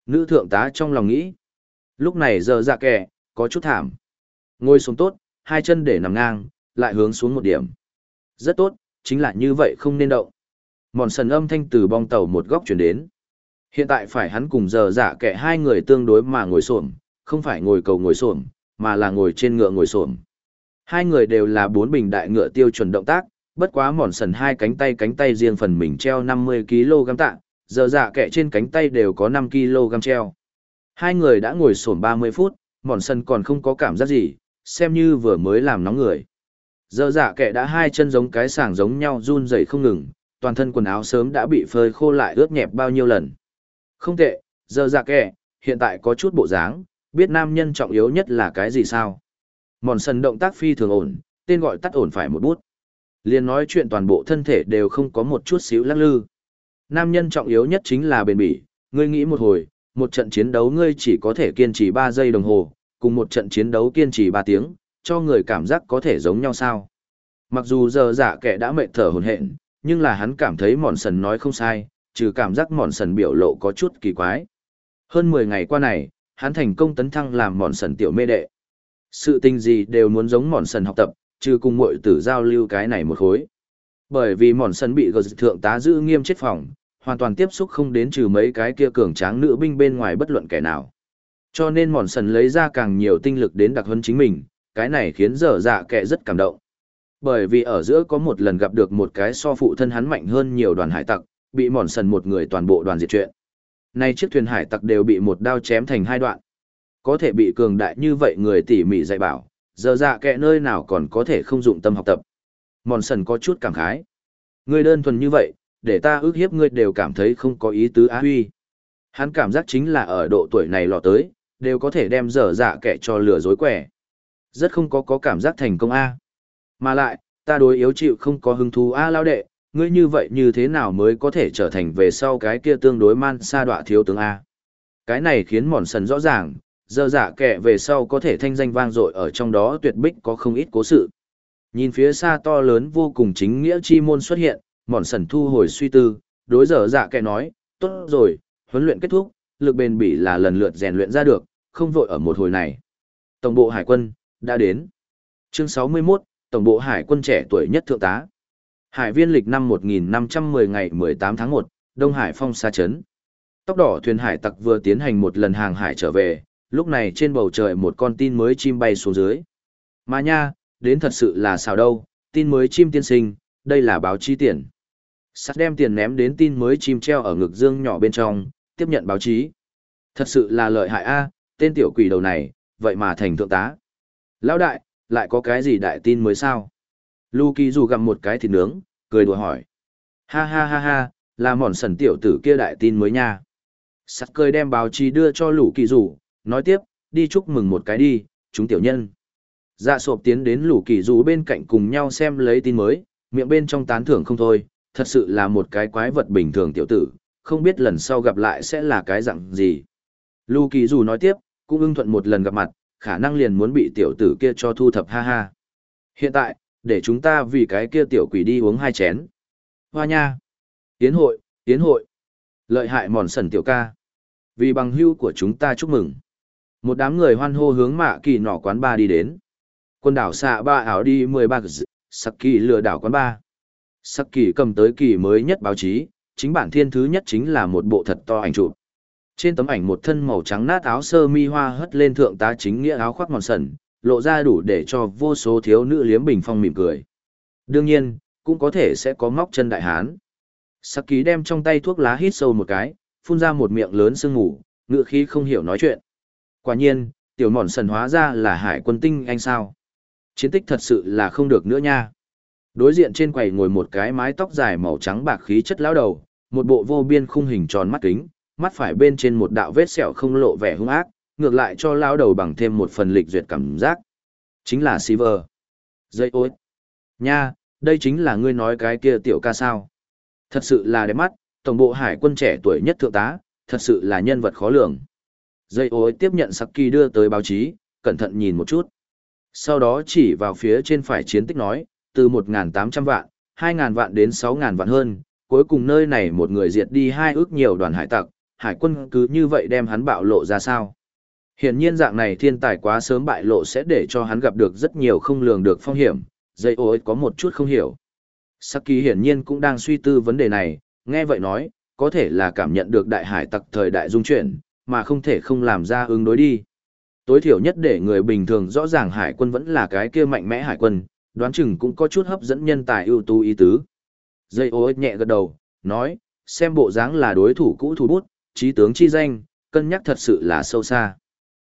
Nữ thượng tá trong lòng nghĩ. Lúc này dở dạ kẻ, có chút thảm. Ngồi xuống tốt, hai chân để nằm ngang, lại hướng xuống một điểm. Rất tốt, chính là như vậy không nên động. Mòn sần âm thanh từ bong tàu một góc chuyển đến. Hiện tại phải hắn cùng dở dạ kẻ hai người tương đối mà ngồi xổm, không phải ngồi cầu ngồi xổm, mà là ngồi trên ngựa ngồi xổm. Hai người đều là bốn bình đại ngựa tiêu chuẩn động tác, bất quá mòn sần hai cánh tay cánh tay riêng phần mình treo 50kg tạ, giờ dạ kẹ trên cánh tay đều có 5kg treo. Hai người đã ngồi sổm 30 phút, mòn sần còn không có cảm giác gì, xem như vừa mới làm nóng người. Giờ dạ kẻ đã hai chân giống cái sàng giống nhau run rẩy không ngừng, toàn thân quần áo sớm đã bị phơi khô lại ướt nhẹp bao nhiêu lần. Không tệ, giờ dạ kẻ, hiện tại có chút bộ dáng, biết nam nhân trọng yếu nhất là cái gì sao? Mòn sần động tác phi thường ổn, tên gọi tắt ổn phải một bút. liền nói chuyện toàn bộ thân thể đều không có một chút xíu lắc lư. Nam nhân trọng yếu nhất chính là bền bỉ, ngươi nghĩ một hồi, một trận chiến đấu ngươi chỉ có thể kiên trì ba giây đồng hồ, cùng một trận chiến đấu kiên trì ba tiếng, cho người cảm giác có thể giống nhau sao. Mặc dù giờ giả kẻ đã mệt thở hồn hện, nhưng là hắn cảm thấy mòn sần nói không sai, trừ cảm giác mòn sần biểu lộ có chút kỳ quái. Hơn 10 ngày qua này, hắn thành công tấn thăng làm mòn sần tiểu mê đệ. Sự tình gì đều muốn giống mòn sần học tập, trừ cùng muội tử giao lưu cái này một khối. Bởi vì mòn sần bị gờ thượng tá giữ nghiêm chết phòng, hoàn toàn tiếp xúc không đến trừ mấy cái kia cường tráng nữ binh bên ngoài bất luận kẻ nào. Cho nên mòn sần lấy ra càng nhiều tinh lực đến đặc huấn chính mình, cái này khiến dở dạ kẻ rất cảm động. Bởi vì ở giữa có một lần gặp được một cái so phụ thân hắn mạnh hơn nhiều đoàn hải tặc, bị mòn sần một người toàn bộ đoàn diệt chuyện. Nay chiếc thuyền hải tặc đều bị một đao chém thành hai đoạn. Có thể bị cường đại như vậy người tỉ mỉ dạy bảo, giờ dạ kệ nơi nào còn có thể không dụng tâm học tập. Mòn sần có chút cảm khái. Người đơn thuần như vậy, để ta ước hiếp ngươi đều cảm thấy không có ý tứ á huy. Hắn cảm giác chính là ở độ tuổi này lọ tới, đều có thể đem dở dạ kẻ cho lừa dối quẻ. Rất không có có cảm giác thành công A. Mà lại, ta đối yếu chịu không có hứng thú A lao đệ, ngươi như vậy như thế nào mới có thể trở thành về sau cái kia tương đối man sa đọa thiếu tướng A. Cái này khiến mòn sần rõ ràng, giờ dạ kẻ về sau có thể thanh danh vang dội ở trong đó tuyệt bích có không ít cố sự. Nhìn phía xa to lớn vô cùng chính nghĩa chi môn xuất hiện, mòn sần thu hồi suy tư, đối giờ dạ kẻ nói, tốt rồi, huấn luyện kết thúc, lực bền bỉ là lần lượt rèn luyện ra được, không vội ở một hồi này. Tổng bộ Hải quân, đã đến. Chương 61, Tổng bộ Hải quân trẻ tuổi nhất thượng tá. Hải viên lịch năm 1510 ngày 18 tháng 1, Đông Hải phong xa chấn. Tóc đỏ thuyền hải tặc vừa tiến hành một lần hàng hải trở về, lúc này trên bầu trời một con tin mới chim bay xuống dưới. Mà nha, đến thật sự là sao đâu, tin mới chim tiên sinh, đây là báo chí tiền. Sắt đem tiền ném đến tin mới chim treo ở ngực dương nhỏ bên trong, tiếp nhận báo chí. Thật sự là lợi hại a, tên tiểu quỷ đầu này, vậy mà thành thượng tá. Lão đại, lại có cái gì đại tin mới sao? Lu Kỳ dù gặm một cái thịt nướng, cười đùa hỏi. Ha ha ha ha, là mòn sần tiểu tử kia đại tin mới nha. Sắt cười đem báo chí đưa cho Lũ Kỳ dù, nói tiếp, đi chúc mừng một cái đi, chúng tiểu nhân. Dạ sộp tiến đến Lũ Kỳ rú bên cạnh cùng nhau xem lấy tin mới, miệng bên trong tán thưởng không thôi, thật sự là một cái quái vật bình thường tiểu tử, không biết lần sau gặp lại sẽ là cái dạng gì. lũ Kỳ rú nói tiếp, cũng ưng thuận một lần gặp mặt, khả năng liền muốn bị tiểu tử kia cho thu thập ha ha. Hiện tại, để chúng ta vì cái kia tiểu quỷ đi uống hai chén. Hoa nha! Tiến hội, tiến hội! Lợi hại mòn sần tiểu ca. Vì bằng hưu của chúng ta chúc mừng. Một đám người hoan hô hướng mạ kỳ nỏ quán ba đi đến. Quân đảo xạ ba ảo đi 13 sặc kỳ lừa đảo quán ba. Sắc kỳ cầm tới kỳ mới nhất báo chí, chính bản thiên thứ nhất chính là một bộ thật to ảnh chụp. Trên tấm ảnh một thân màu trắng nát áo sơ mi hoa hất lên thượng tá chính nghĩa áo khoác mòn sần, lộ ra đủ để cho vô số thiếu nữ liếm bình phong mỉm cười. Đương nhiên, cũng có thể sẽ có móc chân đại hán. Sắc kỳ đem trong tay thuốc lá hít sâu một cái, phun ra một miệng lớn sương ngủ, ngựa khí không hiểu nói chuyện. Quả nhiên, tiểu mòn sần hóa ra là hải quân tinh anh sao. Chiến tích thật sự là không được nữa nha. Đối diện trên quầy ngồi một cái mái tóc dài màu trắng bạc khí chất lão đầu, một bộ vô biên khung hình tròn mắt kính, mắt phải bên trên một đạo vết sẹo không lộ vẻ hung ác, ngược lại cho lão đầu bằng thêm một phần lịch duyệt cảm giác. Chính là Silver. Dây ối. Nha, đây chính là ngươi nói cái kia tiểu ca sao. Thật sự là đẹp mắt, tổng bộ hải quân trẻ tuổi nhất thượng tá, thật sự là nhân vật khó lường. Dây ối tiếp nhận Saki đưa tới báo chí, cẩn thận nhìn một chút. Sau đó chỉ vào phía trên phải chiến tích nói, từ 1.800 vạn, 2.000 vạn đến 6.000 vạn hơn, cuối cùng nơi này một người diệt đi hai ước nhiều đoàn hải tặc, hải quân cứ như vậy đem hắn bạo lộ ra sao. Hiển nhiên dạng này thiên tài quá sớm bại lộ sẽ để cho hắn gặp được rất nhiều không lường được phong hiểm, dây ối có một chút không hiểu. Saki hiển nhiên cũng đang suy tư vấn đề này, nghe vậy nói, có thể là cảm nhận được đại hải tặc thời đại dung chuyển, mà không thể không làm ra ứng đối đi. Tối thiểu nhất để người bình thường rõ ràng hải quân vẫn là cái kia mạnh mẽ hải quân, đoán chừng cũng có chút hấp dẫn nhân tài ưu tú ý tứ. Dây ô nhẹ gật đầu, nói, xem bộ dáng là đối thủ cũ thủ bút, trí tướng chi danh, cân nhắc thật sự là sâu xa.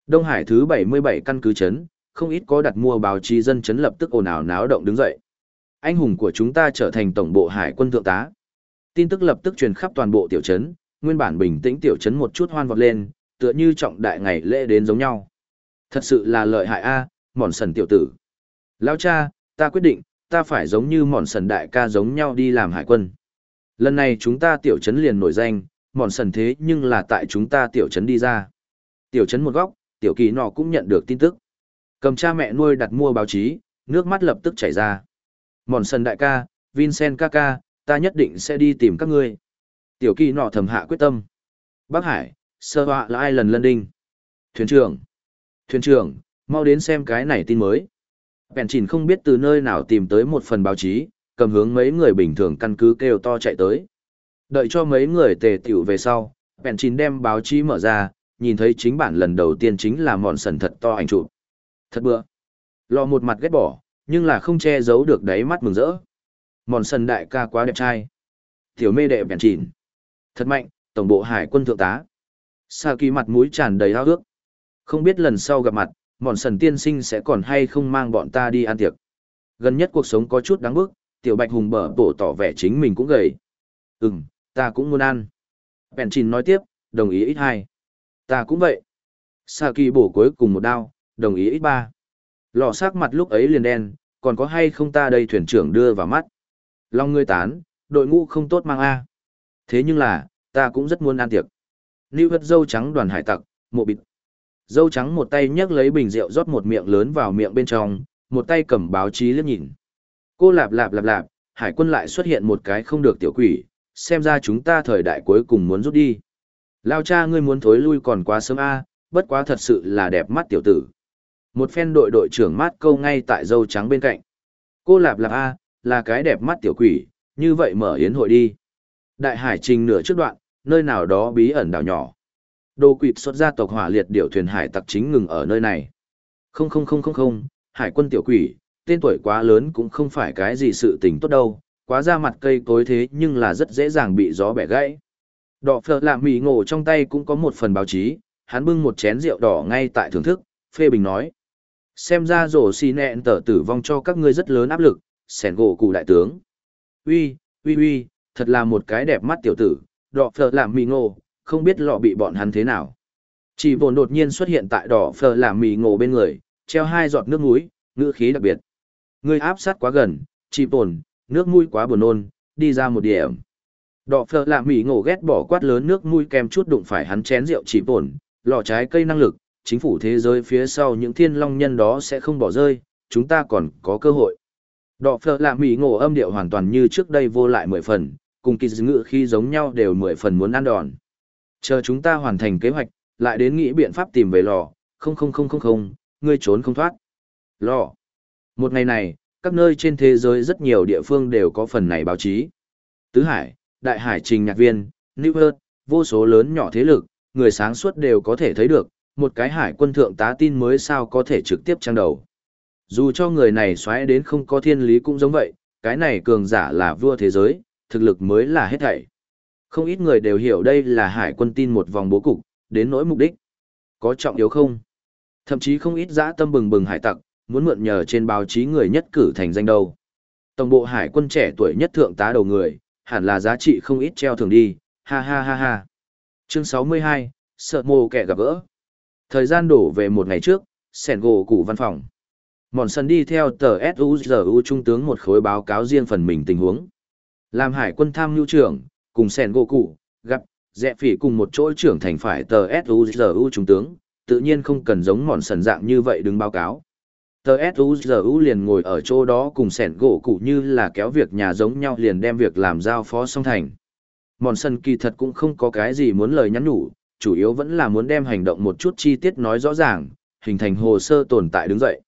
Đông Hải thứ 77 căn cứ chấn, không ít có đặt mua báo chí dân chấn lập tức ồn ào náo động đứng dậy. Anh hùng của chúng ta trở thành tổng bộ hải quân thượng tá. Tin tức lập tức truyền khắp toàn bộ tiểu chấn nguyên bản bình tĩnh tiểu trấn một chút hoan vọt lên, tựa như trọng đại ngày lễ đến giống nhau. Thật sự là lợi hại a, mòn sần tiểu tử. Lão cha, ta quyết định, ta phải giống như mòn sần đại ca giống nhau đi làm hải quân. Lần này chúng ta tiểu trấn liền nổi danh, mòn sần thế nhưng là tại chúng ta tiểu trấn đi ra. Tiểu trấn một góc, tiểu kỳ nọ cũng nhận được tin tức. Cầm cha mẹ nuôi đặt mua báo chí, nước mắt lập tức chảy ra. Mòn sần đại ca, Vincent ca ca, ta nhất định sẽ đi tìm các ngươi. Tiểu kỳ nọ thầm hạ quyết tâm. Bắc Hải, sơ họa là ai lần lân đinh. Thuyền trưởng. Thuyền trưởng, mau đến xem cái này tin mới. Bèn chìn không biết từ nơi nào tìm tới một phần báo chí, cầm hướng mấy người bình thường căn cứ kêu to chạy tới. Đợi cho mấy người tề tiểu về sau, bèn chìn đem báo chí mở ra, nhìn thấy chính bản lần đầu tiên chính là mòn sần thật to ảnh chụp. Thật bựa. Lò một mặt ghét bỏ, nhưng là không che giấu được đáy mắt mừng rỡ. Mòn sần đại ca quá đẹp trai. Tiểu mê đệ bèn chìn. Thật mạnh, tổng bộ hải quân thượng tá. Sa kỳ mặt mũi tràn đầy hao ước. Không biết lần sau gặp mặt, mòn sần tiên sinh sẽ còn hay không mang bọn ta đi ăn tiệc. Gần nhất cuộc sống có chút đáng bức, tiểu bạch hùng bở bổ tỏ vẻ chính mình cũng gầy. Ừm, ta cũng muốn ăn. Bèn chìn nói tiếp, đồng ý ít hai. Ta cũng vậy. Sa kỳ bổ cuối cùng một đao, đồng ý ít ba. Lò sắc mặt lúc ấy liền đen, còn có hay không ta đây thuyền trưởng đưa vào mắt. Long ngươi tán, đội ngũ không tốt mang A. Thế nhưng là, ta cũng rất muốn ăn tiệc. Lưu hất dâu trắng đoàn hải tặc, mộ bịt. Dâu trắng một tay nhấc lấy bình rượu rót một miệng lớn vào miệng bên trong, một tay cầm báo chí liếc nhìn. Cô lạp lạp lạp lạp, hải quân lại xuất hiện một cái không được tiểu quỷ, xem ra chúng ta thời đại cuối cùng muốn rút đi. Lao cha ngươi muốn thối lui còn quá sớm a, bất quá thật sự là đẹp mắt tiểu tử. Một phen đội đội trưởng mát câu ngay tại dâu trắng bên cạnh. Cô lạp lạp a, là cái đẹp mắt tiểu quỷ, như vậy mở yến hội đi. Đại hải trình nửa trước đoạn, nơi nào đó bí ẩn đảo nhỏ. Đồ quỵt xuất gia tộc hỏa liệt điệu thuyền hải tặc chính ngừng ở nơi này. Không không không không không, hải quân tiểu quỷ, tên tuổi quá lớn cũng không phải cái gì sự tình tốt đâu, quá ra mặt cây cối thế nhưng là rất dễ dàng bị gió bẻ gãy. Đỏ phở lạ mì ngộ trong tay cũng có một phần báo chí, hắn bưng một chén rượu đỏ ngay tại thưởng thức, phê bình nói. Xem ra rổ xì nẹn tở tử vong cho các ngươi rất lớn áp lực, sẻn gỗ cụ đại tướng. Uy, uy uy, thật là một cái đẹp mắt tiểu tử, đỏ phở làm mì ngộ, không biết lọ bị bọn hắn thế nào. Chỉ vồn đột nhiên xuất hiện tại đỏ phở làm mì ngộ bên người, treo hai giọt nước mũi, ngữ khí đặc biệt. người áp sát quá gần, chỉ vồn, nước mũi quá buồn nôn, đi ra một điểm. Đỏ phở làm mì ngộ ghét bỏ quát lớn nước mũi kèm chút đụng phải hắn chén rượu chỉ vồn, lọ trái cây năng lực, chính phủ thế giới phía sau những thiên long nhân đó sẽ không bỏ rơi, chúng ta còn có cơ hội. Đỏ phở làm mì ngộ âm điệu hoàn toàn như trước đây vô lại mười phần, cùng kỳ ngự khi giống nhau đều mười phần muốn ăn đòn. Chờ chúng ta hoàn thành kế hoạch, lại đến nghĩ biện pháp tìm về lò, không không không không không, ngươi trốn không thoát. Lò. Một ngày này, các nơi trên thế giới rất nhiều địa phương đều có phần này báo chí. Tứ Hải, Đại Hải Trình Nhạc Viên, New Earth, vô số lớn nhỏ thế lực, người sáng suốt đều có thể thấy được, một cái hải quân thượng tá tin mới sao có thể trực tiếp trang đầu. Dù cho người này xoáy đến không có thiên lý cũng giống vậy, cái này cường giả là vua thế giới, thực lực mới là hết thảy. Không ít người đều hiểu đây là hải quân tin một vòng bố cục, đến nỗi mục đích. Có trọng yếu không? Thậm chí không ít dã tâm bừng bừng hải tặc, muốn mượn nhờ trên báo chí người nhất cử thành danh đâu. Tổng bộ hải quân trẻ tuổi nhất thượng tá đầu người, hẳn là giá trị không ít treo thường đi, ha ha ha ha. Chương 62, sợ mồ kẻ gặp gỡ. Thời gian đổ về một ngày trước, sẻn gỗ cụ văn phòng. Mòn sân đi theo tờ SUZU trung tướng một khối báo cáo riêng phần mình tình huống. Làm hải quân tham nhu trưởng, cùng sẻn gỗ cụ, gặp, dẹ phỉ cùng một chỗ trưởng thành phải tờ SUZU trung tướng, tự nhiên không cần giống mòn sần dạng như vậy đứng báo cáo. Tờ SUZU liền ngồi ở chỗ đó cùng sẻn gỗ cụ như là kéo việc nhà giống nhau liền đem việc làm giao phó xong thành. Mòn sần kỳ thật cũng không có cái gì muốn lời nhắn nhủ, chủ yếu vẫn là muốn đem hành động một chút chi tiết nói rõ ràng, hình thành hồ sơ tồn tại đứng dậy.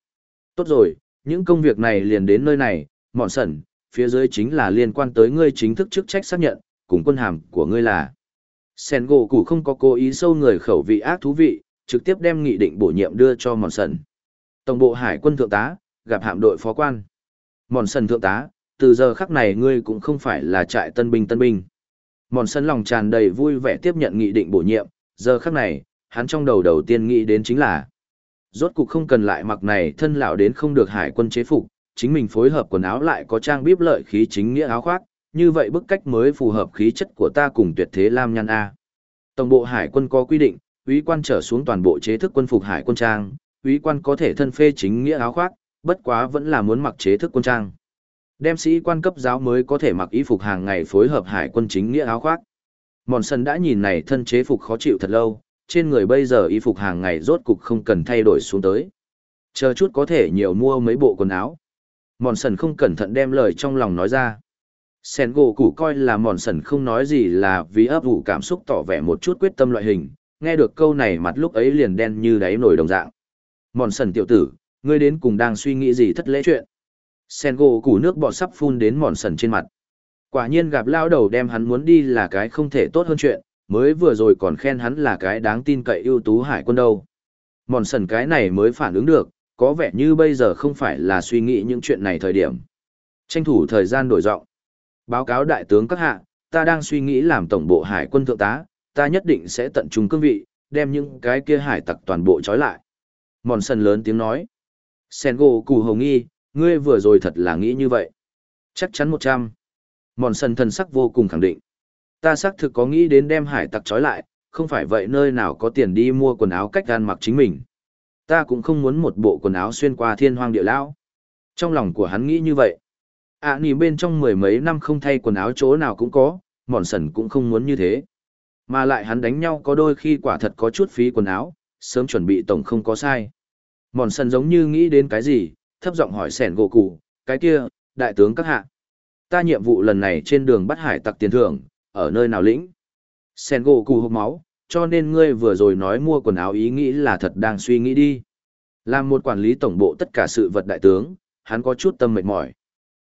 Tốt rồi, những công việc này liền đến nơi này, mòn sẩn, phía dưới chính là liên quan tới ngươi chính thức chức trách xác nhận, cùng quân hàm của ngươi là. Sen gỗ củ không có cố ý sâu người khẩu vị ác thú vị, trực tiếp đem nghị định bổ nhiệm đưa cho mòn sần Tổng bộ hải quân thượng tá, gặp hạm đội phó quan. Mòn sần thượng tá, từ giờ khắc này ngươi cũng không phải là trại tân binh tân binh. Mòn Sần lòng tràn đầy vui vẻ tiếp nhận nghị định bổ nhiệm, giờ khắc này, hắn trong đầu đầu tiên nghĩ đến chính là rốt cục không cần lại mặc này thân lão đến không được hải quân chế phục, chính mình phối hợp quần áo lại có trang bíp lợi khí chính nghĩa áo khoác, như vậy bức cách mới phù hợp khí chất của ta cùng tuyệt thế lam nhan A. Tổng bộ hải quân có quy định, úy quan trở xuống toàn bộ chế thức quân phục hải quân trang, úy quan có thể thân phê chính nghĩa áo khoác, bất quá vẫn là muốn mặc chế thức quân trang. Đem sĩ quan cấp giáo mới có thể mặc y phục hàng ngày phối hợp hải quân chính nghĩa áo khoác. Mòn sân đã nhìn này thân chế phục khó chịu thật lâu, trên người bây giờ y phục hàng ngày rốt cục không cần thay đổi xuống tới. Chờ chút có thể nhiều mua mấy bộ quần áo. Mòn sần không cẩn thận đem lời trong lòng nói ra. Sen gỗ củ coi là mòn sần không nói gì là vì ấp ủ cảm xúc tỏ vẻ một chút quyết tâm loại hình, nghe được câu này mặt lúc ấy liền đen như đáy nổi đồng dạng. Mòn sần tiểu tử, ngươi đến cùng đang suy nghĩ gì thất lễ chuyện. Sen gỗ củ nước bọt sắp phun đến mòn sần trên mặt. Quả nhiên gặp lao đầu đem hắn muốn đi là cái không thể tốt hơn chuyện, mới vừa rồi còn khen hắn là cái đáng tin cậy ưu tú hải quân đâu. Mòn sần cái này mới phản ứng được, có vẻ như bây giờ không phải là suy nghĩ những chuyện này thời điểm. Tranh thủ thời gian đổi giọng. Báo cáo đại tướng các hạ, ta đang suy nghĩ làm tổng bộ hải quân thượng tá, ta nhất định sẽ tận trung cương vị, đem những cái kia hải tặc toàn bộ trói lại. Mòn sần lớn tiếng nói. Sen gỗ cù hồng nghi, ngươi vừa rồi thật là nghĩ như vậy. Chắc chắn một trăm. Mòn sần thần sắc vô cùng khẳng định. Ta xác thực có nghĩ đến đem hải tặc trói lại, không phải vậy nơi nào có tiền đi mua quần áo cách gan mặc chính mình. Ta cũng không muốn một bộ quần áo xuyên qua thiên hoang địa lão. Trong lòng của hắn nghĩ như vậy. À nỉ bên trong mười mấy năm không thay quần áo chỗ nào cũng có, mòn sần cũng không muốn như thế. Mà lại hắn đánh nhau có đôi khi quả thật có chút phí quần áo, sớm chuẩn bị tổng không có sai. Mòn sần giống như nghĩ đến cái gì, thấp giọng hỏi sẻn gỗ cụ, cái kia, đại tướng các hạ. Ta nhiệm vụ lần này trên đường bắt hải tặc tiền thưởng, ở nơi nào lĩnh? Sẻn gỗ cụ hộp máu, cho nên ngươi vừa rồi nói mua quần áo ý nghĩ là thật đang suy nghĩ đi. Làm một quản lý tổng bộ tất cả sự vật đại tướng, hắn có chút tâm mệt mỏi.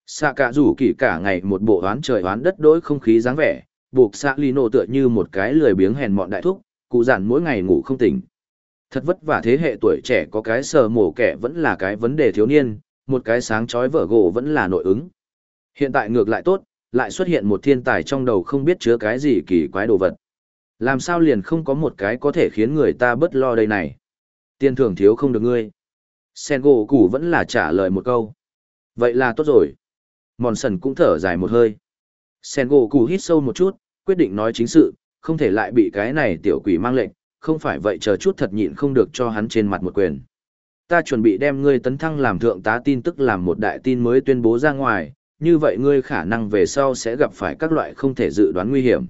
Xạ cả rủ kỳ cả ngày một bộ oán trời oán đất đối không khí dáng vẻ, buộc xạ ly nổ tựa như một cái lười biếng hèn mọn đại thúc, cụ giản mỗi ngày ngủ không tỉnh. Thật vất vả thế hệ tuổi trẻ có cái sờ mổ kẻ vẫn là cái vấn đề thiếu niên, một cái sáng chói vở gỗ vẫn là nội ứng. Hiện tại ngược lại tốt, lại xuất hiện một thiên tài trong đầu không biết chứa cái gì kỳ quái đồ vật. Làm sao liền không có một cái có thể khiến người ta bớt lo đây này. Tiền thưởng thiếu không được ngươi. Sen gỗ củ vẫn là trả lời một câu. Vậy là tốt rồi. Mòn sần cũng thở dài một hơi. Sen gỗ củ hít sâu một chút, quyết định nói chính sự, không thể lại bị cái này tiểu quỷ mang lệnh, không phải vậy chờ chút thật nhịn không được cho hắn trên mặt một quyền. Ta chuẩn bị đem ngươi tấn thăng làm thượng tá tin tức làm một đại tin mới tuyên bố ra ngoài, như vậy ngươi khả năng về sau sẽ gặp phải các loại không thể dự đoán nguy hiểm.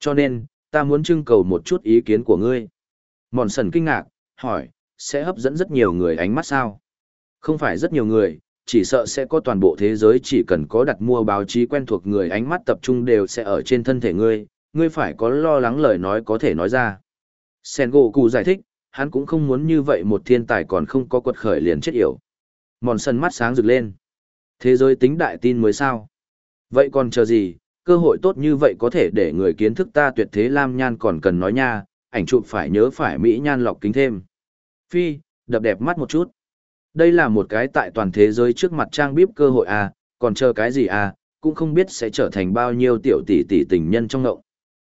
Cho nên, ta muốn trưng cầu một chút ý kiến của ngươi. Mòn sần kinh ngạc, hỏi, sẽ hấp dẫn rất nhiều người ánh mắt sao? Không phải rất nhiều người, chỉ sợ sẽ có toàn bộ thế giới chỉ cần có đặt mua báo chí quen thuộc người ánh mắt tập trung đều sẽ ở trên thân thể ngươi, ngươi phải có lo lắng lời nói có thể nói ra. Sen gỗ cụ giải thích, hắn cũng không muốn như vậy một thiên tài còn không có quật khởi liền chết yểu. Mòn sân mắt sáng rực lên. Thế giới tính đại tin mới sao? Vậy còn chờ gì, cơ hội tốt như vậy có thể để người kiến thức ta tuyệt thế lam nhan còn cần nói nha, ảnh chụp phải nhớ phải mỹ nhan lọc kính thêm. Phi, đập đẹp mắt một chút. Đây là một cái tại toàn thế giới trước mặt trang bíp cơ hội à, còn chờ cái gì à, cũng không biết sẽ trở thành bao nhiêu tiểu tỷ tỷ tình nhân trong ngộng.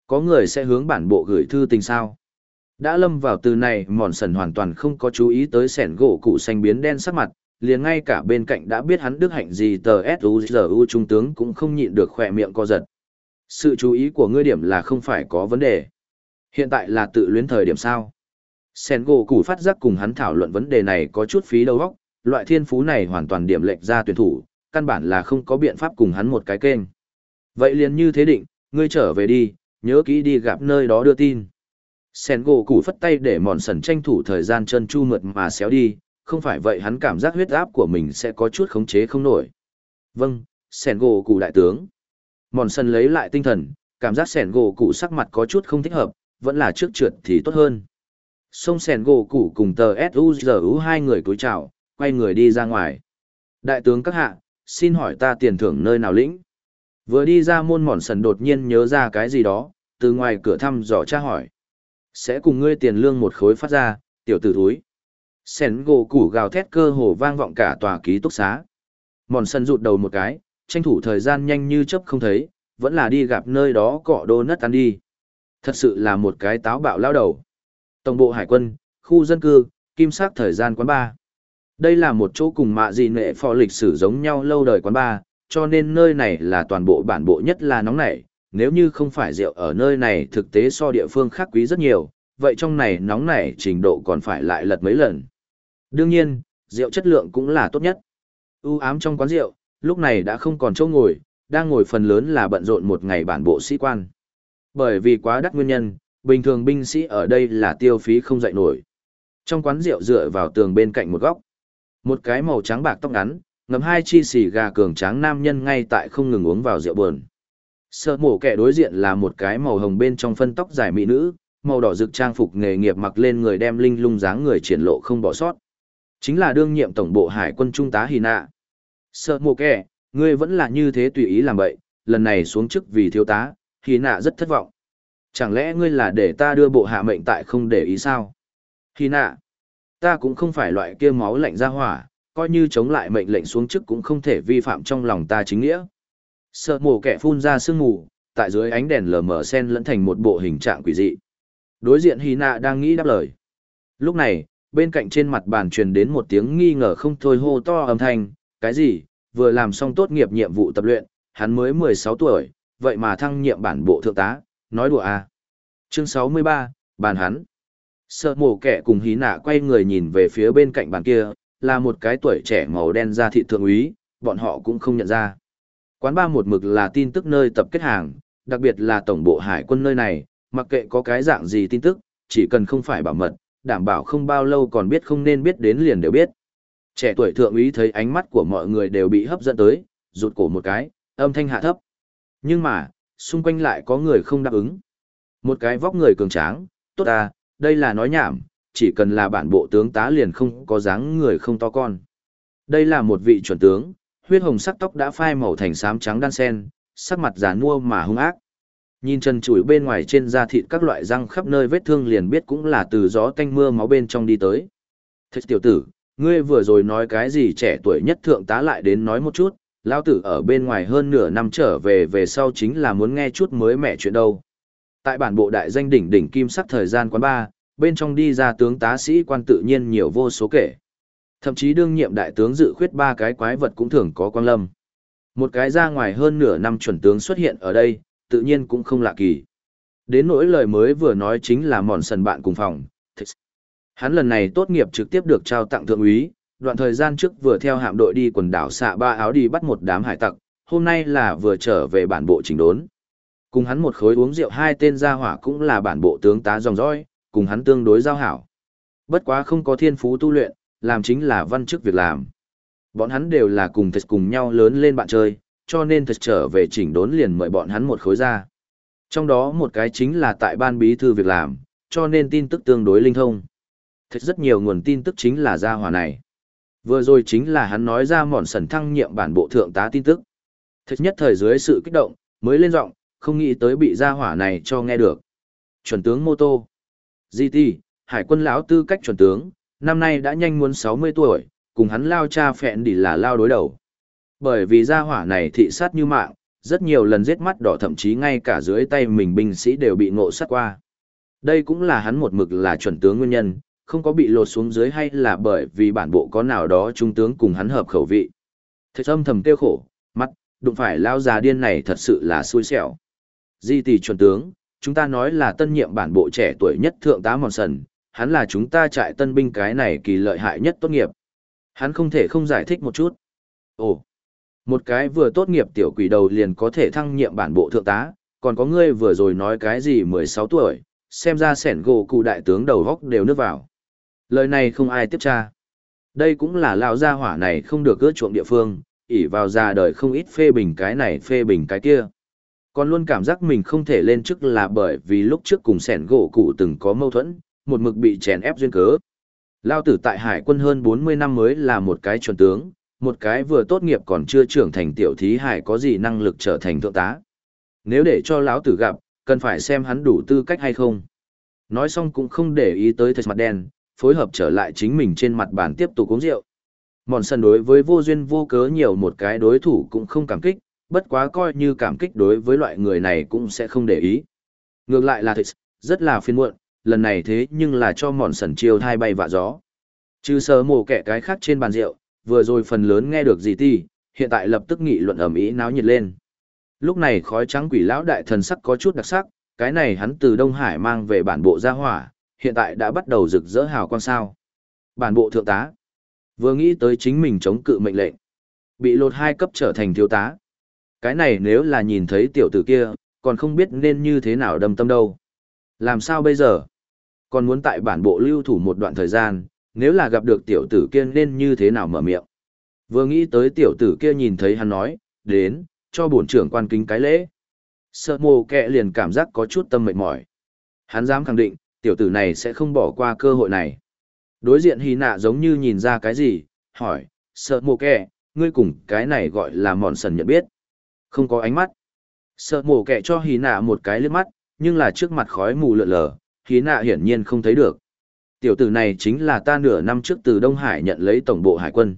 Có người sẽ hướng bản bộ gửi thư tình sao? Đã lâm vào từ này, mòn sần hoàn toàn không có chú ý tới sẻn gỗ cụ xanh biến đen sắc mặt, liền ngay cả bên cạnh đã biết hắn đức hạnh gì tờ S.U.G.U. trung tướng cũng không nhịn được khỏe miệng co giật. Sự chú ý của ngươi điểm là không phải có vấn đề. Hiện tại là tự luyến thời điểm sao? Sen gỗ củ phát giác cùng hắn thảo luận vấn đề này có chút phí đầu óc, loại thiên phú này hoàn toàn điểm lệch ra tuyển thủ, căn bản là không có biện pháp cùng hắn một cái kênh. Vậy liền như thế định, ngươi trở về đi, nhớ kỹ đi gặp nơi đó đưa tin. Sen gỗ củ phất tay để mòn sần tranh thủ thời gian chân chu mượt mà xéo đi, không phải vậy hắn cảm giác huyết áp của mình sẽ có chút khống chế không nổi. Vâng, sẻn gỗ cụ đại tướng. Mòn sân lấy lại tinh thần, cảm giác sẻn gỗ cụ sắc mặt có chút không thích hợp, vẫn là trước trượt thì tốt hơn. Sông sẻn gỗ cụ cùng tờ S.U.G.U. hai người cúi chào, quay người đi ra ngoài. Đại tướng các hạ, xin hỏi ta tiền thưởng nơi nào lĩnh? Vừa đi ra môn mòn sần đột nhiên nhớ ra cái gì đó, từ ngoài cửa thăm dò tra hỏi. Sẽ cùng ngươi tiền lương một khối phát ra, tiểu tử thúi sẻn gỗ củ gào thét cơ hồ vang vọng cả tòa ký túc xá. Mòn sân rụt đầu một cái, tranh thủ thời gian nhanh như chớp không thấy, vẫn là đi gặp nơi đó cọ đô nất ăn đi. Thật sự là một cái táo bạo lao đầu. Tổng bộ hải quân, khu dân cư, kim sắc thời gian quán ba. Đây là một chỗ cùng mạ dị nệ phò lịch sử giống nhau lâu đời quán ba, cho nên nơi này là toàn bộ bản bộ nhất là nóng nảy. Nếu như không phải rượu ở nơi này thực tế so địa phương khác quý rất nhiều, vậy trong này nóng nảy trình độ còn phải lại lật mấy lần. Đương nhiên, rượu chất lượng cũng là tốt nhất. U ám trong quán rượu, lúc này đã không còn chỗ ngồi, đang ngồi phần lớn là bận rộn một ngày bản bộ sĩ quan. Bởi vì quá đắt nguyên nhân, bình thường binh sĩ ở đây là tiêu phí không dậy nổi. Trong quán rượu dựa vào tường bên cạnh một góc, một cái màu trắng bạc tóc ngắn, ngầm hai chi xì gà cường tráng nam nhân ngay tại không ngừng uống vào rượu buồn. Sợ mổ kẻ đối diện là một cái màu hồng bên trong phân tóc dài mỹ nữ, màu đỏ rực trang phục nghề nghiệp mặc lên người đem linh lung dáng người triển lộ không bỏ sót. Chính là đương nhiệm tổng bộ hải quân trung tá Hina. Sợ mộ kẻ, ngươi vẫn là như thế tùy ý làm vậy, lần này xuống chức vì thiếu tá, Hina rất thất vọng. Chẳng lẽ ngươi là để ta đưa bộ hạ mệnh tại không để ý sao? Hina, ta cũng không phải loại kia máu lạnh ra hỏa, coi như chống lại mệnh lệnh xuống chức cũng không thể vi phạm trong lòng ta chính nghĩa. Sợ mổ kẻ phun ra sương mù, tại dưới ánh đèn lờ mờ sen lẫn thành một bộ hình trạng quỷ dị. Đối diện Hy Nạ đang nghĩ đáp lời. Lúc này, bên cạnh trên mặt bàn truyền đến một tiếng nghi ngờ không thôi hô to âm thanh, cái gì, vừa làm xong tốt nghiệp nhiệm vụ tập luyện, hắn mới 16 tuổi, vậy mà thăng nhiệm bản bộ thượng tá, nói đùa à. Chương 63, bàn hắn. Sợ mổ kẻ cùng hí nạ quay người nhìn về phía bên cạnh bàn kia, là một cái tuổi trẻ màu đen da thị thượng úy, bọn họ cũng không nhận ra. Quán ba một mực là tin tức nơi tập kết hàng, đặc biệt là tổng bộ hải quân nơi này, mặc kệ có cái dạng gì tin tức, chỉ cần không phải bảo mật, đảm bảo không bao lâu còn biết không nên biết đến liền đều biết. Trẻ tuổi thượng úy thấy ánh mắt của mọi người đều bị hấp dẫn tới, rụt cổ một cái, âm thanh hạ thấp. Nhưng mà, xung quanh lại có người không đáp ứng. Một cái vóc người cường tráng, tốt à, đây là nói nhảm, chỉ cần là bản bộ tướng tá liền không có dáng người không to con. Đây là một vị chuẩn tướng, huyết hồng sắc tóc đã phai màu thành xám trắng đan sen, sắc mặt già nua mà hung ác. Nhìn chân chuỗi bên ngoài trên da thịt các loại răng khắp nơi vết thương liền biết cũng là từ gió tanh mưa máu bên trong đi tới. Thế tiểu tử, ngươi vừa rồi nói cái gì trẻ tuổi nhất thượng tá lại đến nói một chút, lao tử ở bên ngoài hơn nửa năm trở về về sau chính là muốn nghe chút mới mẻ chuyện đâu. Tại bản bộ đại danh đỉnh đỉnh kim sắc thời gian quán ba, bên trong đi ra tướng tá sĩ quan tự nhiên nhiều vô số kể. Thậm chí đương nhiệm đại tướng dự khuyết ba cái quái vật cũng thường có quang lâm. Một cái ra ngoài hơn nửa năm chuẩn tướng xuất hiện ở đây, tự nhiên cũng không lạ kỳ. Đến nỗi lời mới vừa nói chính là mòn sần bạn cùng phòng. Hắn lần này tốt nghiệp trực tiếp được trao tặng thượng úy, đoạn thời gian trước vừa theo hạm đội đi quần đảo xạ ba áo đi bắt một đám hải tặc, hôm nay là vừa trở về bản bộ chỉnh đốn. Cùng hắn một khối uống rượu hai tên gia hỏa cũng là bản bộ tướng tá dòng dõi, cùng hắn tương đối giao hảo. Bất quá không có thiên phú tu luyện, làm chính là văn chức việc làm. Bọn hắn đều là cùng thật cùng nhau lớn lên bạn chơi, cho nên thật trở về chỉnh đốn liền mời bọn hắn một khối ra. Trong đó một cái chính là tại ban bí thư việc làm, cho nên tin tức tương đối linh thông. Thật rất nhiều nguồn tin tức chính là gia hỏa này. Vừa rồi chính là hắn nói ra mòn sần thăng nhiệm bản bộ thượng tá tin tức. Thật nhất thời dưới sự kích động, mới lên giọng, không nghĩ tới bị gia hỏa này cho nghe được. Chuẩn tướng mô tô. GT, hải quân lão tư cách chuẩn tướng, năm nay đã nhanh muốn 60 tuổi, cùng hắn lao cha phẹn đi là lao đối đầu. Bởi vì gia hỏa này thị sát như mạng, rất nhiều lần giết mắt đỏ thậm chí ngay cả dưới tay mình binh sĩ đều bị ngộ sát qua. Đây cũng là hắn một mực là chuẩn tướng nguyên nhân, không có bị lột xuống dưới hay là bởi vì bản bộ có nào đó trung tướng cùng hắn hợp khẩu vị. Thế âm thầm tiêu khổ, mắt, đụng phải lao già điên này thật sự là xui xẻo. Di tỷ chuẩn tướng, chúng ta nói là tân nhiệm bản bộ trẻ tuổi nhất thượng tá mòn sần, hắn là chúng ta trại tân binh cái này kỳ lợi hại nhất tốt nghiệp. Hắn không thể không giải thích một chút. Ồ, một cái vừa tốt nghiệp tiểu quỷ đầu liền có thể thăng nhiệm bản bộ thượng tá, còn có ngươi vừa rồi nói cái gì 16 tuổi, xem ra sẻn gỗ cụ đại tướng đầu góc đều nước vào. Lời này không ai tiếp tra. Đây cũng là lão gia hỏa này không được cướp chuộng địa phương, ỉ vào già đời không ít phê bình cái này phê bình cái kia. Còn luôn cảm giác mình không thể lên chức là bởi vì lúc trước cùng sẻn gỗ cụ từng có mâu thuẫn, một mực bị chèn ép duyên cớ. Lao tử tại hải quân hơn 40 năm mới là một cái chuẩn tướng, một cái vừa tốt nghiệp còn chưa trưởng thành tiểu thí hải có gì năng lực trở thành thượng tá. Nếu để cho lão tử gặp, cần phải xem hắn đủ tư cách hay không. Nói xong cũng không để ý tới thật mặt đen, phối hợp trở lại chính mình trên mặt bàn tiếp tục uống rượu. Mòn sân đối với vô duyên vô cớ nhiều một cái đối thủ cũng không cảm kích, bất quá coi như cảm kích đối với loại người này cũng sẽ không để ý. Ngược lại là thật rất là phiền muộn, lần này thế nhưng là cho mòn sần chiêu thai bay vạ gió. trừ sờ mổ kẻ cái khác trên bàn rượu, vừa rồi phần lớn nghe được gì ti, hiện tại lập tức nghị luận ầm ĩ náo nhiệt lên. Lúc này khói trắng quỷ lão đại thần sắc có chút đặc sắc, cái này hắn từ Đông Hải mang về bản bộ gia hỏa, hiện tại đã bắt đầu rực rỡ hào quang sao. Bản bộ thượng tá, vừa nghĩ tới chính mình chống cự mệnh lệnh, bị lột hai cấp trở thành thiếu tá. Cái này nếu là nhìn thấy tiểu tử kia, còn không biết nên như thế nào đâm tâm đâu. Làm sao bây giờ? Còn muốn tại bản bộ lưu thủ một đoạn thời gian, nếu là gặp được tiểu tử kia nên như thế nào mở miệng. Vừa nghĩ tới tiểu tử kia nhìn thấy hắn nói, đến, cho bổn trưởng quan kính cái lễ. Sợ mồ kẹ liền cảm giác có chút tâm mệt mỏi. Hắn dám khẳng định, tiểu tử này sẽ không bỏ qua cơ hội này. Đối diện hy nạ giống như nhìn ra cái gì, hỏi, sợ mồ kẹ, ngươi cùng cái này gọi là mòn sần nhận biết. Không có ánh mắt. Sợ mồ kẹ cho hy nạ một cái liếc mắt, nhưng là trước mặt khói mù lượn lờ, hy nạ hiển nhiên không thấy được. Tiểu tử này chính là ta nửa năm trước từ Đông Hải nhận lấy tổng bộ hải quân.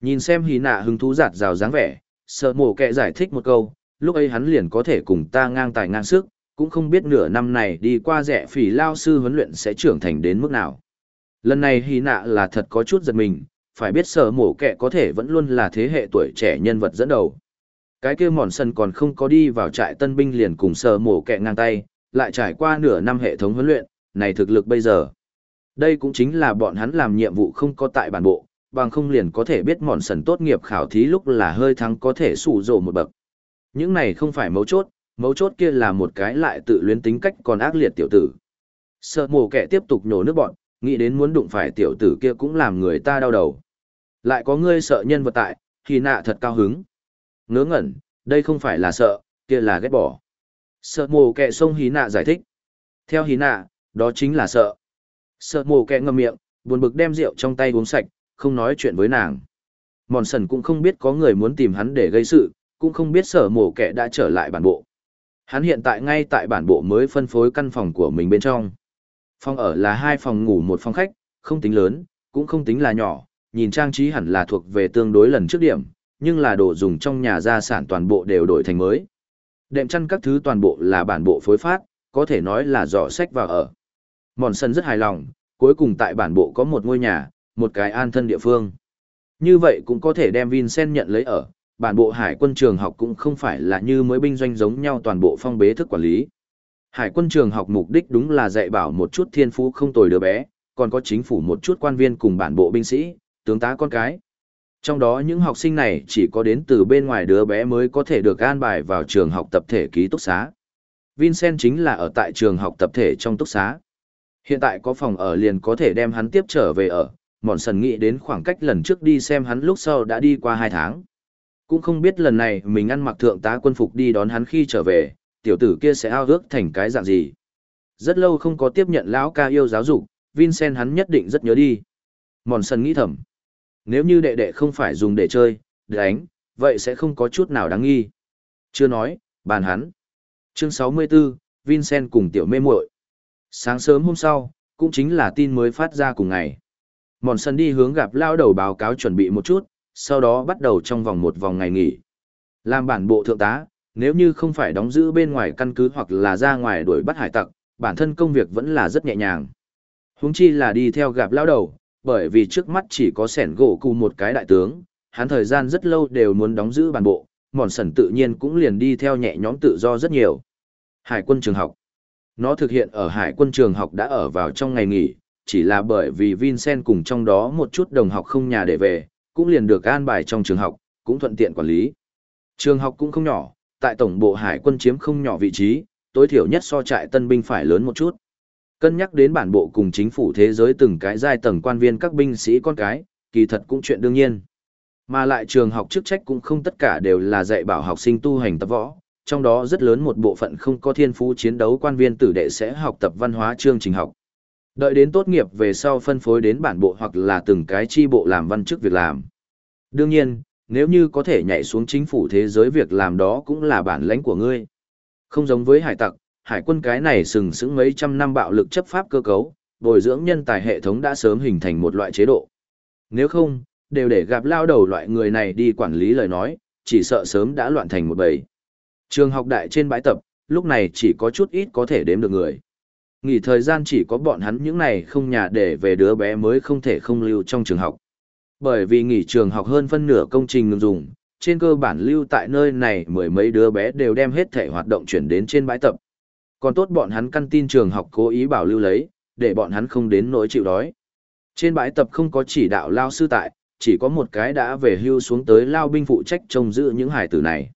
Nhìn xem hí nạ hứng thú giạt rào dáng vẻ, sợ mổ kẹ giải thích một câu, lúc ấy hắn liền có thể cùng ta ngang tài ngang sức, cũng không biết nửa năm này đi qua rẻ phỉ lao sư huấn luyện sẽ trưởng thành đến mức nào. Lần này hí nạ là thật có chút giật mình, phải biết sở mổ kẹ có thể vẫn luôn là thế hệ tuổi trẻ nhân vật dẫn đầu. Cái kia mòn sân còn không có đi vào trại tân binh liền cùng sở mổ kẹ ngang tay, lại trải qua nửa năm hệ thống huấn luyện, này thực lực bây giờ. Đây cũng chính là bọn hắn làm nhiệm vụ không có tại bản bộ, bằng không liền có thể biết mòn sần tốt nghiệp khảo thí lúc là hơi thắng có thể sủ rộ một bậc. Những này không phải mấu chốt, mấu chốt kia là một cái lại tự luyến tính cách còn ác liệt tiểu tử. Sợ mồ kẻ tiếp tục nổ nước bọn, nghĩ đến muốn đụng phải tiểu tử kia cũng làm người ta đau đầu. Lại có ngươi sợ nhân vật tại, thì nạ thật cao hứng. Ngớ ngẩn, đây không phải là sợ, kia là ghét bỏ. Sợ mồ kẻ sông hí nạ giải thích. Theo hí nạ, đó chính là sợ. Sợ mồ kẹ ngậm miệng, buồn bực đem rượu trong tay uống sạch, không nói chuyện với nàng. Mòn sần cũng không biết có người muốn tìm hắn để gây sự, cũng không biết sở mổ kẻ đã trở lại bản bộ. Hắn hiện tại ngay tại bản bộ mới phân phối căn phòng của mình bên trong. Phòng ở là hai phòng ngủ một phòng khách, không tính lớn, cũng không tính là nhỏ, nhìn trang trí hẳn là thuộc về tương đối lần trước điểm, nhưng là đồ dùng trong nhà gia sản toàn bộ đều đổi thành mới. Đệm chăn các thứ toàn bộ là bản bộ phối phát, có thể nói là dò sách vào ở. Mòn sân rất hài lòng, cuối cùng tại bản bộ có một ngôi nhà, một cái an thân địa phương. Như vậy cũng có thể đem Vincent nhận lấy ở, bản bộ hải quân trường học cũng không phải là như mới binh doanh giống nhau toàn bộ phong bế thức quản lý. Hải quân trường học mục đích đúng là dạy bảo một chút thiên phú không tồi đứa bé, còn có chính phủ một chút quan viên cùng bản bộ binh sĩ, tướng tá con cái. Trong đó những học sinh này chỉ có đến từ bên ngoài đứa bé mới có thể được an bài vào trường học tập thể ký túc xá. Vincent chính là ở tại trường học tập thể trong túc xá. Hiện tại có phòng ở liền có thể đem hắn tiếp trở về ở, mòn sần nghĩ đến khoảng cách lần trước đi xem hắn lúc sau đã đi qua hai tháng. Cũng không biết lần này mình ăn mặc thượng tá quân phục đi đón hắn khi trở về tiểu tử kia sẽ ao ước thành cái dạng gì. Rất lâu không có tiếp nhận lão ca yêu giáo dục vincent hắn nhất định rất nhớ đi. Mòn sần nghĩ thầm nếu như đệ đệ không phải dùng để chơi đánh vậy sẽ không có chút nào đáng nghi. Chưa nói bàn hắn. Chương 64, vincent cùng tiểu mê muội sáng sớm hôm sau cũng chính là tin mới phát ra cùng ngày Mòn sân đi hướng gặp lao đầu báo cáo chuẩn bị một chút, sau đó bắt đầu trong vòng một vòng ngày nghỉ. Làm bản bộ thượng tá, nếu như không phải đóng giữ bên ngoài căn cứ hoặc là ra ngoài đuổi bắt hải tặc, bản thân công việc vẫn là rất nhẹ nhàng. Huống chi là đi theo gặp lao đầu, bởi vì trước mắt chỉ có sẻn gỗ cụ một cái đại tướng, hắn thời gian rất lâu đều muốn đóng giữ bản bộ, mòn sần tự nhiên cũng liền đi theo nhẹ nhõm tự do rất nhiều. Hải quân trường học nó thực hiện ở hải quân trường học đã ở vào trong ngày nghỉ, chỉ là bởi vì Vincent cùng trong đó một chút đồng học không nhà để về, cũng liền được an bài trong trường học, cũng thuận tiện quản lý. Trường học cũng không nhỏ, tại tổng bộ hải quân chiếm không nhỏ vị trí, tối thiểu nhất so trại tân binh phải lớn một chút. Cân nhắc đến bản bộ cùng chính phủ thế giới từng cái giai tầng quan viên các binh sĩ con cái, kỳ thật cũng chuyện đương nhiên. Mà lại trường học chức trách cũng không tất cả đều là dạy bảo học sinh tu hành tập võ, trong đó rất lớn một bộ phận không có thiên phú chiến đấu quan viên tử đệ sẽ học tập văn hóa chương trình học. Đợi đến tốt nghiệp về sau phân phối đến bản bộ hoặc là từng cái chi bộ làm văn chức việc làm. Đương nhiên, nếu như có thể nhảy xuống chính phủ thế giới việc làm đó cũng là bản lãnh của ngươi. Không giống với hải tặc, hải quân cái này sừng sững mấy trăm năm bạo lực chấp pháp cơ cấu, bồi dưỡng nhân tài hệ thống đã sớm hình thành một loại chế độ. Nếu không, đều để gặp lao đầu loại người này đi quản lý lời nói, chỉ sợ sớm đã loạn thành một bầy. Trường học đại trên bãi tập, lúc này chỉ có chút ít có thể đếm được người. Nghỉ thời gian chỉ có bọn hắn những này không nhà để về đứa bé mới không thể không lưu trong trường học. Bởi vì nghỉ trường học hơn phân nửa công trình ngừng dùng, trên cơ bản lưu tại nơi này mười mấy đứa bé đều đem hết thể hoạt động chuyển đến trên bãi tập. Còn tốt bọn hắn căn tin trường học cố ý bảo lưu lấy, để bọn hắn không đến nỗi chịu đói. Trên bãi tập không có chỉ đạo lao sư tại, chỉ có một cái đã về hưu xuống tới lao binh phụ trách trông giữ những hải tử này.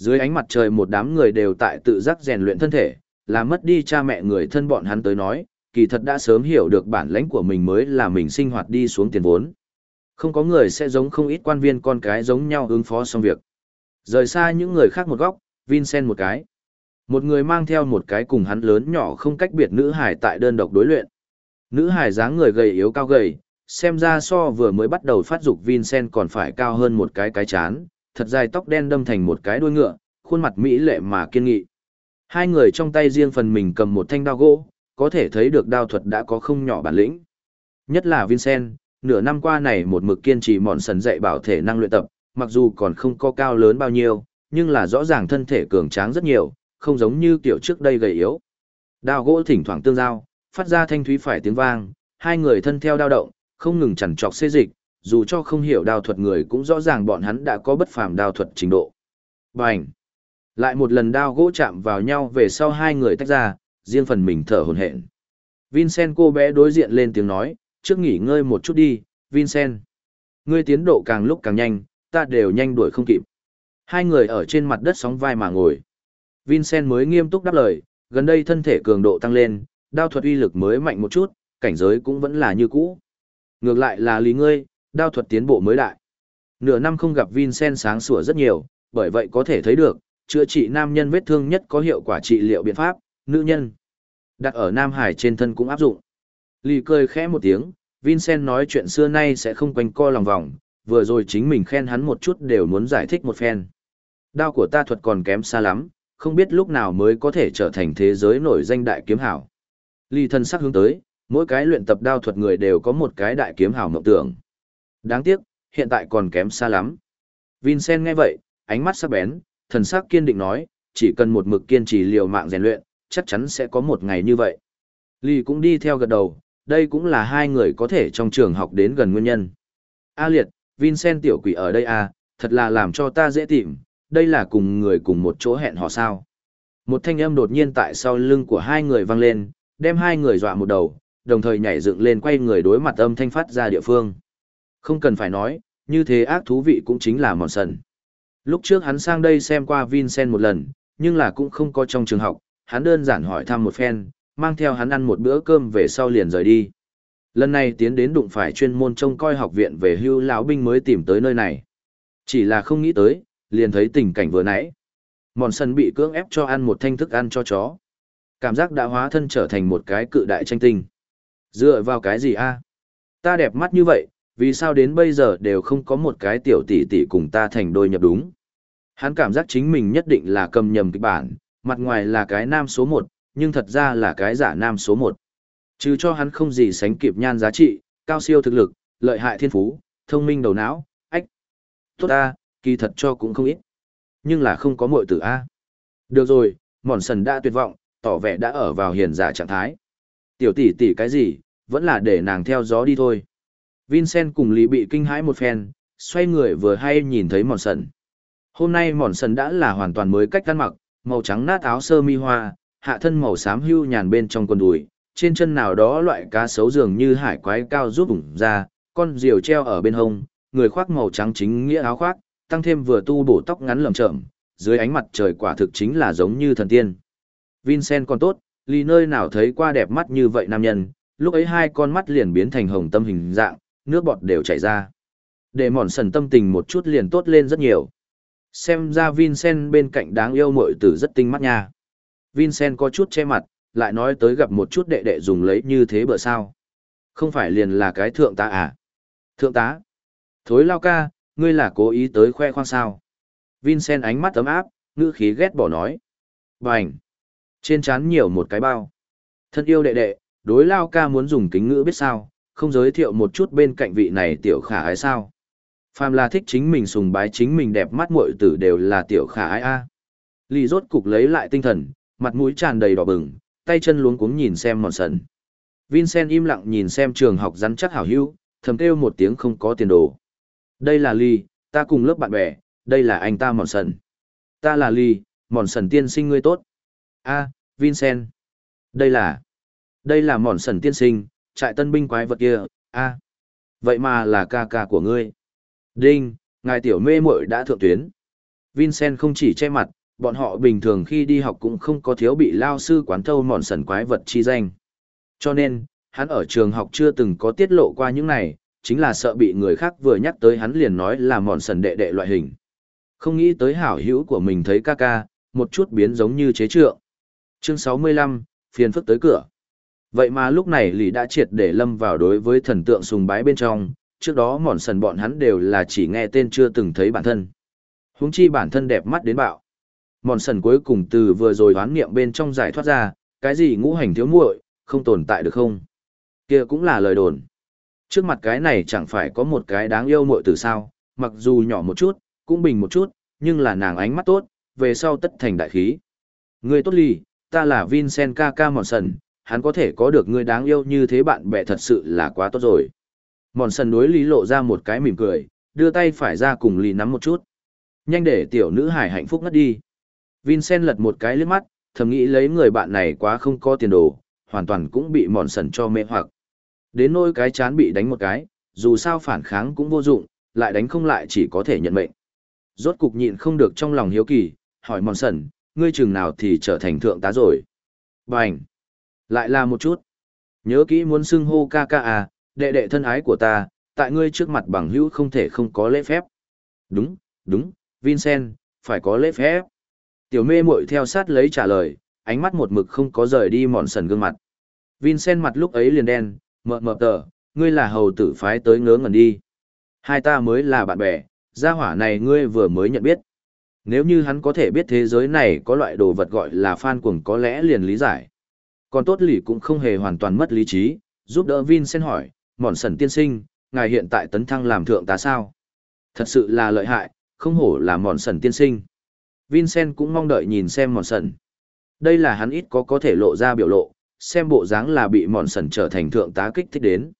Dưới ánh mặt trời một đám người đều tại tự giác rèn luyện thân thể, làm mất đi cha mẹ người thân bọn hắn tới nói, kỳ thật đã sớm hiểu được bản lãnh của mình mới là mình sinh hoạt đi xuống tiền vốn. Không có người sẽ giống không ít quan viên con cái giống nhau ứng phó xong việc. Rời xa những người khác một góc, Vincent một cái. Một người mang theo một cái cùng hắn lớn nhỏ không cách biệt nữ hải tại đơn độc đối luyện. Nữ hải dáng người gầy yếu cao gầy, xem ra so vừa mới bắt đầu phát dục Vincent còn phải cao hơn một cái cái chán, thật dài tóc đen đâm thành một cái đuôi ngựa, khuôn mặt mỹ lệ mà kiên nghị. Hai người trong tay riêng phần mình cầm một thanh đao gỗ, có thể thấy được đao thuật đã có không nhỏ bản lĩnh. Nhất là Vincent, nửa năm qua này một mực kiên trì mòn sần dạy bảo thể năng luyện tập, mặc dù còn không có cao lớn bao nhiêu, nhưng là rõ ràng thân thể cường tráng rất nhiều, không giống như kiểu trước đây gầy yếu. Đao gỗ thỉnh thoảng tương giao, phát ra thanh thúy phải tiếng vang, hai người thân theo đao động, không ngừng chằn trọc xê dịch, dù cho không hiểu đao thuật người cũng rõ ràng bọn hắn đã có bất phàm đao thuật trình độ. Bành! Lại một lần đao gỗ chạm vào nhau về sau hai người tách ra, riêng phần mình thở hổn hển. Vincent cô bé đối diện lên tiếng nói, trước nghỉ ngơi một chút đi, Vincent. Ngươi tiến độ càng lúc càng nhanh, ta đều nhanh đuổi không kịp. Hai người ở trên mặt đất sóng vai mà ngồi. Vincent mới nghiêm túc đáp lời, gần đây thân thể cường độ tăng lên, đao thuật uy lực mới mạnh một chút, cảnh giới cũng vẫn là như cũ. Ngược lại là lý ngươi, đao thuật tiến bộ mới đại. Nửa năm không gặp Vincent sáng sủa rất nhiều, bởi vậy có thể thấy được, chữa trị nam nhân vết thương nhất có hiệu quả trị liệu biện pháp, nữ nhân. Đặt ở Nam Hải trên thân cũng áp dụng. Lì cười khẽ một tiếng, Vincent nói chuyện xưa nay sẽ không quanh co lòng vòng, vừa rồi chính mình khen hắn một chút đều muốn giải thích một phen. Đao của ta thuật còn kém xa lắm, không biết lúc nào mới có thể trở thành thế giới nổi danh đại kiếm hảo. Lì thân sắc hướng tới, mỗi cái luyện tập đao thuật người đều có một cái đại kiếm hảo mộng tưởng. Đáng tiếc, hiện tại còn kém xa lắm. Vincent nghe vậy, ánh mắt sắc bén, thần sắc kiên định nói, chỉ cần một mực kiên trì liều mạng rèn luyện, chắc chắn sẽ có một ngày như vậy. Lý cũng đi theo gật đầu, đây cũng là hai người có thể trong trường học đến gần nguyên nhân. A liệt, Vincent tiểu quỷ ở đây à, thật là làm cho ta dễ tìm, đây là cùng người cùng một chỗ hẹn họ sao. Một thanh âm đột nhiên tại sau lưng của hai người vang lên, đem hai người dọa một đầu, đồng thời nhảy dựng lên quay người đối mặt âm thanh phát ra địa phương. Không cần phải nói, như thế ác thú vị cũng chính là mòn sần. Lúc trước hắn sang đây xem qua Vincent một lần, nhưng là cũng không có trong trường học, hắn đơn giản hỏi thăm một phen, mang theo hắn ăn một bữa cơm về sau liền rời đi. Lần này tiến đến đụng phải chuyên môn trông coi học viện về hưu lão binh mới tìm tới nơi này. Chỉ là không nghĩ tới, liền thấy tình cảnh vừa nãy. Mòn sân bị cưỡng ép cho ăn một thanh thức ăn cho chó. Cảm giác đã hóa thân trở thành một cái cự đại tranh tinh. Dựa vào cái gì a? Ta đẹp mắt như vậy, vì sao đến bây giờ đều không có một cái tiểu tỷ tỷ cùng ta thành đôi nhập đúng. Hắn cảm giác chính mình nhất định là cầm nhầm kịch bản, mặt ngoài là cái nam số một, nhưng thật ra là cái giả nam số một. Chứ cho hắn không gì sánh kịp nhan giá trị, cao siêu thực lực, lợi hại thiên phú, thông minh đầu não, ách. Tốt ta, kỳ thật cho cũng không ít. Nhưng là không có muội tử A. Được rồi, mòn sần đã tuyệt vọng, tỏ vẻ đã ở vào hiền giả trạng thái. Tiểu tỷ tỷ cái gì, vẫn là để nàng theo gió đi thôi. Vincent cùng Lý bị kinh hãi một phen, xoay người vừa hay nhìn thấy mòn sần. Hôm nay mòn sần đã là hoàn toàn mới cách ăn mặc, màu trắng nát áo sơ mi hoa, hạ thân màu xám hưu nhàn bên trong quần đùi, trên chân nào đó loại cá sấu dường như hải quái cao giúp bụng ra, con diều treo ở bên hông, người khoác màu trắng chính nghĩa áo khoác, tăng thêm vừa tu bổ tóc ngắn lầm chậm, dưới ánh mặt trời quả thực chính là giống như thần tiên. Vincent còn tốt, lì nơi nào thấy qua đẹp mắt như vậy nam nhân, lúc ấy hai con mắt liền biến thành hồng tâm hình dạng, nước bọt đều chảy ra. Để mòn sần tâm tình một chút liền tốt lên rất nhiều. Xem ra Vincent bên cạnh đáng yêu mội tử rất tinh mắt nha. Vincent có chút che mặt, lại nói tới gặp một chút đệ đệ dùng lấy như thế bữa sao. Không phải liền là cái thượng tá à? Thượng tá? Thối lao ca, ngươi là cố ý tới khoe khoang sao. Vincent ánh mắt ấm áp, ngữ khí ghét bỏ nói. Bành! Trên chán nhiều một cái bao. Thân yêu đệ đệ, đối lao ca muốn dùng kính ngữ biết sao, không giới thiệu một chút bên cạnh vị này tiểu khả ái sao. Phàm là thích chính mình sùng bái chính mình đẹp mắt muội tử đều là tiểu khả ái a. À. Rốt cục lấy lại tinh thần, Mặt mũi tràn đầy đỏ bừng, tay chân luống cuống nhìn xem mòn sần. Vincent im lặng nhìn xem trường học rắn chắc hảo hữu, thầm kêu một tiếng không có tiền đồ. Đây là Ly, ta cùng lớp bạn bè, đây là anh ta mòn sần. Ta là Ly, mòn sần tiên sinh ngươi tốt. a Vincent. Đây là... Đây là mòn sần tiên sinh, trại tân binh quái vật kia, a Vậy mà là ca ca của ngươi. Đinh, ngài tiểu mê muội đã thượng tuyến. Vincent không chỉ che mặt, bọn họ bình thường khi đi học cũng không có thiếu bị lao sư quán thâu mòn sần quái vật chi danh. Cho nên, hắn ở trường học chưa từng có tiết lộ qua những này, chính là sợ bị người khác vừa nhắc tới hắn liền nói là mòn sần đệ đệ loại hình. Không nghĩ tới hảo hữu của mình thấy ca ca, một chút biến giống như chế trượng. Chương 65, phiền phức tới cửa. Vậy mà lúc này Lý đã triệt để lâm vào đối với thần tượng sùng bái bên trong, trước đó mòn sần bọn hắn đều là chỉ nghe tên chưa từng thấy bản thân. Huống chi bản thân đẹp mắt đến bạo. Mòn sần cuối cùng từ vừa rồi đoán niệm bên trong giải thoát ra, cái gì ngũ hành thiếu muội, không tồn tại được không? Kia cũng là lời đồn. Trước mặt cái này chẳng phải có một cái đáng yêu muội từ sao, mặc dù nhỏ một chút, cũng bình một chút, nhưng là nàng ánh mắt tốt, về sau tất thành đại khí. Người tốt lì, ta là Vincent Kaka Mòn sần, hắn có thể có được người đáng yêu như thế bạn bè thật sự là quá tốt rồi. Mòn sần đối lý lộ ra một cái mỉm cười, đưa tay phải ra cùng lì nắm một chút. Nhanh để tiểu nữ hải hạnh phúc ngất đi. Vincent lật một cái liếc mắt, thầm nghĩ lấy người bạn này quá không có tiền đồ, hoàn toàn cũng bị mòn sần cho mê hoặc. Đến nỗi cái chán bị đánh một cái, dù sao phản kháng cũng vô dụng, lại đánh không lại chỉ có thể nhận mệnh. Rốt cục nhịn không được trong lòng hiếu kỳ, hỏi mòn sần, ngươi chừng nào thì trở thành thượng tá rồi. Bành! Lại là một chút. Nhớ kỹ muốn xưng hô ca ca à, đệ đệ thân ái của ta, tại ngươi trước mặt bằng hữu không thể không có lễ phép. Đúng, đúng, Vincent, phải có lễ phép. Tiểu mê muội theo sát lấy trả lời, ánh mắt một mực không có rời đi mòn sần gương mặt. Vincent mặt lúc ấy liền đen, mờ mờ tờ, ngươi là hầu tử phái tới ngớ ngẩn đi. Hai ta mới là bạn bè, gia hỏa này ngươi vừa mới nhận biết. Nếu như hắn có thể biết thế giới này có loại đồ vật gọi là fan cuồng có lẽ liền lý giải. Còn tốt lì cũng không hề hoàn toàn mất lý trí, giúp đỡ Vincent hỏi, mòn sần tiên sinh, ngài hiện tại tấn thăng làm thượng tá sao? Thật sự là lợi hại, không hổ là mòn sần tiên sinh. Vincent cũng mong đợi nhìn xem mòn sần. Đây là hắn ít có có thể lộ ra biểu lộ, xem bộ dáng là bị mòn sần trở thành thượng tá kích thích đến.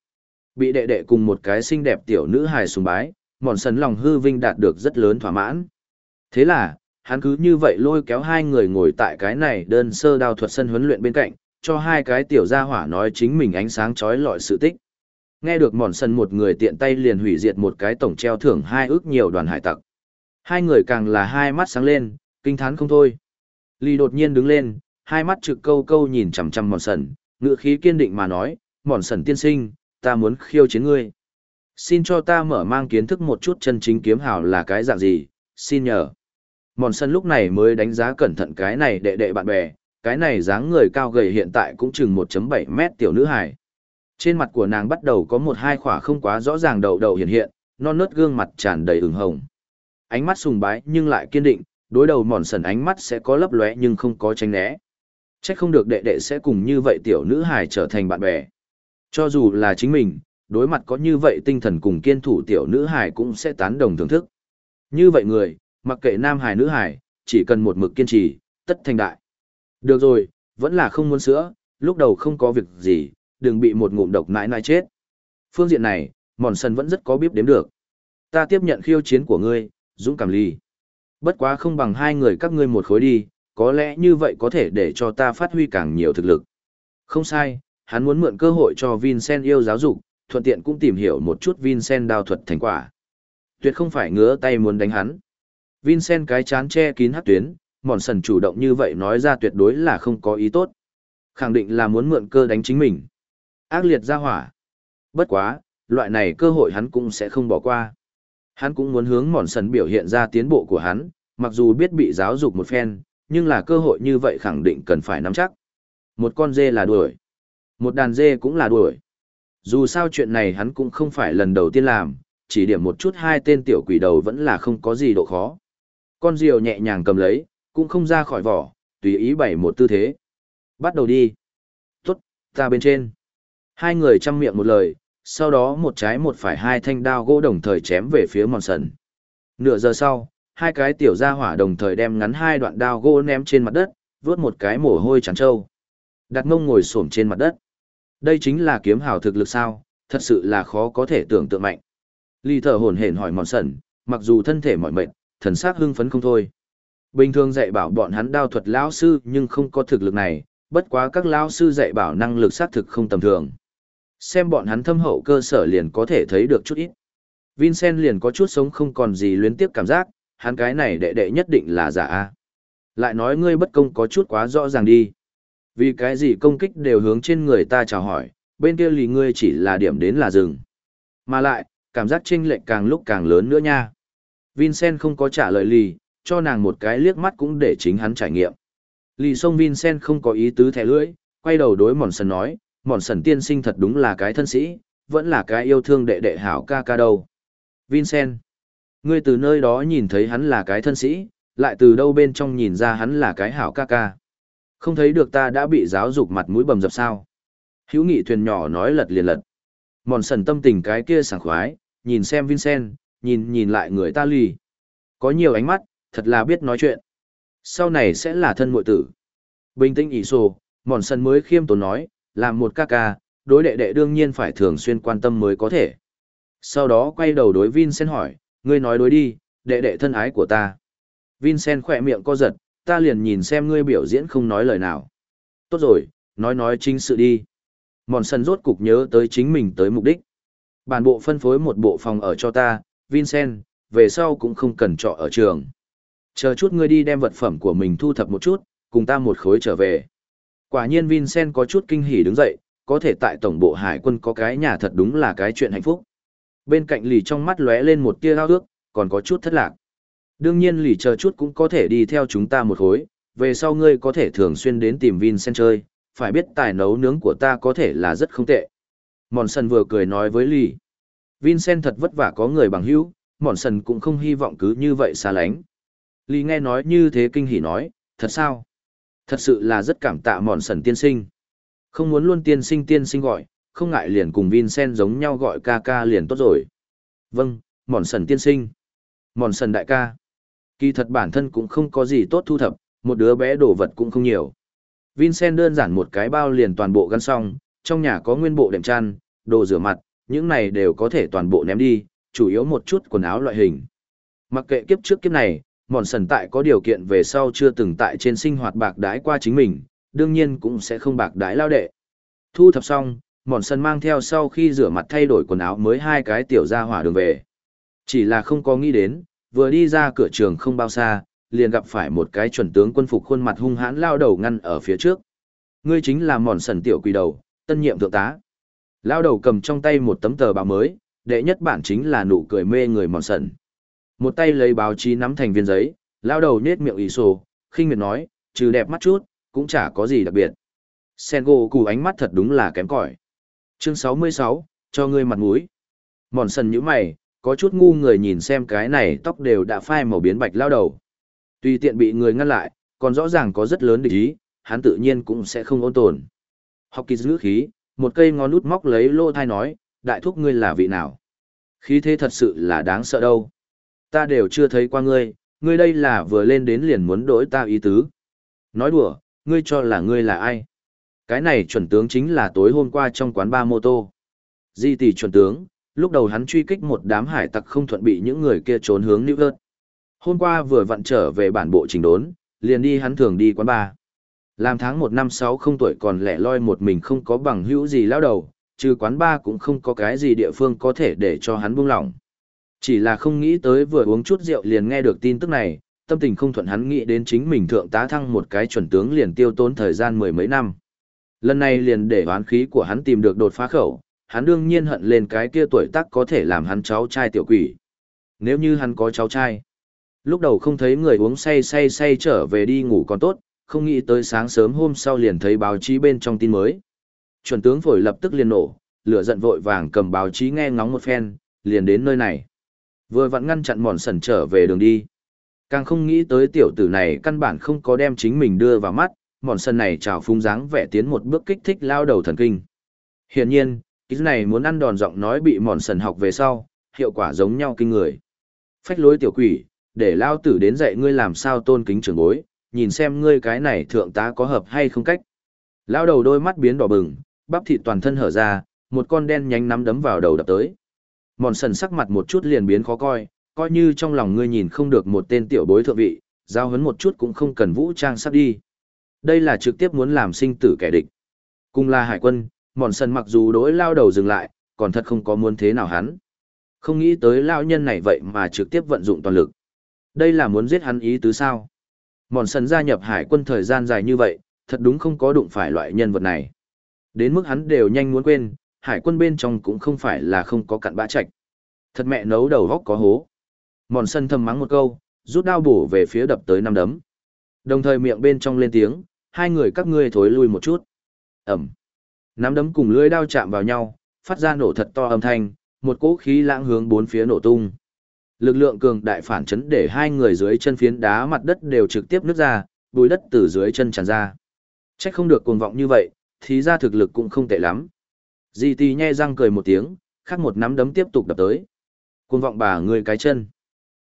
Bị đệ đệ cùng một cái xinh đẹp tiểu nữ hài sùng bái, mòn sần lòng hư vinh đạt được rất lớn thỏa mãn. Thế là, hắn cứ như vậy lôi kéo hai người ngồi tại cái này đơn sơ đao thuật sân huấn luyện bên cạnh, cho hai cái tiểu gia hỏa nói chính mình ánh sáng chói lọi sự tích. Nghe được mòn sân một người tiện tay liền hủy diệt một cái tổng treo thưởng hai ước nhiều đoàn hải tặc. Hai người càng là hai mắt sáng lên, kinh thán không thôi. Ly đột nhiên đứng lên, hai mắt trực câu câu nhìn chằm chằm mòn sần, ngựa khí kiên định mà nói, mòn sần tiên sinh, ta muốn khiêu chiến ngươi. Xin cho ta mở mang kiến thức một chút chân chính kiếm hào là cái dạng gì, xin nhờ. Mòn sân lúc này mới đánh giá cẩn thận cái này đệ đệ bạn bè, cái này dáng người cao gầy hiện tại cũng chừng 1.7 mét tiểu nữ hài. Trên mặt của nàng bắt đầu có một hai khỏa không quá rõ ràng đầu đầu hiện hiện, non nớt gương mặt tràn đầy ửng hồng. Ánh mắt sùng bái nhưng lại kiên định, đối đầu mòn sần ánh mắt sẽ có lấp lóe nhưng không có tránh né. Chắc không được đệ đệ sẽ cùng như vậy tiểu nữ hài trở thành bạn bè. Cho dù là chính mình, đối mặt có như vậy tinh thần cùng kiên thủ tiểu nữ hài cũng sẽ tán đồng thưởng thức. Như vậy người, mặc kệ nam hài nữ hài, chỉ cần một mực kiên trì, tất thành đại. Được rồi, vẫn là không muốn sữa, lúc đầu không có việc gì, đừng bị một ngụm độc nãi nãi chết. Phương diện này, mòn sần vẫn rất có biết đếm được. Ta tiếp nhận khiêu chiến của ngươi, dũng cảm ly. Bất quá không bằng hai người các ngươi một khối đi, có lẽ như vậy có thể để cho ta phát huy càng nhiều thực lực. Không sai, hắn muốn mượn cơ hội cho Vincent yêu giáo dục, thuận tiện cũng tìm hiểu một chút Vincent đao thuật thành quả. Tuyệt không phải ngứa tay muốn đánh hắn. Vincent cái chán che kín hắc tuyến, mòn sần chủ động như vậy nói ra tuyệt đối là không có ý tốt. Khẳng định là muốn mượn cơ đánh chính mình. Ác liệt ra hỏa. Bất quá, loại này cơ hội hắn cũng sẽ không bỏ qua. Hắn cũng muốn hướng mòn sần biểu hiện ra tiến bộ của hắn, mặc dù biết bị giáo dục một phen, nhưng là cơ hội như vậy khẳng định cần phải nắm chắc. Một con dê là đuổi. Một đàn dê cũng là đuổi. Dù sao chuyện này hắn cũng không phải lần đầu tiên làm, chỉ điểm một chút hai tên tiểu quỷ đầu vẫn là không có gì độ khó. Con diều nhẹ nhàng cầm lấy, cũng không ra khỏi vỏ, tùy ý bày một tư thế. Bắt đầu đi. Tốt, ta bên trên. Hai người chăm miệng một lời, sau đó một trái một phải hai thanh đao gỗ đồng thời chém về phía mòn sần. Nửa giờ sau, hai cái tiểu gia hỏa đồng thời đem ngắn hai đoạn đao gỗ ném trên mặt đất, vớt một cái mồ hôi trắng trâu. Đặt ngông ngồi xổm trên mặt đất. Đây chính là kiếm hào thực lực sao, thật sự là khó có thể tưởng tượng mạnh. Ly thở hổn hển hỏi mòn sần, mặc dù thân thể mỏi mệt, thần sắc hưng phấn không thôi. Bình thường dạy bảo bọn hắn đao thuật lão sư nhưng không có thực lực này, bất quá các lão sư dạy bảo năng lực xác thực không tầm thường. Xem bọn hắn thâm hậu cơ sở liền có thể thấy được chút ít. Vincent liền có chút sống không còn gì luyến tiếp cảm giác, hắn cái này đệ đệ nhất định là giả a. Lại nói ngươi bất công có chút quá rõ ràng đi. Vì cái gì công kích đều hướng trên người ta chào hỏi, bên kia lì ngươi chỉ là điểm đến là rừng. Mà lại, cảm giác chênh lệch càng lúc càng lớn nữa nha. Vincent không có trả lời lì, cho nàng một cái liếc mắt cũng để chính hắn trải nghiệm. Lì sông Vincent không có ý tứ thẻ lưỡi, quay đầu đối mòn sần nói, mòn sần tiên sinh thật đúng là cái thân sĩ, vẫn là cái yêu thương đệ đệ hảo ca ca đâu. Vincent, ngươi từ nơi đó nhìn thấy hắn là cái thân sĩ, lại từ đâu bên trong nhìn ra hắn là cái hảo ca ca. Không thấy được ta đã bị giáo dục mặt mũi bầm dập sao. Hữu nghị thuyền nhỏ nói lật liền lật. Mòn sần tâm tình cái kia sảng khoái, nhìn xem Vincent, nhìn nhìn lại người ta lì. Có nhiều ánh mắt, thật là biết nói chuyện. Sau này sẽ là thân muội tử. Bình tĩnh ỷ sổ, mòn sần mới khiêm tốn nói, làm một ca ca, đối đệ đệ đương nhiên phải thường xuyên quan tâm mới có thể. Sau đó quay đầu đối Vincent hỏi, ngươi nói đối đi, đệ đệ thân ái của ta. Vincent khỏe miệng co giật, ta liền nhìn xem ngươi biểu diễn không nói lời nào. Tốt rồi, nói nói chính sự đi. Mòn sân rốt cục nhớ tới chính mình tới mục đích. Bản bộ phân phối một bộ phòng ở cho ta, Vincent, về sau cũng không cần trọ ở trường. Chờ chút ngươi đi đem vật phẩm của mình thu thập một chút, cùng ta một khối trở về. Quả nhiên Vincent có chút kinh hỉ đứng dậy, có thể tại tổng bộ hải quân có cái nhà thật đúng là cái chuyện hạnh phúc. Bên cạnh lì trong mắt lóe lên một tia ao ước, còn có chút thất lạc. Đương nhiên lì chờ chút cũng có thể đi theo chúng ta một khối, về sau ngươi có thể thường xuyên đến tìm Vincent chơi, phải biết tài nấu nướng của ta có thể là rất không tệ. Mòn sần vừa cười nói với lì. Vincent thật vất vả có người bằng hữu, mòn sần cũng không hy vọng cứ như vậy xa lánh. Lý nghe nói như thế kinh hỉ nói, thật sao? Thật sự là rất cảm tạ mòn sần tiên sinh. Không muốn luôn tiên sinh tiên sinh gọi, không ngại liền cùng Vincent giống nhau gọi ca ca liền tốt rồi. Vâng, mòn sần tiên sinh. Mòn sần đại ca. Kỳ thật bản thân cũng không có gì tốt thu thập, một đứa bé đồ vật cũng không nhiều. Vincent đơn giản một cái bao liền toàn bộ gắn xong, trong nhà có nguyên bộ đệm chăn, đồ rửa mặt, những này đều có thể toàn bộ ném đi, chủ yếu một chút quần áo loại hình. Mặc kệ kiếp trước kiếp này, mòn sần tại có điều kiện về sau chưa từng tại trên sinh hoạt bạc đái qua chính mình, đương nhiên cũng sẽ không bạc đái lao đệ. Thu thập xong, mòn sần mang theo sau khi rửa mặt thay đổi quần áo mới hai cái tiểu ra hỏa đường về. Chỉ là không có nghĩ đến, vừa đi ra cửa trường không bao xa, liền gặp phải một cái chuẩn tướng quân phục khuôn mặt hung hãn lao đầu ngăn ở phía trước. Ngươi chính là mòn sần tiểu quỳ đầu, tân nhiệm thượng tá. Lao đầu cầm trong tay một tấm tờ báo mới, đệ nhất bản chính là nụ cười mê người mòn sần. Một tay lấy báo chí nắm thành viên giấy, lao đầu nết miệng ý sổ, khinh miệt nói, trừ đẹp mắt chút, cũng chả có gì đặc biệt. Sen gỗ cù ánh mắt thật đúng là kém cỏi. Chương 66, cho ngươi mặt mũi. Mòn sần như mày, có chút ngu người nhìn xem cái này tóc đều đã phai màu biến bạch lao đầu. tuy tiện bị người ngăn lại, còn rõ ràng có rất lớn địch ý, hắn tự nhiên cũng sẽ không ôn tồn. Học kỳ giữ khí, một cây ngón nút móc lấy lô thai nói, đại thúc ngươi là vị nào? Khí thế thật sự là đáng sợ đâu. Ta đều chưa thấy qua ngươi, ngươi đây là vừa lên đến liền muốn đổi ta ý tứ. Nói đùa, ngươi cho là ngươi là ai? Cái này chuẩn tướng chính là tối hôm qua trong quán ba mô tô. Di tỷ chuẩn tướng, lúc đầu hắn truy kích một đám hải tặc không thuận bị những người kia trốn hướng nữ York. Hôm qua vừa vặn trở về bản bộ trình đốn, liền đi hắn thường đi quán ba. Làm tháng một năm sáu không tuổi còn lẻ loi một mình không có bằng hữu gì lao đầu, trừ quán ba cũng không có cái gì địa phương có thể để cho hắn buông lỏng. Chỉ là không nghĩ tới vừa uống chút rượu liền nghe được tin tức này, tâm tình không thuận hắn nghĩ đến chính mình thượng tá thăng một cái chuẩn tướng liền tiêu tốn thời gian mười mấy năm. Lần này liền để oán khí của hắn tìm được đột phá khẩu, hắn đương nhiên hận lên cái kia tuổi tác có thể làm hắn cháu trai tiểu quỷ. Nếu như hắn có cháu trai, lúc đầu không thấy người uống say say say trở về đi ngủ còn tốt, không nghĩ tới sáng sớm hôm sau liền thấy báo chí bên trong tin mới. Chuẩn tướng phổi lập tức liền nổ, lửa giận vội vàng cầm báo chí nghe ngóng một phen, liền đến nơi này. Vừa vặn ngăn chặn mòn sần trở về đường đi. Càng không nghĩ tới tiểu tử này căn bản không có đem chính mình đưa vào mắt, mòn sần này trào phung dáng vẻ tiến một bước kích thích lao đầu thần kinh. Hiển nhiên, cái này muốn ăn đòn giọng nói bị mòn sần học về sau, hiệu quả giống nhau kinh người. Phách lối tiểu quỷ, để lao tử đến dạy ngươi làm sao tôn kính trưởng bối, nhìn xem ngươi cái này thượng tá có hợp hay không cách. Lao đầu đôi mắt biến đỏ bừng, bắp thịt toàn thân hở ra, một con đen nhánh nắm đấm vào đầu đập tới. Mòn sần sắc mặt một chút liền biến khó coi, coi như trong lòng ngươi nhìn không được một tên tiểu bối thượng vị, giao hấn một chút cũng không cần vũ trang sắp đi. Đây là trực tiếp muốn làm sinh tử kẻ địch. Cùng là hải quân, mòn sần mặc dù đối lao đầu dừng lại, còn thật không có muốn thế nào hắn. Không nghĩ tới lao nhân này vậy mà trực tiếp vận dụng toàn lực. Đây là muốn giết hắn ý tứ sao. Mòn sần gia nhập hải quân thời gian dài như vậy, thật đúng không có đụng phải loại nhân vật này. Đến mức hắn đều nhanh muốn quên, hải quân bên trong cũng không phải là không có cặn bã chạch. Thật mẹ nấu đầu góc có hố. Mòn sân thầm mắng một câu, rút đao bổ về phía đập tới năm đấm. Đồng thời miệng bên trong lên tiếng, hai người các ngươi thối lui một chút. Ẩm. Nắm đấm cùng lưỡi đao chạm vào nhau, phát ra nổ thật to âm thanh, một cỗ khí lãng hướng bốn phía nổ tung. Lực lượng cường đại phản chấn để hai người dưới chân phiến đá mặt đất đều trực tiếp nứt ra, bùi đất từ dưới chân tràn ra. Trách không được cuồng vọng như vậy, thì ra thực lực cũng không tệ lắm. Di tì nhe răng cười một tiếng, khắc một nắm đấm tiếp tục đập tới. Cuồng vọng bà ngươi cái chân.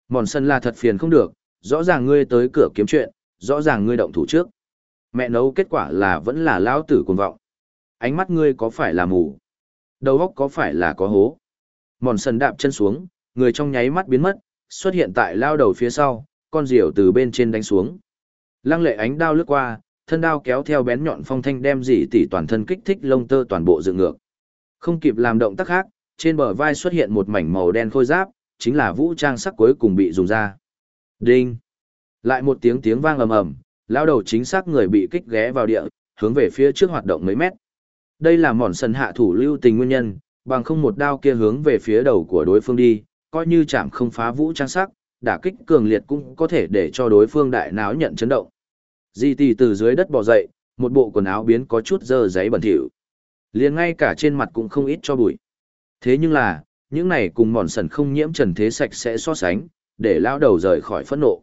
Mòn sân là thật phiền không được, rõ ràng ngươi tới cửa kiếm chuyện, rõ ràng ngươi động thủ trước. Mẹ nấu kết quả là vẫn là lão tử cuồng vọng. Ánh mắt ngươi có phải là mù? Đầu óc có phải là có hố? Mòn sân đạp chân xuống, người trong nháy mắt biến mất, xuất hiện tại lao đầu phía sau, con diều từ bên trên đánh xuống. Lăng lệ ánh đao lướt qua, thân đao kéo theo bén nhọn phong thanh đem dị tỷ toàn thân kích thích lông tơ toàn bộ dựng ngược. Không kịp làm động tác khác, trên bờ vai xuất hiện một mảnh màu đen khôi giáp, chính là vũ trang sắc cuối cùng bị dùng ra. Đinh! Lại một tiếng tiếng vang ầm ầm, lao đầu chính xác người bị kích ghé vào địa, hướng về phía trước hoạt động mấy mét. Đây là mòn sần hạ thủ lưu tình nguyên nhân, bằng không một đao kia hướng về phía đầu của đối phương đi, coi như chạm không phá vũ trang sắc, đả kích cường liệt cũng có thể để cho đối phương đại não nhận chấn động. Di tì từ dưới đất bò dậy, một bộ quần áo biến có chút dơ giấy bẩn thỉu liền ngay cả trên mặt cũng không ít cho bụi. Thế nhưng là, những này cùng mòn sần không nhiễm trần thế sạch sẽ so sánh, để lao đầu rời khỏi phẫn nộ.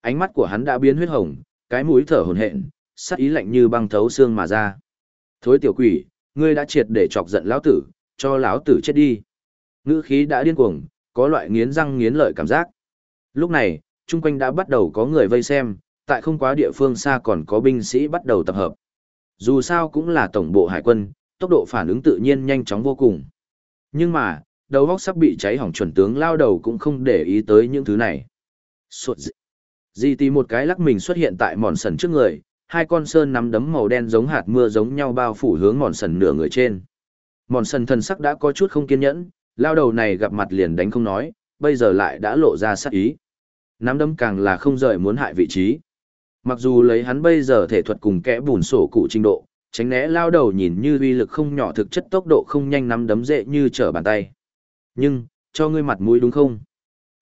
Ánh mắt của hắn đã biến huyết hồng, cái mũi thở hồn hện, sắc ý lạnh như băng thấu xương mà ra. Thối tiểu quỷ, ngươi đã triệt để chọc giận lão tử, cho lão tử chết đi. Ngữ khí đã điên cuồng, có loại nghiến răng nghiến lợi cảm giác. Lúc này, chung quanh đã bắt đầu có người vây xem, tại không quá địa phương xa còn có binh sĩ bắt đầu tập hợp. Dù sao cũng là tổng bộ hải quân, tốc độ phản ứng tự nhiên nhanh chóng vô cùng. Nhưng mà, đầu góc sắp bị cháy hỏng chuẩn tướng lao đầu cũng không để ý tới những thứ này. Suột dị. Di tì một cái lắc mình xuất hiện tại mòn sần trước người, hai con sơn nắm đấm màu đen giống hạt mưa giống nhau bao phủ hướng mòn sần nửa người trên. Mòn sần thần sắc đã có chút không kiên nhẫn, lao đầu này gặp mặt liền đánh không nói, bây giờ lại đã lộ ra sắc ý. Nắm đấm càng là không rời muốn hại vị trí. Mặc dù lấy hắn bây giờ thể thuật cùng kẽ bùn sổ cụ trình độ, tránh né lao đầu nhìn như uy lực không nhỏ thực chất tốc độ không nhanh nắm đấm dễ như trở bàn tay. Nhưng, cho ngươi mặt mũi đúng không?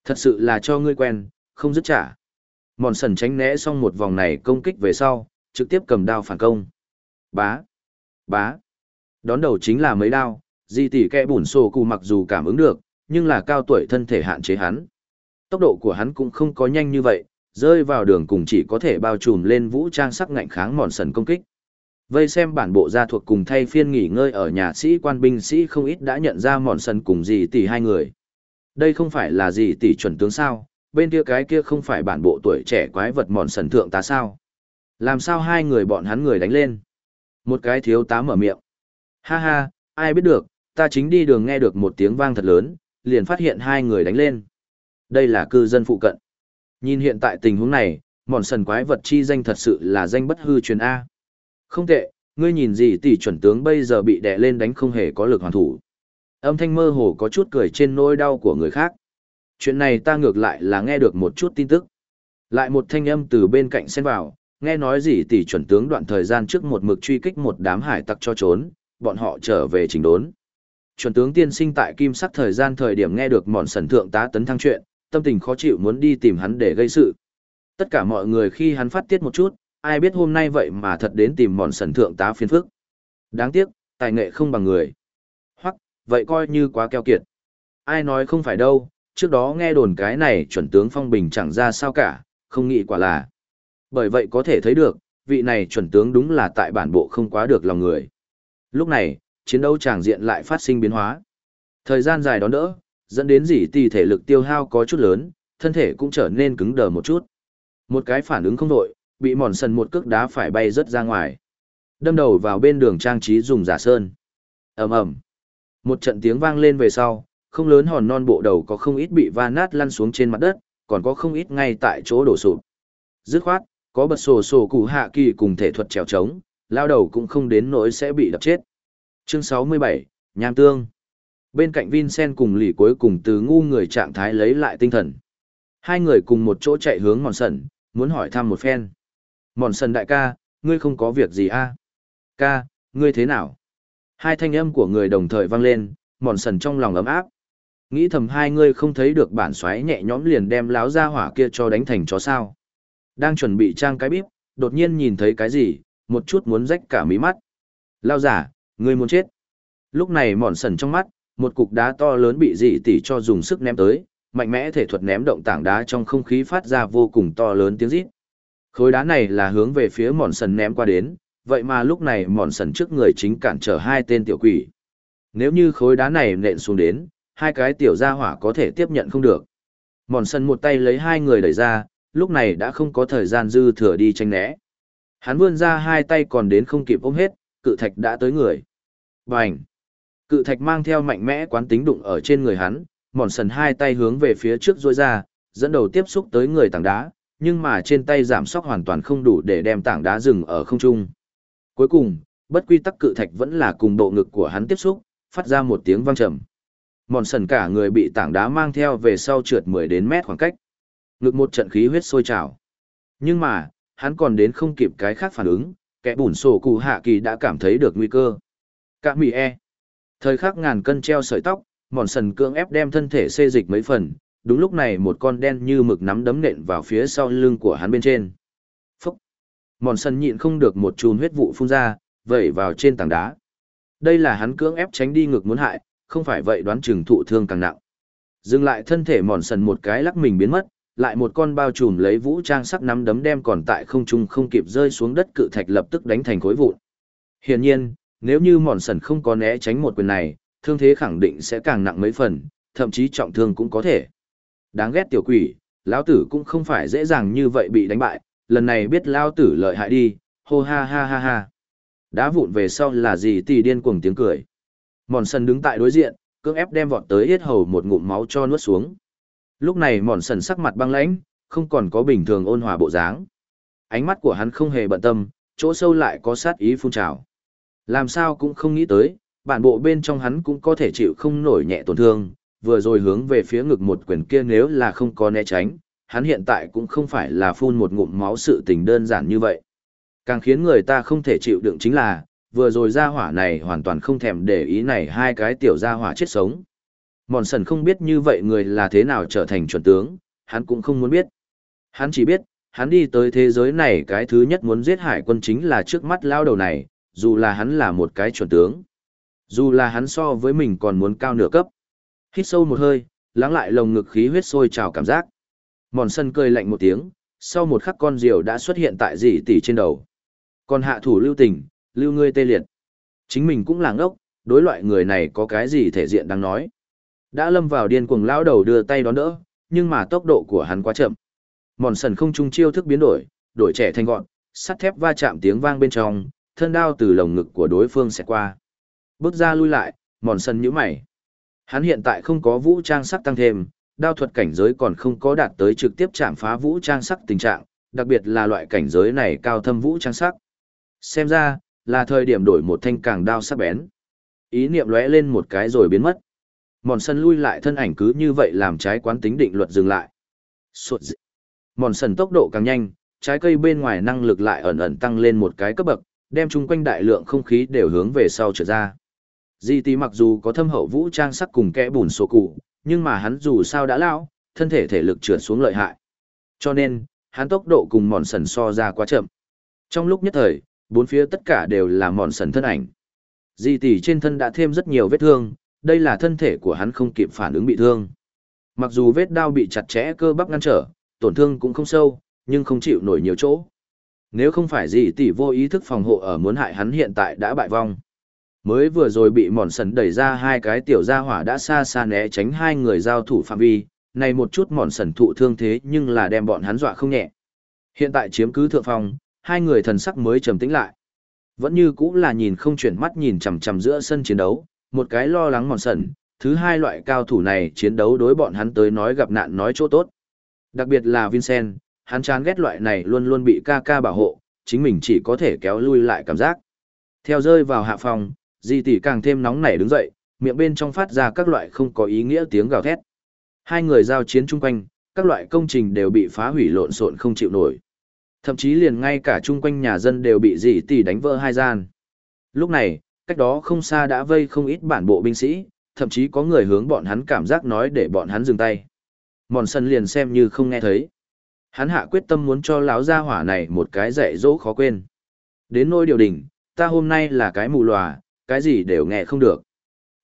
Thật sự là cho ngươi quen, không dứt trả. Mòn sần tránh né xong một vòng này công kích về sau, trực tiếp cầm đao phản công. Bá, bá. Đón đầu chính là mấy đao, di tỷ kẹ bùn sổ cụ mặc dù cảm ứng được, nhưng là cao tuổi thân thể hạn chế hắn. Tốc độ của hắn cũng không có nhanh như vậy, rơi vào đường cùng chỉ có thể bao trùm lên vũ trang sắc ngạnh kháng mòn sần công kích. Vây xem bản bộ gia thuộc cùng thay phiên nghỉ ngơi ở nhà sĩ quan binh sĩ không ít đã nhận ra mòn sần cùng dì tỷ hai người. Đây không phải là dì tỷ chuẩn tướng sao, bên kia cái kia không phải bản bộ tuổi trẻ quái vật mòn sần thượng tá sao. Làm sao hai người bọn hắn người đánh lên? Một cái thiếu tá mở miệng. Ha ha, ai biết được, ta chính đi đường nghe được một tiếng vang thật lớn, liền phát hiện hai người đánh lên. Đây là cư dân phụ cận. Nhìn hiện tại tình huống này, mòn sần quái vật chi danh thật sự là danh bất hư truyền A. Không tệ, ngươi nhìn gì tỷ chuẩn tướng bây giờ bị đè lên đánh không hề có lực hoàn thủ. Âm thanh mơ hồ có chút cười trên nỗi đau của người khác. Chuyện này ta ngược lại là nghe được một chút tin tức. Lại một thanh âm từ bên cạnh xen vào, nghe nói gì tỷ chuẩn tướng đoạn thời gian trước một mực truy kích một đám hải tặc cho trốn, bọn họ trở về trình đốn. Chuẩn tướng tiên sinh tại kim sắc thời gian thời điểm nghe được mòn sần thượng tá tấn thăng chuyện, tâm tình khó chịu muốn đi tìm hắn để gây sự. Tất cả mọi người khi hắn phát tiết một chút, ai biết hôm nay vậy mà thật đến tìm mòn sần thượng tá phiên phức. Đáng tiếc, tài nghệ không bằng người. Hoặc, vậy coi như quá keo kiệt. Ai nói không phải đâu, trước đó nghe đồn cái này chuẩn tướng phong bình chẳng ra sao cả, không nghĩ quả là. Bởi vậy có thể thấy được, vị này chuẩn tướng đúng là tại bản bộ không quá được lòng người. Lúc này, chiến đấu tràng diện lại phát sinh biến hóa. Thời gian dài đón đỡ, dẫn đến dỉ tỷ thể lực tiêu hao có chút lớn, thân thể cũng trở nên cứng đờ một chút. Một cái phản ứng không đội, bị mòn sần một cước đá phải bay rớt ra ngoài. Đâm đầu vào bên đường trang trí dùng giả sơn. ầm ầm Một trận tiếng vang lên về sau, không lớn hòn non bộ đầu có không ít bị va nát lăn xuống trên mặt đất, còn có không ít ngay tại chỗ đổ sụp. Dứt khoát, có bật sổ sổ cụ hạ kỳ cùng thể thuật trèo trống, lao đầu cũng không đến nỗi sẽ bị đập chết. Chương 67, Nham Tương Bên cạnh Vincent cùng lì cuối cùng từ ngu người trạng thái lấy lại tinh thần. Hai người cùng một chỗ chạy hướng mòn sần, muốn hỏi thăm một phen. Mòn sần đại ca, ngươi không có việc gì a à? Ca, ngươi thế nào? Hai thanh âm của người đồng thời vang lên, mòn sần trong lòng ấm áp. Nghĩ thầm hai ngươi không thấy được bản xoáy nhẹ nhõm liền đem láo ra hỏa kia cho đánh thành chó sao. Đang chuẩn bị trang cái bíp, đột nhiên nhìn thấy cái gì, một chút muốn rách cả mí mắt. Lao giả, ngươi muốn chết. Lúc này mòn sần trong mắt, một cục đá to lớn bị dị tỷ cho dùng sức ném tới, mạnh mẽ thể thuật ném động tảng đá trong không khí phát ra vô cùng to lớn tiếng rít. Khối đá này là hướng về phía mòn sần ném qua đến, vậy mà lúc này mòn sần trước người chính cản trở hai tên tiểu quỷ. Nếu như khối đá này nện xuống đến, hai cái tiểu gia hỏa có thể tiếp nhận không được. Mòn sần một tay lấy hai người đẩy ra, lúc này đã không có thời gian dư thừa đi tranh né. Hắn vươn ra hai tay còn đến không kịp ôm hết, cự thạch đã tới người. Bành! Cự thạch mang theo mạnh mẽ quán tính đụng ở trên người hắn, mòn sần hai tay hướng về phía trước rôi ra, dẫn đầu tiếp xúc tới người tảng đá, nhưng mà trên tay giảm sóc hoàn toàn không đủ để đem tảng đá dừng ở không trung. Cuối cùng, bất quy tắc cự thạch vẫn là cùng bộ ngực của hắn tiếp xúc, phát ra một tiếng vang trầm. Mòn sần cả người bị tảng đá mang theo về sau trượt 10 đến mét khoảng cách. Ngực một trận khí huyết sôi trào. Nhưng mà, hắn còn đến không kịp cái khác phản ứng, kẻ bùn sổ cụ hạ kỳ đã cảm thấy được nguy cơ. Cả mì e. Thời khắc ngàn cân treo sợi tóc, mòn sần cưỡng ép đem thân thể xê dịch mấy phần, đúng lúc này một con đen như mực nắm đấm nện vào phía sau lưng của hắn bên trên. Phúc! Mòn sần nhịn không được một chùm huyết vụ phun ra, vẩy vào trên tảng đá. Đây là hắn cưỡng ép tránh đi ngực muốn hại, không phải vậy đoán chừng thụ thương càng nặng. Dừng lại thân thể mòn sần một cái lắc mình biến mất, lại một con bao trùm lấy vũ trang sắc nắm đấm đem còn tại không trung không kịp rơi xuống đất cự thạch lập tức đánh thành khối vụn. Hiển nhiên, nếu như mòn sần không có né tránh một quyền này, thương thế khẳng định sẽ càng nặng mấy phần, thậm chí trọng thương cũng có thể. Đáng ghét tiểu quỷ, lão tử cũng không phải dễ dàng như vậy bị đánh bại, lần này biết lão tử lợi hại đi, hô ha ha ha ha. Đá vụn về sau là gì tỷ điên cuồng tiếng cười. Mòn sần đứng tại đối diện, cưỡng ép đem vọt tới hết hầu một ngụm máu cho nuốt xuống. Lúc này mòn sần sắc mặt băng lãnh, không còn có bình thường ôn hòa bộ dáng. Ánh mắt của hắn không hề bận tâm, chỗ sâu lại có sát ý phun trào. Làm sao cũng không nghĩ tới, bản bộ bên trong hắn cũng có thể chịu không nổi nhẹ tổn thương, vừa rồi hướng về phía ngực một quyền kia nếu là không có né tránh, hắn hiện tại cũng không phải là phun một ngụm máu sự tình đơn giản như vậy. Càng khiến người ta không thể chịu đựng chính là, vừa rồi ra hỏa này hoàn toàn không thèm để ý này hai cái tiểu ra hỏa chết sống. Mòn sần không biết như vậy người là thế nào trở thành chuẩn tướng, hắn cũng không muốn biết. Hắn chỉ biết, hắn đi tới thế giới này cái thứ nhất muốn giết hải quân chính là trước mắt lao đầu này, dù là hắn là một cái chuẩn tướng. Dù là hắn so với mình còn muốn cao nửa cấp. Hít sâu một hơi, lắng lại lồng ngực khí huyết sôi trào cảm giác. Mòn sân cười lạnh một tiếng, sau một khắc con diều đã xuất hiện tại dì tỷ trên đầu. Còn hạ thủ lưu tình, lưu ngươi tê liệt. Chính mình cũng làng ốc, đối loại người này có cái gì thể diện đang nói. Đã lâm vào điên cuồng lão đầu đưa tay đón đỡ, nhưng mà tốc độ của hắn quá chậm. Mòn sần không trung chiêu thức biến đổi, đổi trẻ thành gọn, sắt thép va chạm tiếng vang bên trong, thân đao từ lồng ngực của đối phương sẽ qua. Bước ra lui lại, mòn sần nhíu mày. Hắn hiện tại không có vũ trang sắc tăng thêm, đao thuật cảnh giới còn không có đạt tới trực tiếp chạm phá vũ trang sắc tình trạng, đặc biệt là loại cảnh giới này cao thâm vũ trang sắc. Xem ra, là thời điểm đổi một thanh càng đao sắc bén. Ý niệm lóe lên một cái rồi biến mất. Mòn Sân lui lại thân ảnh cứ như vậy làm trái quán tính định luật dừng lại. Suột dị. Mòn sân tốc độ càng nhanh, trái cây bên ngoài năng lực lại ẩn ẩn tăng lên một cái cấp bậc, đem chung quanh đại lượng không khí đều hướng về sau trở ra. Di tí mặc dù có thâm hậu vũ trang sắc cùng kẽ bùn sổ cụ, nhưng mà hắn dù sao đã lão, thân thể thể lực trượt xuống lợi hại. Cho nên, hắn tốc độ cùng mòn sần so ra quá chậm. Trong lúc nhất thời, bốn phía tất cả đều là mòn sần thân ảnh. Di tỷ trên thân đã thêm rất nhiều vết thương, đây là thân thể của hắn không kịp phản ứng bị thương. Mặc dù vết đau bị chặt chẽ cơ bắp ngăn trở, tổn thương cũng không sâu, nhưng không chịu nổi nhiều chỗ. Nếu không phải gì tỷ vô ý thức phòng hộ ở muốn hại hắn hiện tại đã bại vong. Mới vừa rồi bị mòn sần đẩy ra hai cái tiểu gia hỏa đã xa xa né tránh hai người giao thủ phạm vi, này một chút mòn sần thụ thương thế nhưng là đem bọn hắn dọa không nhẹ. Hiện tại chiếm cứ thượng phong, hai người thần sắc mới trầm tĩnh lại. Vẫn như cũng là nhìn không chuyển mắt nhìn chằm chằm giữa sân chiến đấu, một cái lo lắng mòn sần, thứ hai loại cao thủ này chiến đấu đối bọn hắn tới nói gặp nạn nói chỗ tốt. Đặc biệt là Vincent, hắn chán ghét loại này luôn luôn bị ca ca bảo hộ, chính mình chỉ có thể kéo lui lại cảm giác. Theo rơi vào hạ phòng, di tỷ càng thêm nóng nảy đứng dậy, miệng bên trong phát ra các loại không có ý nghĩa tiếng gào thét. Hai người giao chiến chung quanh, các loại công trình đều bị phá hủy lộn xộn không chịu nổi. Thậm chí liền ngay cả chung quanh nhà dân đều bị dị tỷ đánh vỡ hai gian. Lúc này, cách đó không xa đã vây không ít bản bộ binh sĩ, thậm chí có người hướng bọn hắn cảm giác nói để bọn hắn dừng tay. Mòn sân liền xem như không nghe thấy. Hắn hạ quyết tâm muốn cho lão gia hỏa này một cái dạy dỗ khó quên. Đến nôi điều đình, ta hôm nay là cái mù lòa, cái gì đều nghe không được.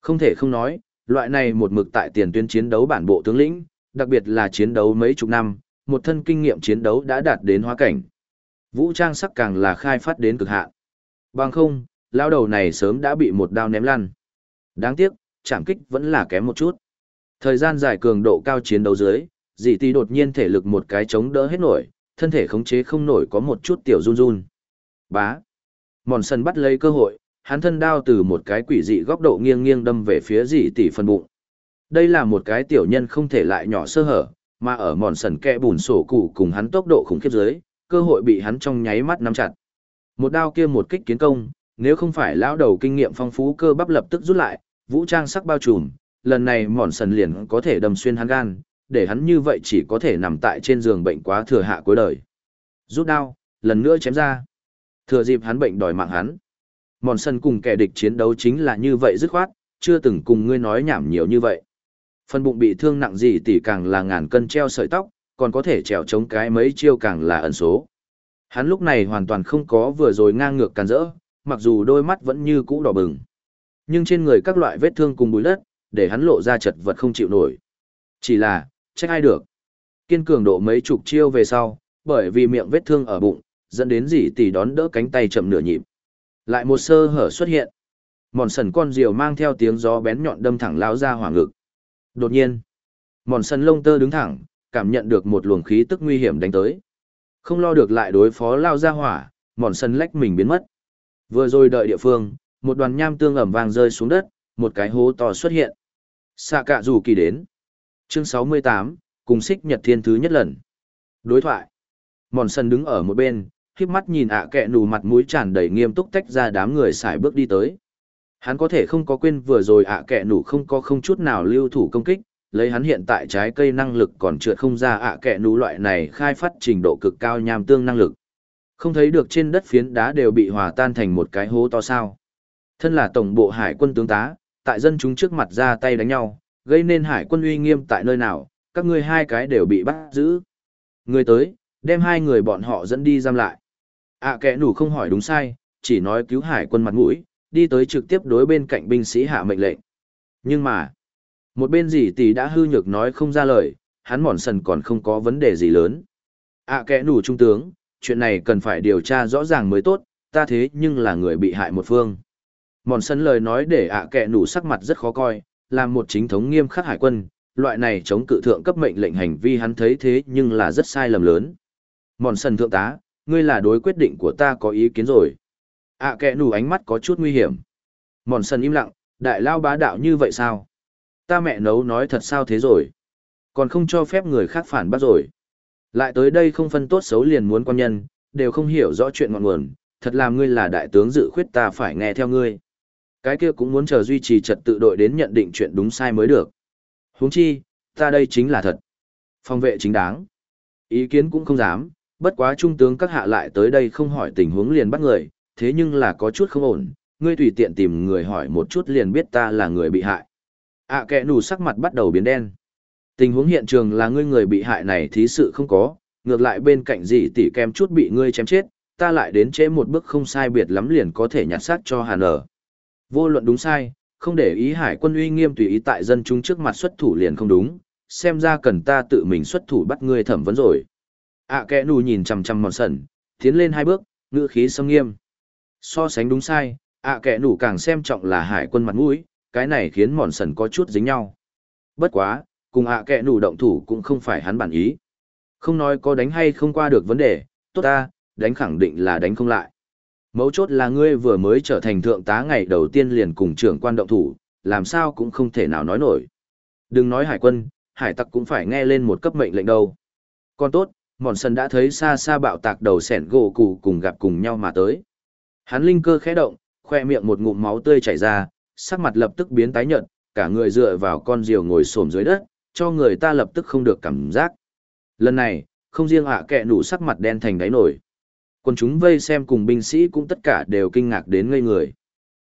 Không thể không nói, loại này một mực tại tiền tuyến chiến đấu bản bộ tướng lĩnh, đặc biệt là chiến đấu mấy chục năm, một thân kinh nghiệm chiến đấu đã đạt đến hóa cảnh. Vũ trang sắc càng là khai phát đến cực hạn. Bằng không, lao đầu này sớm đã bị một đao ném lăn. Đáng tiếc, chạm kích vẫn là kém một chút. Thời gian dài cường độ cao chiến đấu dưới, dì tì đột nhiên thể lực một cái chống đỡ hết nổi, thân thể khống chế không nổi có một chút tiểu run run. Bá. Mòn sân bắt lấy cơ hội, hắn thân đao từ một cái quỷ dị góc độ nghiêng nghiêng đâm về phía dì tỷ phần bụng. Đây là một cái tiểu nhân không thể lại nhỏ sơ hở, mà ở mòn sần kẽ bùn sổ cụ cùng hắn tốc độ khủng khiếp dưới, cơ hội bị hắn trong nháy mắt nắm chặt. Một đao kia một kích kiến công, nếu không phải lão đầu kinh nghiệm phong phú cơ bắp lập tức rút lại, vũ trang sắc bao trùm, lần này mòn sần liền có thể đâm xuyên hắn gan, để hắn như vậy chỉ có thể nằm tại trên giường bệnh quá thừa hạ cuối đời. Rút đao, lần nữa chém ra. Thừa dịp hắn bệnh đòi mạng hắn. Mòn sân cùng kẻ địch chiến đấu chính là như vậy dứt khoát, chưa từng cùng ngươi nói nhảm nhiều như vậy. Phần bụng bị thương nặng gì tỷ càng là ngàn cân treo sợi tóc, còn có thể trèo chống cái mấy chiêu càng là ẩn số. Hắn lúc này hoàn toàn không có vừa rồi ngang ngược càn rỡ, mặc dù đôi mắt vẫn như cũ đỏ bừng. Nhưng trên người các loại vết thương cùng bùi đất, để hắn lộ ra chật vật không chịu nổi. Chỉ là, trách ai được. Kiên cường độ mấy chục chiêu về sau, bởi vì miệng vết thương ở bụng, dẫn đến dì tỷ đón đỡ cánh tay chậm nửa nhịp. Lại một sơ hở xuất hiện. Mòn sần con diều mang theo tiếng gió bén nhọn đâm thẳng lao ra hỏa ngực. Đột nhiên, mòn sần lông tơ đứng thẳng, cảm nhận được một luồng khí tức nguy hiểm đánh tới. Không lo được lại đối phó lao ra hỏa, mòn sần lách mình biến mất. Vừa rồi đợi địa phương, một đoàn nham tương ẩm vàng rơi xuống đất, một cái hố to xuất hiện. Xạ cạ rủ kỳ đến. Chương 68, cùng xích nhật thiên thứ nhất lần. Đối thoại. Mòn sần đứng ở một bên, híp mắt nhìn ạ kẹ nù mặt mũi tràn đầy nghiêm túc tách ra đám người xài bước đi tới. Hắn có thể không có quên vừa rồi ạ kẹ nù không có không chút nào lưu thủ công kích, lấy hắn hiện tại trái cây năng lực còn trượt không ra ạ kẹ nù loại này khai phát trình độ cực cao nham tương năng lực. Không thấy được trên đất phiến đá đều bị hòa tan thành một cái hố to sao. Thân là tổng bộ hải quân tướng tá, tại dân chúng trước mặt ra tay đánh nhau, gây nên hải quân uy nghiêm tại nơi nào, các ngươi hai cái đều bị bắt giữ. Người tới, đem hai người bọn họ dẫn đi giam lại ạ à, kẻ nủ không hỏi đúng sai, chỉ nói cứu hải quân mặt mũi, đi tới trực tiếp đối bên cạnh binh sĩ hạ mệnh lệnh. Nhưng mà, một bên gì tỷ đã hư nhược nói không ra lời, hắn mòn sần còn không có vấn đề gì lớn. ạ à, kẻ nủ trung tướng, chuyện này cần phải điều tra rõ ràng mới tốt, ta thế nhưng là người bị hại một phương. Mòn sân lời nói để ạ à kẹ nủ sắc mặt rất khó coi, làm một chính thống nghiêm khắc hải quân, loại này chống cự thượng cấp mệnh lệnh hành vi hắn thấy thế nhưng là rất sai lầm lớn. Mòn sân thượng tá, ngươi là đối quyết định của ta có ý kiến rồi. ạ à kẹ ánh mắt có chút nguy hiểm. Mòn sần im lặng, đại lao bá đạo như vậy sao? Ta mẹ nấu nói thật sao thế rồi? Còn không cho phép người khác phản bác rồi. Lại tới đây không phân tốt xấu liền muốn quan nhân, đều không hiểu rõ chuyện ngọn nguồn, thật làm ngươi là đại tướng dự khuyết ta phải nghe theo ngươi. Cái kia cũng muốn chờ duy trì trật tự đội đến nhận định chuyện đúng sai mới được. Huống chi, ta đây chính là thật. Phòng vệ chính đáng. Ý kiến cũng không dám, bất quá trung tướng các hạ lại tới đây không hỏi tình huống liền bắt người, thế nhưng là có chút không ổn, ngươi tùy tiện tìm người hỏi một chút liền biết ta là người bị hại. ạ à, kẻ nù sắc mặt bắt đầu biến đen. Tình huống hiện trường là ngươi người bị hại này thí sự không có, ngược lại bên cạnh gì tỷ kem chút bị ngươi chém chết, ta lại đến chế một bước không sai biệt lắm liền có thể nhặt xác cho hàn ở. Vô luận đúng sai, không để ý hải quân uy nghiêm tùy ý tại dân chúng trước mặt xuất thủ liền không đúng, xem ra cần ta tự mình xuất thủ bắt ngươi thẩm vấn rồi ạ à, kẻ nù nhìn chằm chằm mòn sần, tiến lên hai bước, ngữ khí sâm nghiêm. So sánh đúng sai, ạ à, kẻ nù càng xem trọng là hải quân mặt mũi, cái này khiến mòn sần có chút dính nhau. Bất quá, cùng ạ à kẻ nù động thủ cũng không phải hắn bản ý. Không nói có đánh hay không qua được vấn đề, tốt ta, đánh khẳng định là đánh không lại. Mấu chốt là ngươi vừa mới trở thành thượng tá ngày đầu tiên liền cùng trưởng quan động thủ, làm sao cũng không thể nào nói nổi. Đừng nói hải quân, hải tặc cũng phải nghe lên một cấp mệnh lệnh đâu. Còn tốt, mòn sần đã thấy xa xa bạo tạc đầu sẻn gỗ cụ cùng gặp cùng nhau mà tới. Hắn linh cơ khẽ động, khoe miệng một ngụm máu tươi chảy ra, sắc mặt lập tức biến tái nhợt, cả người dựa vào con diều ngồi xổm dưới đất, cho người ta lập tức không được cảm giác. Lần này, không riêng ạ kẹ nủ sắc mặt đen thành đáy nổi. Còn chúng vây xem cùng binh sĩ cũng tất cả đều kinh ngạc đến ngây người.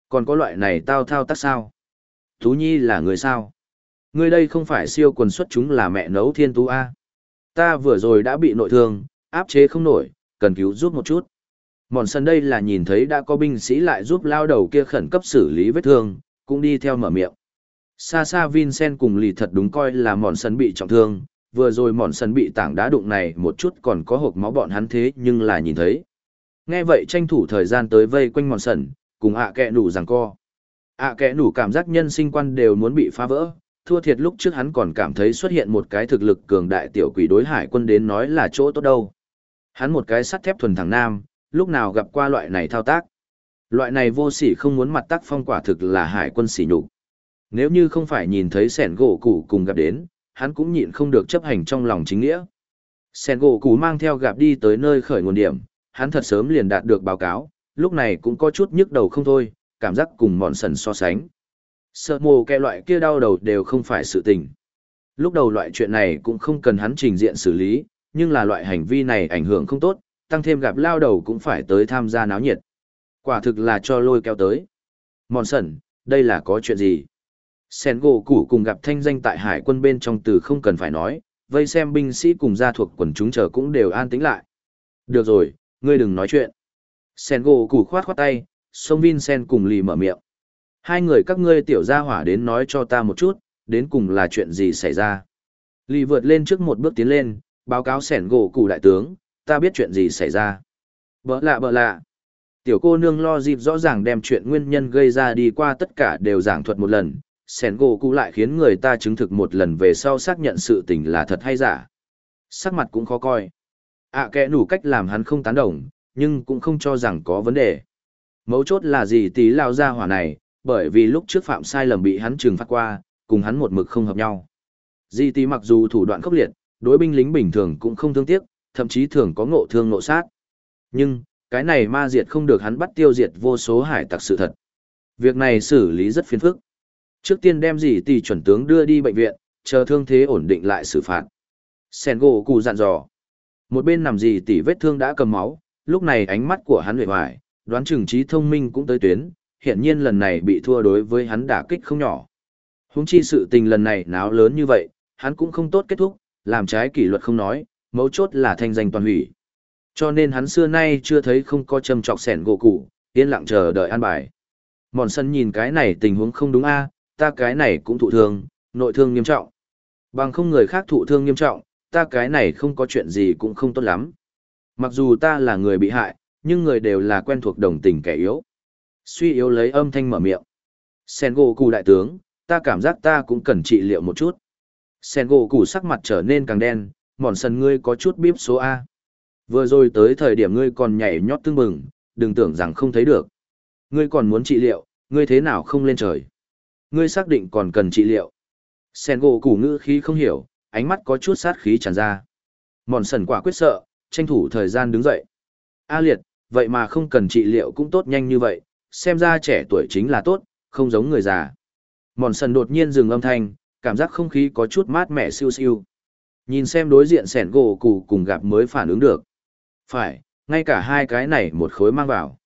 Còn có loại này tao thao tác sao? Tú Nhi là người sao? Người đây không phải siêu quần xuất chúng là mẹ nấu thiên tú A. Ta vừa rồi đã bị nội thương, áp chế không nổi, cần cứu giúp một chút. Mòn sân đây là nhìn thấy đã có binh sĩ lại giúp lao đầu kia khẩn cấp xử lý vết thương, cũng đi theo mở miệng. Xa xa Vincent cùng lì thật đúng coi là mòn sân bị trọng thương, vừa rồi mòn sân bị tảng đá đụng này một chút còn có hộp máu bọn hắn thế nhưng là nhìn thấy. Nghe vậy tranh thủ thời gian tới vây quanh mòn sân, cùng ạ à kẹ nủ rằng co. ạ à kẹ nủ cảm giác nhân sinh quan đều muốn bị phá vỡ, thua thiệt lúc trước hắn còn cảm thấy xuất hiện một cái thực lực cường đại tiểu quỷ đối hải quân đến nói là chỗ tốt đâu. Hắn một cái sắt thép thuần thẳng nam, lúc nào gặp qua loại này thao tác. Loại này vô sỉ không muốn mặt tác phong quả thực là hải quân sỉ nhục. Nếu như không phải nhìn thấy sẻn gỗ củ cùng gặp đến, hắn cũng nhịn không được chấp hành trong lòng chính nghĩa. Sẻn gỗ củ mang theo gặp đi tới nơi khởi nguồn điểm, hắn thật sớm liền đạt được báo cáo, lúc này cũng có chút nhức đầu không thôi, cảm giác cùng mòn sần so sánh. Sợ mồ kẹ loại kia đau đầu đều không phải sự tình. Lúc đầu loại chuyện này cũng không cần hắn trình diện xử lý, nhưng là loại hành vi này ảnh hưởng không tốt, tăng thêm gặp lao đầu cũng phải tới tham gia náo nhiệt. Quả thực là cho lôi kéo tới. Mòn sẩn, đây là có chuyện gì? Sen gỗ củ cùng gặp thanh danh tại hải quân bên trong từ không cần phải nói, vây xem binh sĩ cùng gia thuộc quần chúng chờ cũng đều an tĩnh lại. Được rồi, ngươi đừng nói chuyện. Sen gỗ củ khoát khoát tay, sông Vin Sen cùng lì mở miệng. Hai người các ngươi tiểu gia hỏa đến nói cho ta một chút, đến cùng là chuyện gì xảy ra. Lì vượt lên trước một bước tiến lên, báo cáo sẻn gỗ cụ đại tướng, ta biết chuyện gì xảy ra. Bỡ lạ bỡ lạ. Tiểu cô nương lo dịp rõ ràng đem chuyện nguyên nhân gây ra đi qua tất cả đều giảng thuật một lần, sẻn gỗ cụ lại khiến người ta chứng thực một lần về sau xác nhận sự tình là thật hay giả. Sắc mặt cũng khó coi. ạ à, kẻ nủ cách làm hắn không tán đồng, nhưng cũng không cho rằng có vấn đề. Mấu chốt là gì tí lao ra hỏa này, bởi vì lúc trước phạm sai lầm bị hắn trừng phạt qua, cùng hắn một mực không hợp nhau. Di tì mặc dù thủ đoạn khốc liệt, đối binh lính bình thường cũng không thương tiếc, thậm chí thường có ngộ thương ngộ sát. Nhưng, cái này ma diệt không được hắn bắt tiêu diệt vô số hải tặc sự thật. Việc này xử lý rất phiền phức. Trước tiên đem gì tỷ chuẩn tướng đưa đi bệnh viện, chờ thương thế ổn định lại xử phạt. Sen gỗ cụ dặn dò. Một bên nằm gì tỷ vết thương đã cầm máu, lúc này ánh mắt của hắn huệ hoài, đoán chừng trí thông minh cũng tới tuyến, hiện nhiên lần này bị thua đối với hắn đả kích không nhỏ. Húng chi sự tình lần này náo lớn như vậy, hắn cũng không tốt kết thúc, làm trái kỷ luật không nói, mấu chốt là thanh danh toàn hủy. Cho nên hắn xưa nay chưa thấy không có châm trọc sẻn gỗ củ, yên lặng chờ đợi an bài. Mòn sân nhìn cái này tình huống không đúng a, ta cái này cũng thụ thương, nội thương nghiêm trọng. Bằng không người khác thụ thương nghiêm trọng, ta cái này không có chuyện gì cũng không tốt lắm. Mặc dù ta là người bị hại, nhưng người đều là quen thuộc đồng tình kẻ yếu. Suy yếu lấy âm thanh mở miệng. Sen gỗ cụ đại tướng, ta cảm giác ta cũng cần trị liệu một chút. Sen gỗ cụ sắc mặt trở nên càng đen, mòn sần ngươi có chút bíp số A. Vừa rồi tới thời điểm ngươi còn nhảy nhót tương bừng, đừng tưởng rằng không thấy được. Ngươi còn muốn trị liệu, ngươi thế nào không lên trời. Ngươi xác định còn cần trị liệu. Sen gỗ củ ngữ khí không hiểu, ánh mắt có chút sát khí tràn ra. Mòn sần quả quyết sợ, tranh thủ thời gian đứng dậy. A liệt, vậy mà không cần trị liệu cũng tốt nhanh như vậy, xem ra trẻ tuổi chính là tốt, không giống người già. Mòn sần đột nhiên dừng âm thanh, cảm giác không khí có chút mát mẻ siêu siêu. Nhìn xem đối diện sẻn gỗ cụ cùng gặp mới phản ứng được. Phải, ngay cả hai cái này một khối mang vào.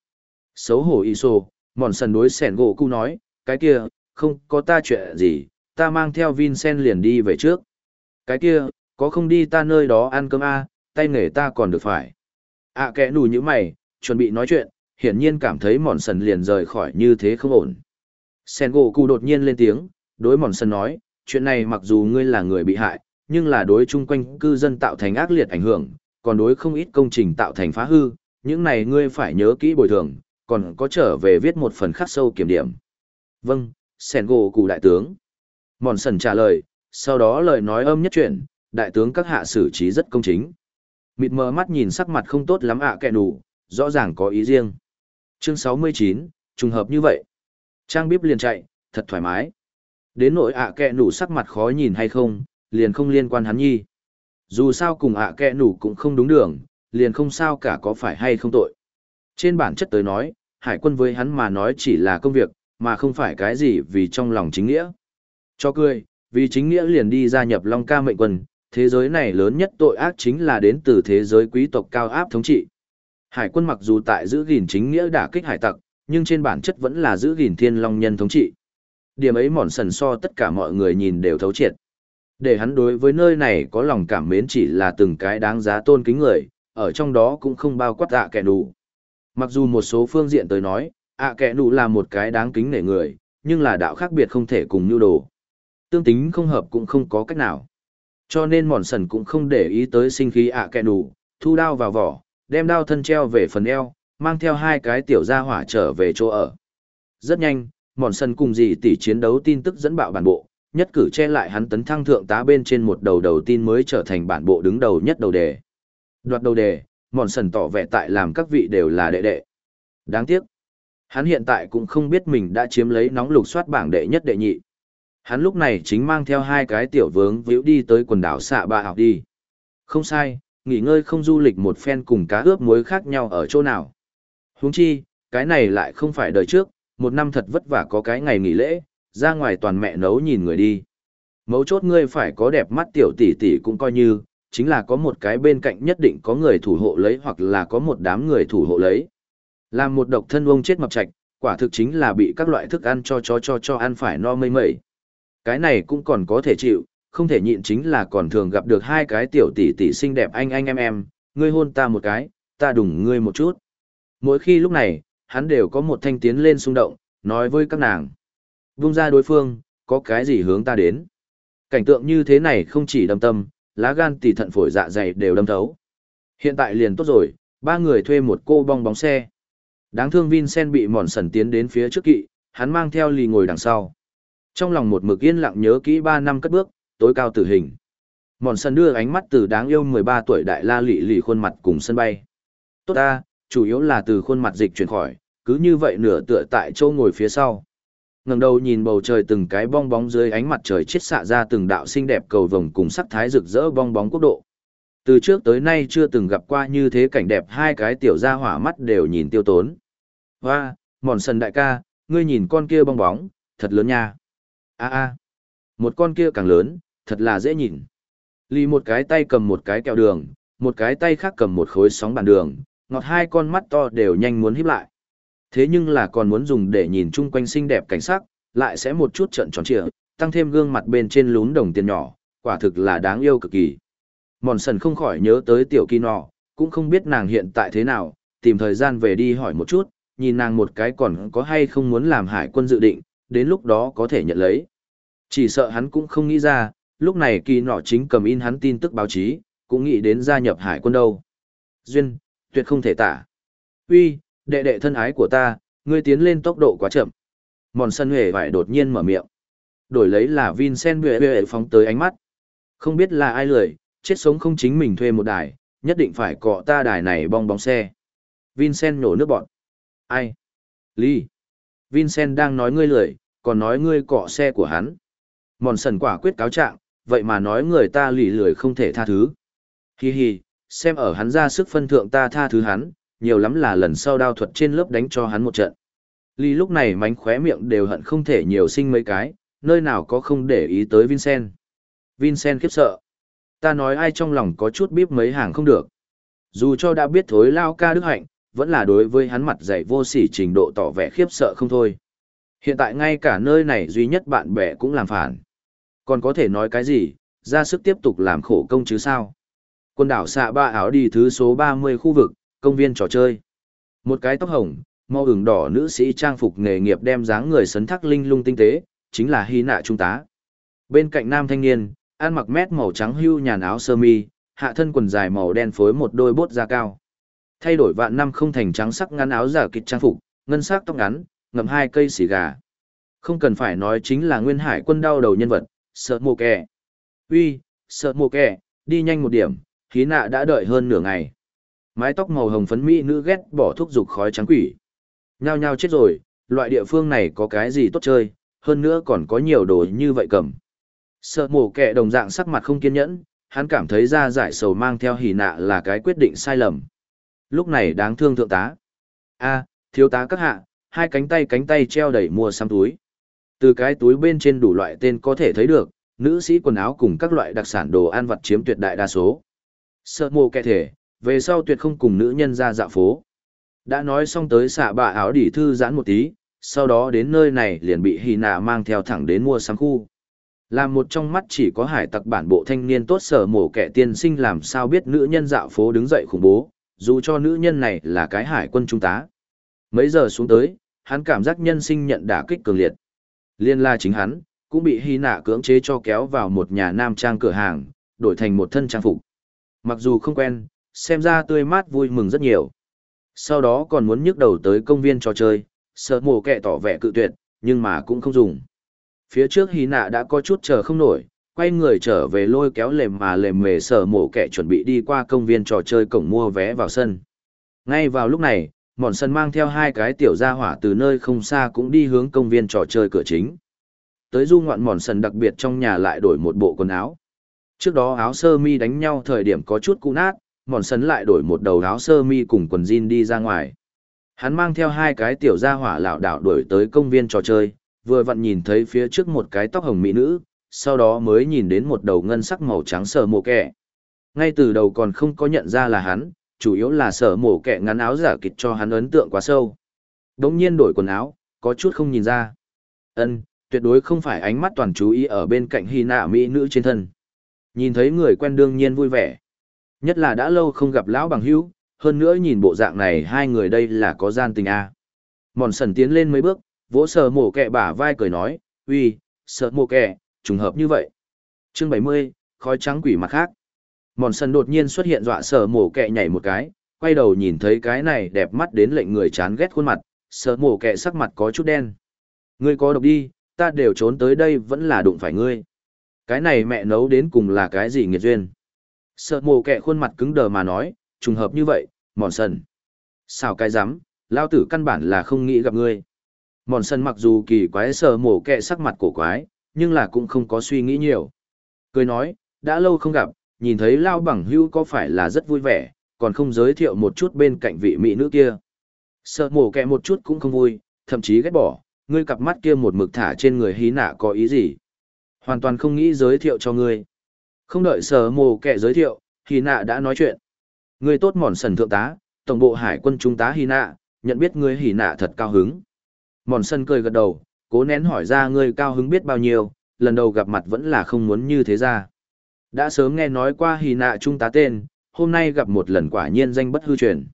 Xấu hổ Iso, mòn sần đối sẻn gỗ cụ nói, cái kia, không có ta chuyện gì, ta mang theo Vincent liền đi về trước. Cái kia, có không đi ta nơi đó ăn cơm a tay nghề ta còn được phải. À kẻ nù như mày, chuẩn bị nói chuyện, hiển nhiên cảm thấy mòn sần liền rời khỏi như thế không ổn. Sen gỗ cụ đột nhiên lên tiếng, đối mòn sần nói, chuyện này mặc dù ngươi là người bị hại, nhưng là đối chung quanh cư dân tạo thành ác liệt ảnh hưởng, còn đối không ít công trình tạo thành phá hư, những này ngươi phải nhớ kỹ bồi thường, còn có trở về viết một phần khắc sâu kiểm điểm. Vâng, Sen gỗ cụ đại tướng. Mòn sần trả lời, sau đó lời nói âm nhất chuyện, đại tướng các hạ xử trí rất công chính. Mịt mờ mắt nhìn sắc mặt không tốt lắm ạ kẹ đủ, rõ ràng có ý riêng. Chương 69, trùng hợp như vậy. Trang bíp liền chạy, thật thoải mái. Đến nỗi ạ kẹ nủ sắc mặt khó nhìn hay không, liền không liên quan hắn nhi. Dù sao cùng ạ kẹ nủ cũng không đúng đường, liền không sao cả có phải hay không tội. Trên bản chất tới nói, hải quân với hắn mà nói chỉ là công việc, mà không phải cái gì vì trong lòng chính nghĩa. Cho cười, vì chính nghĩa liền đi gia nhập Long ca mệnh quân, thế giới này lớn nhất tội ác chính là đến từ thế giới quý tộc cao áp thống trị. Hải quân mặc dù tại giữ gìn chính nghĩa đả kích hải tặc, nhưng trên bản chất vẫn là giữ gìn thiên long nhân thống trị. Điểm ấy mòn sần so tất cả mọi người nhìn đều thấu triệt. Để hắn đối với nơi này có lòng cảm mến chỉ là từng cái đáng giá tôn kính người, ở trong đó cũng không bao quát ạ kẻ đủ. Mặc dù một số phương diện tới nói, ạ kẻ đủ là một cái đáng kính nể người, nhưng là đạo khác biệt không thể cùng nhu đồ. Tương tính không hợp cũng không có cách nào. Cho nên mòn sần cũng không để ý tới sinh khí ạ kẻ đủ, thu đao vào vỏ, đem đao thân treo về phần eo, mang theo hai cái tiểu gia hỏa trở về chỗ ở. Rất nhanh, mòn sân cùng dì tỷ chiến đấu tin tức dẫn bạo bản bộ, nhất cử che lại hắn tấn thăng thượng tá bên trên một đầu đầu tin mới trở thành bản bộ đứng đầu nhất đầu đề. Đoạt đầu đề, mòn sần tỏ vẻ tại làm các vị đều là đệ đệ. Đáng tiếc, hắn hiện tại cũng không biết mình đã chiếm lấy nóng lục soát bảng đệ nhất đệ nhị. Hắn lúc này chính mang theo hai cái tiểu vướng víu đi tới quần đảo xạ ba học đi. Không sai, nghỉ ngơi không du lịch một phen cùng cá ướp muối khác nhau ở chỗ nào. Huống chi, cái này lại không phải đời trước, một năm thật vất vả có cái ngày nghỉ lễ, ra ngoài toàn mẹ nấu nhìn người đi. Mấu chốt ngươi phải có đẹp mắt tiểu tỷ tỷ cũng coi như, chính là có một cái bên cạnh nhất định có người thủ hộ lấy hoặc là có một đám người thủ hộ lấy. Làm một độc thân ông chết mập chạch, quả thực chính là bị các loại thức ăn cho cho cho cho ăn phải no mây mẩy. Cái này cũng còn có thể chịu, không thể nhịn chính là còn thường gặp được hai cái tiểu tỷ tỷ xinh đẹp anh anh em em, ngươi hôn ta một cái, ta đủng ngươi một chút. Mỗi khi lúc này, hắn đều có một thanh tiến lên xung động, nói với các nàng. Vung ra đối phương, có cái gì hướng ta đến. Cảnh tượng như thế này không chỉ đâm tâm, lá gan tỷ thận phổi dạ dày đều đâm thấu. Hiện tại liền tốt rồi, ba người thuê một cô bong bóng xe. Đáng thương Vincent bị mòn sần tiến đến phía trước kỵ, hắn mang theo lì ngồi đằng sau. Trong lòng một mực yên lặng nhớ kỹ ba năm cất bước, tối cao tử hình. Mòn sần đưa ánh mắt từ đáng yêu 13 tuổi đại la lị lị khuôn mặt cùng sân bay. Tốt ta, chủ yếu là từ khuôn mặt dịch chuyển khỏi, cứ như vậy nửa tựa tại chỗ ngồi phía sau. ngẩng đầu nhìn bầu trời từng cái bong bóng dưới ánh mặt trời chết xạ ra từng đạo xinh đẹp cầu vồng cùng sắc thái rực rỡ bong bóng quốc độ. Từ trước tới nay chưa từng gặp qua như thế cảnh đẹp hai cái tiểu gia hỏa mắt đều nhìn tiêu tốn. Hoa, mòn sần đại ca, ngươi nhìn con kia bong bóng, thật lớn nha. a a một con kia càng lớn, thật là dễ nhìn. Lì một cái tay cầm một cái kẹo đường, một cái tay khác cầm một khối sóng bàn đường, ngọt hai con mắt to đều nhanh muốn híp lại. Thế nhưng là còn muốn dùng để nhìn chung quanh xinh đẹp cảnh sắc, lại sẽ một chút trận tròn trịa, tăng thêm gương mặt bên trên lún đồng tiền nhỏ, quả thực là đáng yêu cực kỳ. Mòn sần không khỏi nhớ tới tiểu kỳ nọ, cũng không biết nàng hiện tại thế nào, tìm thời gian về đi hỏi một chút, nhìn nàng một cái còn có hay không muốn làm hải quân dự định, đến lúc đó có thể nhận lấy. Chỉ sợ hắn cũng không nghĩ ra, lúc này kỳ nọ chính cầm in hắn tin tức báo chí, cũng nghĩ đến gia nhập hải quân đâu. Duyên, tuyệt không thể tả. Uy, đệ đệ thân ái của ta, ngươi tiến lên tốc độ quá chậm. Mòn sân huệ vải đột nhiên mở miệng. Đổi lấy là Vincent huệ huệ phóng tới ánh mắt. Không biết là ai lười, chết sống không chính mình thuê một đài, nhất định phải cọ ta đài này bong bóng xe. Vincent nổ nước bọn. Ai? Lee. Vincent đang nói ngươi lười, còn nói ngươi cọ xe của hắn. Mòn sần quả quyết cáo trạng, vậy mà nói người ta lì lười không thể tha thứ. Hi hi, xem ở hắn ra sức phân thượng ta tha thứ hắn, nhiều lắm là lần sau đao thuật trên lớp đánh cho hắn một trận. Lý lúc này mánh khóe miệng đều hận không thể nhiều sinh mấy cái, nơi nào có không để ý tới Vincent. Vincent khiếp sợ. Ta nói ai trong lòng có chút bíp mấy hàng không được. Dù cho đã biết thối lao ca đức hạnh, vẫn là đối với hắn mặt dày vô sỉ trình độ tỏ vẻ khiếp sợ không thôi. Hiện tại ngay cả nơi này duy nhất bạn bè cũng làm phản. Còn có thể nói cái gì, ra sức tiếp tục làm khổ công chứ sao? Quần đảo xạ ba áo đi thứ số 30 khu vực, công viên trò chơi. Một cái tóc hồng, màu ửng đỏ nữ sĩ trang phục nghề nghiệp đem dáng người sấn thắc linh lung tinh tế, chính là hy nạ trung tá. Bên cạnh nam thanh niên, ăn mặc mét màu trắng hưu nhàn áo sơ mi, hạ thân quần dài màu đen phối một đôi bốt da cao. Thay đổi vạn năm không thành trắng sắc ngắn áo giả kịch trang phục, ngân sắc tóc ngắn, ngậm hai cây xì gà. Không cần phải nói chính là nguyên hải quân đau đầu nhân vật, sợ mồ kẻ. Uy, sợ mồ kẻ, đi nhanh một điểm, khí nạ đã đợi hơn nửa ngày. Mái tóc màu hồng phấn mỹ nữ ghét bỏ thuốc dục khói trắng quỷ. Nhao nhao chết rồi, loại địa phương này có cái gì tốt chơi, hơn nữa còn có nhiều đồ như vậy cầm. Sợ mồ kẻ đồng dạng sắc mặt không kiên nhẫn, hắn cảm thấy ra giải sầu mang theo hỉ nạ là cái quyết định sai lầm. Lúc này đáng thương thượng tá. a thiếu tá các hạ, hai cánh tay cánh tay treo đầy mua xăm túi. Từ cái túi bên trên đủ loại tên có thể thấy được, nữ sĩ quần áo cùng các loại đặc sản đồ ăn vặt chiếm tuyệt đại đa số. Sợ mồ kẻ thể, về sau tuyệt không cùng nữ nhân ra dạo phố. Đã nói xong tới xạ bạ áo đỉ thư giãn một tí, sau đó đến nơi này liền bị hì nạ mang theo thẳng đến mua sắm khu. Làm một trong mắt chỉ có hải tặc bản bộ thanh niên tốt sở mổ kẻ tiên sinh làm sao biết nữ nhân dạo phố đứng dậy khủng bố, dù cho nữ nhân này là cái hải quân trung tá. Mấy giờ xuống tới, hắn cảm giác nhân sinh nhận đả kích cường liệt. Liên la chính hắn, cũng bị hy nạ cưỡng chế cho kéo vào một nhà nam trang cửa hàng, đổi thành một thân trang phục. Mặc dù không quen, xem ra tươi mát vui mừng rất nhiều. Sau đó còn muốn nhức đầu tới công viên trò chơi, sợ mồ kẹ tỏ vẻ cự tuyệt, nhưng mà cũng không dùng. Phía trước hy nạ đã có chút chờ không nổi, quay người trở về lôi kéo lềm mà lềm về sở mổ kẻ chuẩn bị đi qua công viên trò chơi cổng mua vé vào sân. Ngay vào lúc này, mòn sân mang theo hai cái tiểu gia hỏa từ nơi không xa cũng đi hướng công viên trò chơi cửa chính. Tới du ngoạn mòn sân đặc biệt trong nhà lại đổi một bộ quần áo. Trước đó áo sơ mi đánh nhau thời điểm có chút cũ nát, mòn sân lại đổi một đầu áo sơ mi cùng quần jean đi ra ngoài. Hắn mang theo hai cái tiểu gia hỏa lảo đảo đuổi tới công viên trò chơi, vừa vặn nhìn thấy phía trước một cái tóc hồng mỹ nữ, sau đó mới nhìn đến một đầu ngân sắc màu trắng sờ mồ kẹ. Ngay từ đầu còn không có nhận ra là hắn, chủ yếu là sở mổ kẹ ngắn áo giả kịch cho hắn ấn tượng quá sâu. Đống nhiên đổi quần áo, có chút không nhìn ra. ân tuyệt đối không phải ánh mắt toàn chú ý ở bên cạnh hy nạ mỹ nữ trên thân. Nhìn thấy người quen đương nhiên vui vẻ. Nhất là đã lâu không gặp lão bằng hữu, hơn nữa nhìn bộ dạng này hai người đây là có gian tình a. À. Mòn sần tiến lên mấy bước, vỗ sở mổ kẹ bả vai cười nói, uy, sợ mổ kẹ, trùng hợp như vậy. Chương bảy mươi khói trắng quỷ mặt khác. Mòn sần đột nhiên xuất hiện dọa sở mổ kẹ nhảy một cái, quay đầu nhìn thấy cái này đẹp mắt đến lệnh người chán ghét khuôn mặt, sở mổ kẹ sắc mặt có chút đen. Ngươi có độc đi, ta đều trốn tới đây vẫn là đụng phải ngươi. Cái này mẹ nấu đến cùng là cái gì nghiệt duyên. Sợ mổ kẹ khuôn mặt cứng đờ mà nói, trùng hợp như vậy, mòn sần. Sao cái dám, lao tử căn bản là không nghĩ gặp ngươi. Mòn sần mặc dù kỳ quái sợ mổ kẹ sắc mặt cổ quái, nhưng là cũng không có suy nghĩ nhiều. Cười nói, đã lâu không gặp, nhìn thấy Lao Bằng Hưu có phải là rất vui vẻ, còn không giới thiệu một chút bên cạnh vị mỹ nữ kia. Sợ mổ kẹ một chút cũng không vui, thậm chí ghét bỏ, ngươi cặp mắt kia một mực thả trên người hí nạ có ý gì. Hoàn toàn không nghĩ giới thiệu cho ngươi. Không đợi sở mồ kẹ giới thiệu, hí nạ đã nói chuyện. Ngươi tốt mòn sần thượng tá, tổng bộ hải quân trung tá hí nạ, nhận biết ngươi hí nạ thật cao hứng. Mòn sân cười gật đầu, cố nén hỏi ra ngươi cao hứng biết bao nhiêu, lần đầu gặp mặt vẫn là không muốn như thế ra. Đã sớm nghe nói qua hì nạ trung tá tên, hôm nay gặp một lần quả nhiên danh bất hư truyền.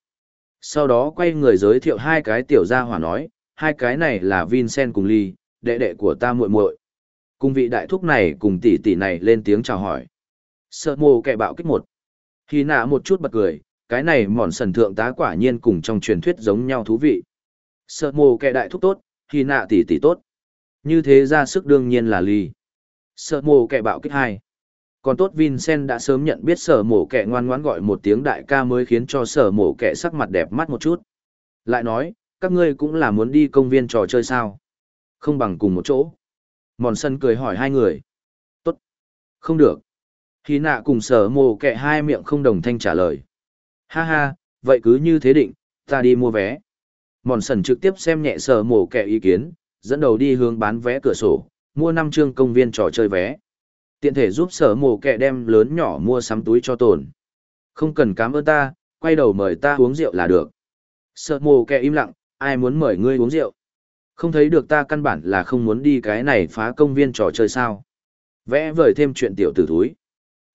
Sau đó quay người giới thiệu hai cái tiểu gia hỏa nói, hai cái này là Vincent cùng Ly, đệ đệ của ta muội muội. Cùng vị đại thúc này cùng tỷ tỷ này lên tiếng chào hỏi. Sợ mồ kẻ bạo kích một. Hì nạ một chút bật cười, cái này mòn sần thượng tá quả nhiên cùng trong truyền thuyết giống nhau thú vị. Sợ mồ kẻ đại thúc tốt, hì nạ tỷ tỷ tốt. Như thế ra sức đương nhiên là Ly. Sợ mồ kẻ bạo kích hai còn tốt Vincent đã sớm nhận biết sở mổ kẻ ngoan ngoãn gọi một tiếng đại ca mới khiến cho sở mổ kẻ sắc mặt đẹp mắt một chút. Lại nói, các ngươi cũng là muốn đi công viên trò chơi sao? Không bằng cùng một chỗ. Mòn sân cười hỏi hai người. Tốt. Không được. Khi nạ cùng sở mổ kẻ hai miệng không đồng thanh trả lời. Ha ha, vậy cứ như thế định, ta đi mua vé. Mòn sần trực tiếp xem nhẹ sở mổ kẻ ý kiến, dẫn đầu đi hướng bán vé cửa sổ, mua năm chương công viên trò chơi vé tiện thể giúp sở mồ kẹ đem lớn nhỏ mua sắm túi cho tồn. Không cần cảm ơn ta, quay đầu mời ta uống rượu là được. Sở mồ kẹ im lặng, ai muốn mời ngươi uống rượu? Không thấy được ta căn bản là không muốn đi cái này phá công viên trò chơi sao. Vẽ vời thêm chuyện tiểu tử túi.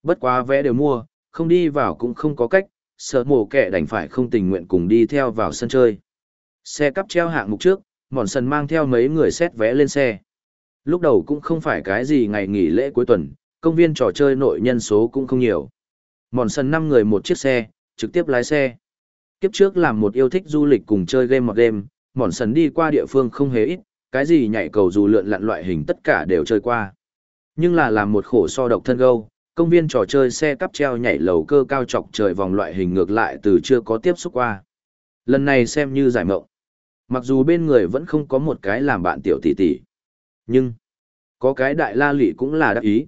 Bất quá vẽ đều mua, không đi vào cũng không có cách, sở mồ kẹ đành phải không tình nguyện cùng đi theo vào sân chơi. Xe cắp treo hạng mục trước, mòn sần mang theo mấy người xét vẽ lên xe. Lúc đầu cũng không phải cái gì ngày nghỉ lễ cuối tuần, công viên trò chơi nội nhân số cũng không nhiều. Mòn sân năm người một chiếc xe, trực tiếp lái xe. Kiếp trước làm một yêu thích du lịch cùng chơi game một đêm, mòn sân đi qua địa phương không hề ít, cái gì nhảy cầu dù lượn lặn loại hình tất cả đều chơi qua. Nhưng là làm một khổ so độc thân gâu, Công viên trò chơi xe cắp treo nhảy lầu cơ cao chọc trời vòng loại hình ngược lại từ chưa có tiếp xúc qua. Lần này xem như giải mộng. Mặc dù bên người vẫn không có một cái làm bạn tiểu tỷ tỷ. Nhưng, có cái đại la lị cũng là đắc ý.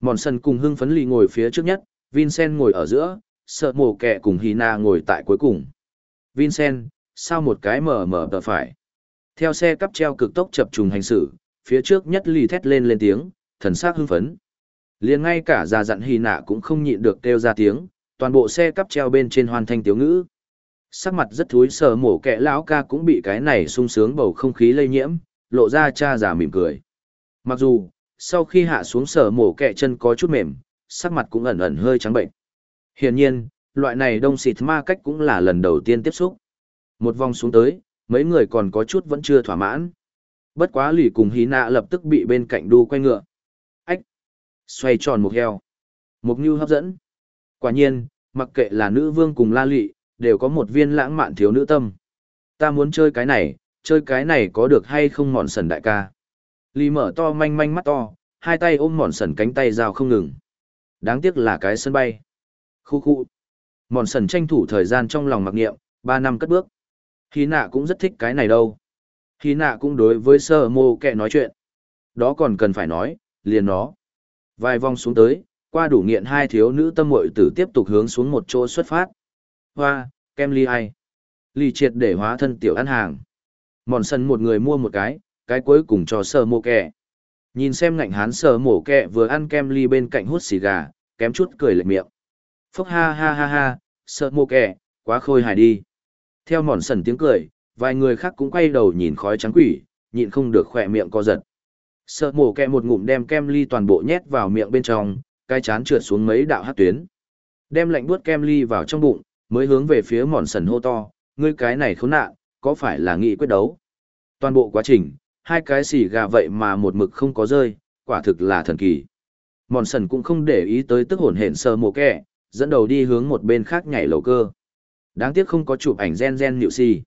Mòn sân cùng hưng phấn lì ngồi phía trước nhất, Vincent ngồi ở giữa, sợ mồ kẹ cùng Hina ngồi tại cuối cùng. Vincent, sao một cái mở mở tờ phải. Theo xe cắp treo cực tốc chập trùng hành xử, phía trước nhất lì thét lên lên tiếng, thần sắc hưng phấn. liền ngay cả già dặn Hina cũng không nhịn được kêu ra tiếng, toàn bộ xe cắp treo bên trên hoàn thành tiếu ngữ. Sắc mặt rất thúi sờ mổ kẹ lão ca cũng bị cái này sung sướng bầu không khí lây nhiễm, lộ ra cha già mỉm cười. Mặc dù, sau khi hạ xuống sở mổ kẹ chân có chút mềm, sắc mặt cũng ẩn ẩn hơi trắng bệnh. Hiển nhiên, loại này đông xịt ma cách cũng là lần đầu tiên tiếp xúc. Một vòng xuống tới, mấy người còn có chút vẫn chưa thỏa mãn. Bất quá lì cùng hí nạ lập tức bị bên cạnh đu quay ngựa. Ách! Xoay tròn một heo. Mục như hấp dẫn. Quả nhiên, mặc kệ là nữ vương cùng la lị, đều có một viên lãng mạn thiếu nữ tâm. Ta muốn chơi cái này, chơi cái này có được hay không mòn sần đại ca. Lì mở to manh manh mắt to, hai tay ôm mòn sần cánh tay rào không ngừng. Đáng tiếc là cái sân bay. Khu khu. Mòn sần tranh thủ thời gian trong lòng mặc niệm, ba năm cất bước. Hy nạ cũng rất thích cái này đâu. Hy nạ cũng đối với sơ mô kệ nói chuyện. Đó còn cần phải nói, liền nó. Vài vòng xuống tới, qua đủ nghiện hai thiếu nữ tâm muội tử tiếp tục hướng xuống một chỗ xuất phát. Hoa, kem ly ai. Ly triệt để hóa thân tiểu ăn hàng. Mòn sân một người mua một cái, cái cuối cùng cho sơ mô kẹ. Nhìn xem ngạnh hán sơ mổ kẹ vừa ăn kem ly bên cạnh hút xì gà, kém chút cười lệ miệng. Phốc ha ha ha ha, sơ mô kẹ, quá khôi hài đi. Theo mòn sần tiếng cười, vài người khác cũng quay đầu nhìn khói trắng quỷ, nhịn không được khỏe miệng co giật. Sợ mổ kẹ một ngụm đem kem ly toàn bộ nhét vào miệng bên trong, cái chán trượt xuống mấy đạo hát tuyến. Đem lạnh buốt kem ly vào trong bụng, mới hướng về phía mòn sần hô to, ngươi cái này khốn nạn, có phải là nghị quyết đấu? Toàn bộ quá trình, hai cái xì gà vậy mà một mực không có rơi, quả thực là thần kỳ. Mòn sần cũng không để ý tới tức hồn hển sơ mồ kẹ, dẫn đầu đi hướng một bên khác nhảy lầu cơ. Đáng tiếc không có chụp ảnh gen gen nhịu xì.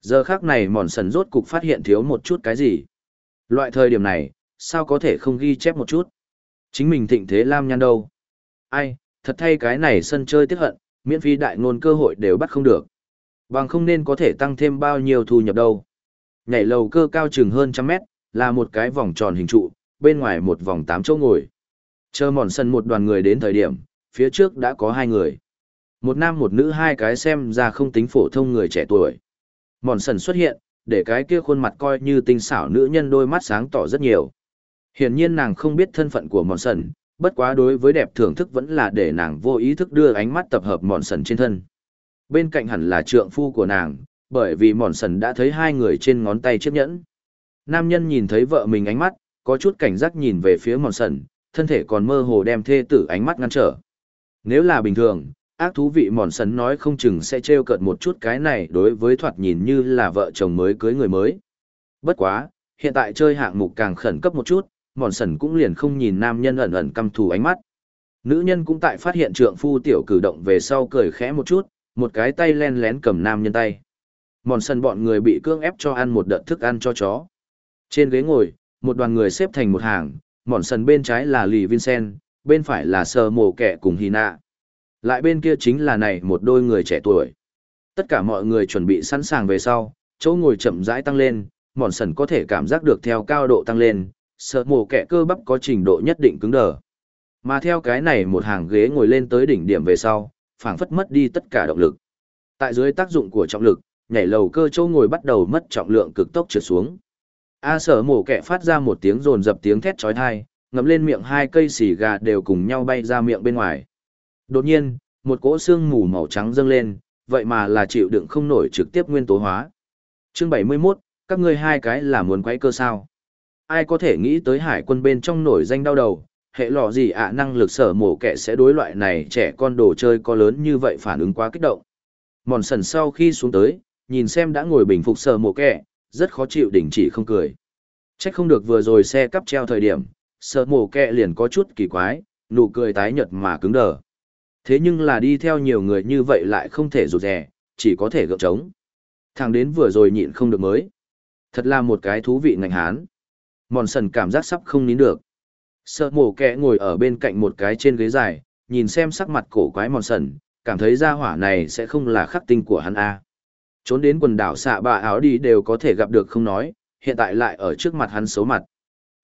Giờ khác này mòn sần rốt cục phát hiện thiếu một chút cái gì. Loại thời điểm này, sao có thể không ghi chép một chút? Chính mình thịnh thế lam nhan đâu? Ai, thật thay cái này sân chơi tiếc hận, miễn phí đại ngôn cơ hội đều bắt không được. Bằng không nên có thể tăng thêm bao nhiêu thu nhập đâu. Nhảy lầu cơ cao chừng hơn trăm mét, là một cái vòng tròn hình trụ, bên ngoài một vòng tám chỗ ngồi. Chờ mòn sân một đoàn người đến thời điểm, phía trước đã có hai người. Một nam một nữ hai cái xem ra không tính phổ thông người trẻ tuổi. Mòn sần xuất hiện, để cái kia khuôn mặt coi như tinh xảo nữ nhân đôi mắt sáng tỏ rất nhiều. Hiển nhiên nàng không biết thân phận của mòn sần, bất quá đối với đẹp thưởng thức vẫn là để nàng vô ý thức đưa ánh mắt tập hợp mòn sần trên thân. Bên cạnh hẳn là trượng phu của nàng, bởi vì mòn sần đã thấy hai người trên ngón tay chiếc nhẫn. Nam nhân nhìn thấy vợ mình ánh mắt, có chút cảnh giác nhìn về phía mòn sần, thân thể còn mơ hồ đem thê tử ánh mắt ngăn trở. Nếu là bình thường, ác thú vị mòn sần nói không chừng sẽ trêu cợt một chút cái này đối với thoạt nhìn như là vợ chồng mới cưới người mới. Bất quá, hiện tại chơi hạng mục càng khẩn cấp một chút, mòn sần cũng liền không nhìn nam nhân ẩn ẩn căm thù ánh mắt. Nữ nhân cũng tại phát hiện trượng phu tiểu cử động về sau cười khẽ một chút, một cái tay len lén cầm nam nhân tay. Mòn sân bọn người bị cưỡng ép cho ăn một đợt thức ăn cho chó. Trên ghế ngồi, một đoàn người xếp thành một hàng, mòn sân bên trái là lì Vincent, bên phải là sờ mồ kẹ cùng Hina. Lại bên kia chính là này một đôi người trẻ tuổi. Tất cả mọi người chuẩn bị sẵn sàng về sau, chỗ ngồi chậm rãi tăng lên, mòn sần có thể cảm giác được theo cao độ tăng lên, sợ mồ kẻ cơ bắp có trình độ nhất định cứng đờ. Mà theo cái này một hàng ghế ngồi lên tới đỉnh điểm về sau, phảng phất mất đi tất cả động lực. Tại dưới tác dụng của trọng lực, nhảy lầu cơ châu ngồi bắt đầu mất trọng lượng cực tốc trượt xuống. A sở mổ kẻ phát ra một tiếng rồn dập tiếng thét chói tai, ngậm lên miệng hai cây xì gà đều cùng nhau bay ra miệng bên ngoài. Đột nhiên, một cỗ xương mù màu trắng dâng lên, vậy mà là chịu đựng không nổi trực tiếp nguyên tố hóa. Chương 71, các ngươi hai cái là muốn quấy cơ sao? Ai có thể nghĩ tới hải quân bên trong nổi danh đau đầu, hệ lọ gì ạ năng lực sở mổ kẻ sẽ đối loại này trẻ con đồ chơi có lớn như vậy phản ứng quá kích động. Mòn sần sau khi xuống tới, nhìn xem đã ngồi bình phục sở mổ kẻ, rất khó chịu đình chỉ không cười. Trách không được vừa rồi xe cắp treo thời điểm, sở mổ kẻ liền có chút kỳ quái, nụ cười tái nhợt mà cứng đờ. Thế nhưng là đi theo nhiều người như vậy lại không thể rụt rè, chỉ có thể gượng trống. Thằng đến vừa rồi nhịn không được mới. Thật là một cái thú vị ngành hán. Mòn sần cảm giác sắp không nín được. Sợ mổ kẹ ngồi ở bên cạnh một cái trên ghế dài, nhìn xem sắc mặt cổ quái mòn sần, cảm thấy gia hỏa này sẽ không là khắc tinh của hắn a. Trốn đến quần đảo xạ bạ áo đi đều có thể gặp được không nói, hiện tại lại ở trước mặt hắn xấu mặt.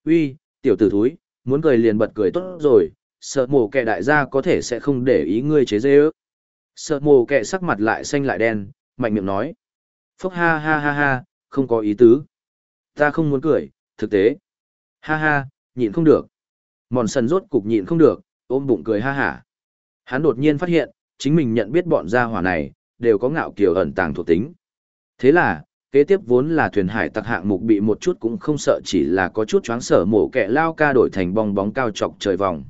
Uy, tiểu tử thúi, muốn cười liền bật cười tốt rồi, sợ mổ kẹ đại gia có thể sẽ không để ý ngươi chế dê ước. Sợ mổ kẹ sắc mặt lại xanh lại đen, mạnh miệng nói. Phốc ha ha ha ha, không có ý tứ. Ta không muốn cười, thực tế. Ha ha, nhịn không được. Mòn sần rốt cục nhịn không được, ôm bụng cười ha hả. Hắn đột nhiên phát hiện, chính mình nhận biết bọn gia hỏa này, đều có ngạo kiều ẩn tàng thuộc tính. Thế là, kế tiếp vốn là thuyền hải tặc hạng mục bị một chút cũng không sợ chỉ là có chút choáng sở mổ kẹ lao ca đổi thành bong bóng cao chọc trời vòng.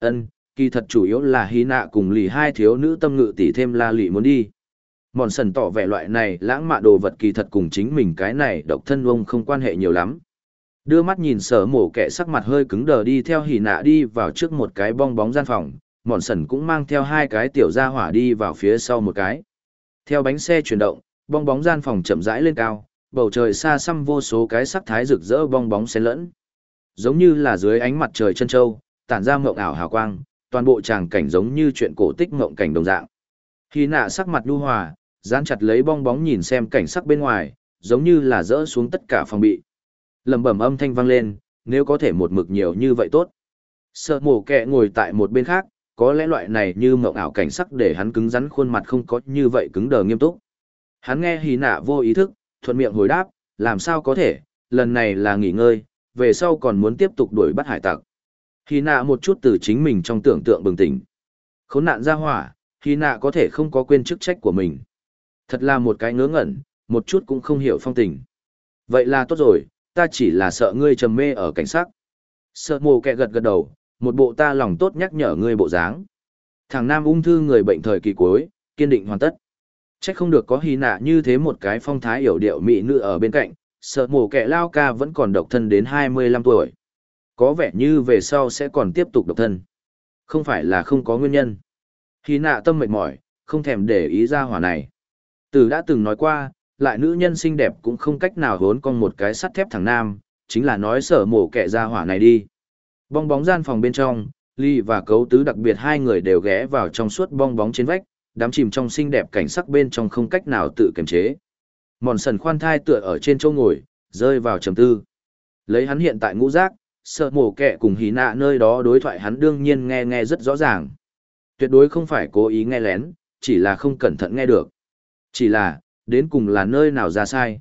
Ân, kỳ thật chủ yếu là hy nạ cùng lì hai thiếu nữ tâm ngự tỷ thêm la lì muốn đi. Mòn sần tỏ vẻ loại này lãng mạn đồ vật kỳ thật cùng chính mình cái này độc thân ông không quan hệ nhiều lắm. Đưa mắt nhìn sở mổ kẻ sắc mặt hơi cứng đờ đi theo hỉ nạ đi vào trước một cái bong bóng gian phòng, mòn sần cũng mang theo hai cái tiểu ra hỏa đi vào phía sau một cái. Theo bánh xe chuyển động, bong bóng gian phòng chậm rãi lên cao, bầu trời xa xăm vô số cái sắc thái rực rỡ bong bóng xen lẫn. Giống như là dưới ánh mặt trời chân châu, tản ra mộng ảo hào quang, toàn bộ tràng cảnh giống như chuyện cổ tích mộng cảnh đồng dạng. Khi nạ sắc mặt nhu hòa, dán chặt lấy bong bóng nhìn xem cảnh sắc bên ngoài, giống như là rỡ xuống tất cả phòng bị. Lầm bẩm âm thanh vang lên, nếu có thể một mực nhiều như vậy tốt. Sợ mổ kẹ ngồi tại một bên khác, có lẽ loại này như mộng ảo cảnh sắc để hắn cứng rắn khuôn mặt không có như vậy cứng đờ nghiêm túc. Hắn nghe hì nạ vô ý thức, thuận miệng hồi đáp, làm sao có thể, lần này là nghỉ ngơi, về sau còn muốn tiếp tục đuổi bắt hải tặc. Hì nạ một chút từ chính mình trong tưởng tượng bừng tỉnh. Khốn nạn ra hỏa, hì nạ có thể không có quên chức trách của mình. Thật là một cái ngớ ngẩn, một chút cũng không hiểu phong tình. Vậy là tốt rồi, ta chỉ là sợ ngươi trầm mê ở cảnh sắc. Sợ mồ kẹ gật gật đầu, một bộ ta lòng tốt nhắc nhở ngươi bộ dáng. Thằng nam ung thư người bệnh thời kỳ cuối, kiên định hoàn tất. Chắc không được có hy nạ như thế một cái phong thái hiểu điệu mỹ nữ ở bên cạnh, sợ mồ kẹ lao ca vẫn còn độc thân đến 25 tuổi. Có vẻ như về sau sẽ còn tiếp tục độc thân. Không phải là không có nguyên nhân. Hy nạ tâm mệt mỏi, không thèm để ý ra hỏa này. Từ đã từng nói qua, lại nữ nhân xinh đẹp cũng không cách nào hốn con một cái sắt thép thằng nam, chính là nói sở mổ kẻ ra hỏa này đi. Bong bóng gian phòng bên trong, Ly và cấu tứ đặc biệt hai người đều ghé vào trong suốt bong bóng trên vách, đám chìm trong xinh đẹp cảnh sắc bên trong không cách nào tự kiềm chế. Mòn sần khoan thai tựa ở trên chỗ ngồi, rơi vào trầm tư. Lấy hắn hiện tại ngũ giác, sợ mổ kẻ cùng hí nạ nơi đó đối thoại hắn đương nhiên nghe nghe rất rõ ràng. Tuyệt đối không phải cố ý nghe lén, chỉ là không cẩn thận nghe được. Chỉ là, đến cùng là nơi nào ra sai.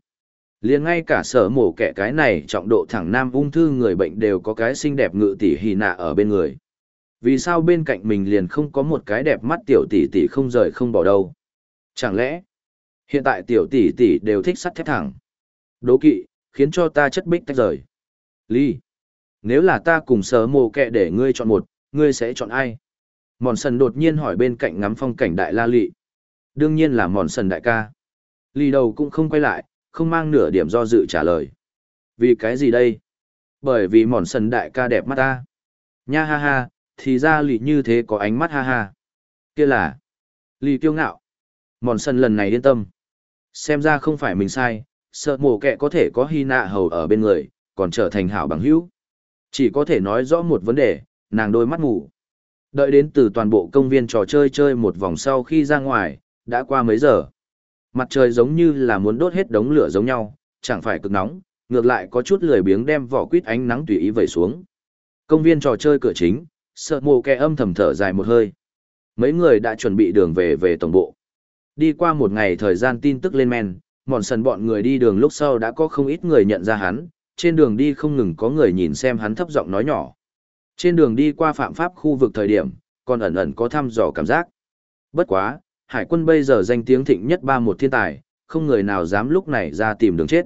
liền ngay cả sở mổ kẻ cái này trọng độ thẳng nam ung thư người bệnh đều có cái xinh đẹp ngự tỷ hì nạ ở bên người. Vì sao bên cạnh mình liền không có một cái đẹp mắt tiểu tỷ tỷ không rời không bỏ đâu? Chẳng lẽ, hiện tại tiểu tỷ tỷ đều thích sắt thép thẳng. Đố kỵ, khiến cho ta chất bích tách rời. Ly, nếu là ta cùng sở mổ kẻ để ngươi chọn một, ngươi sẽ chọn ai? Mòn sần đột nhiên hỏi bên cạnh ngắm phong cảnh đại la lị. Đương nhiên là mòn sần đại ca. Lì đầu cũng không quay lại, không mang nửa điểm do dự trả lời. Vì cái gì đây? Bởi vì mòn sần đại ca đẹp mắt ta. Nha ha ha, thì ra lì như thế có ánh mắt ha ha. Kia là, lì kiêu ngạo. Mòn sần lần này yên tâm. Xem ra không phải mình sai, sợ mổ kẹ có thể có hy nạ hầu ở bên người, còn trở thành hảo bằng hữu. Chỉ có thể nói rõ một vấn đề, nàng đôi mắt ngủ. Đợi đến từ toàn bộ công viên trò chơi chơi một vòng sau khi ra ngoài, đã qua mấy giờ. Mặt trời giống như là muốn đốt hết đống lửa giống nhau, chẳng phải cực nóng, ngược lại có chút lười biếng đem vỏ quýt ánh nắng tùy ý vẩy xuống. Công viên trò chơi cửa chính, sợ mồ kẻ âm thầm thở dài một hơi. Mấy người đã chuẩn bị đường về về tổng bộ. Đi qua một ngày thời gian tin tức lên men, mòn sần bọn người đi đường lúc sau đã có không ít người nhận ra hắn, trên đường đi không ngừng có người nhìn xem hắn thấp giọng nói nhỏ. Trên đường đi qua phạm pháp khu vực thời điểm, còn ẩn ẩn có thăm dò cảm giác. Bất quá, hải quân bây giờ danh tiếng thịnh nhất ba một thiên tài, không người nào dám lúc này ra tìm đường chết.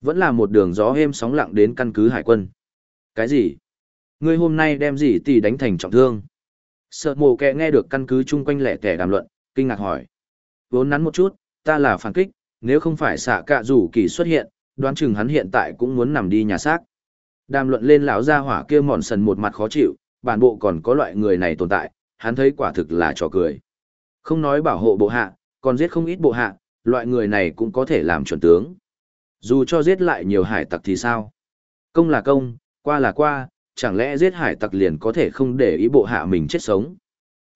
Vẫn là một đường gió êm sóng lặng đến căn cứ hải quân. Cái gì? Ngươi hôm nay đem gì tỷ đánh thành trọng thương? Sợ mồ kẹ nghe được căn cứ chung quanh lẻ tẻ đàm luận, kinh ngạc hỏi. Vốn nắn một chút, ta là phản kích, nếu không phải xạ cạ rủ kỳ xuất hiện, đoán chừng hắn hiện tại cũng muốn nằm đi nhà xác. Đàm luận lên lão gia hỏa kia mòn sần một mặt khó chịu, bản bộ còn có loại người này tồn tại, hắn thấy quả thực là trò cười. Không nói bảo hộ bộ hạ, còn giết không ít bộ hạ, loại người này cũng có thể làm chuẩn tướng. Dù cho giết lại nhiều hải tặc thì sao? Công là công, qua là qua, chẳng lẽ giết hải tặc liền có thể không để ý bộ hạ mình chết sống.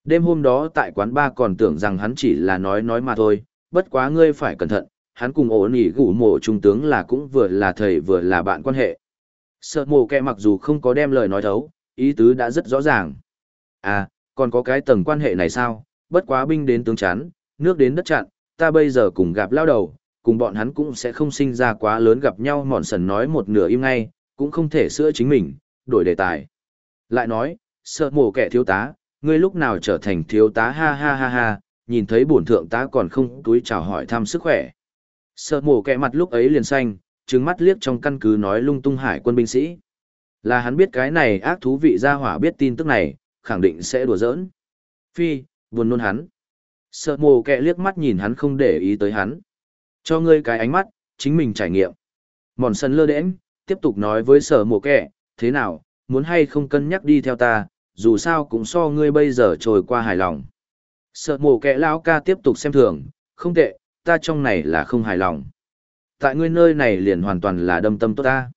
Đêm hôm đó tại quán ba còn tưởng rằng hắn chỉ là nói nói mà thôi, bất quá ngươi phải cẩn thận, hắn cùng ổ nỉ gủ mộ trung tướng là cũng vừa là thầy vừa là bạn quan hệ. Sợ mồ kẹ mặc dù không có đem lời nói thấu, ý tứ đã rất rõ ràng. À, còn có cái tầng quan hệ này sao, bất quá binh đến tướng chán, nước đến đất chặn, ta bây giờ cùng gặp lao đầu, cùng bọn hắn cũng sẽ không sinh ra quá lớn gặp nhau mòn sần nói một nửa im ngay, cũng không thể sửa chính mình, đổi đề tài. Lại nói, sợ mồ kẻ thiếu tá, ngươi lúc nào trở thành thiếu tá ha ha ha ha, nhìn thấy bổn thượng tá còn không túi chào hỏi thăm sức khỏe. Sợ mồ kẻ mặt lúc ấy liền xanh, trừng mắt liếc trong căn cứ nói lung tung hải quân binh sĩ. Là hắn biết cái này ác thú vị ra hỏa biết tin tức này, khẳng định sẽ đùa giỡn. Phi, buồn nôn hắn. Sợ mồ kẹ liếc mắt nhìn hắn không để ý tới hắn. Cho ngươi cái ánh mắt, chính mình trải nghiệm. Mòn sân lơ đễnh, tiếp tục nói với sở mồ kẹ, thế nào, muốn hay không cân nhắc đi theo ta, dù sao cũng so ngươi bây giờ trôi qua hài lòng. Sợ mồ kẹ lão ca tiếp tục xem thường, không tệ, ta trong này là không hài lòng. Tại ngươi nơi này liền hoàn toàn là đâm tâm tốt ta.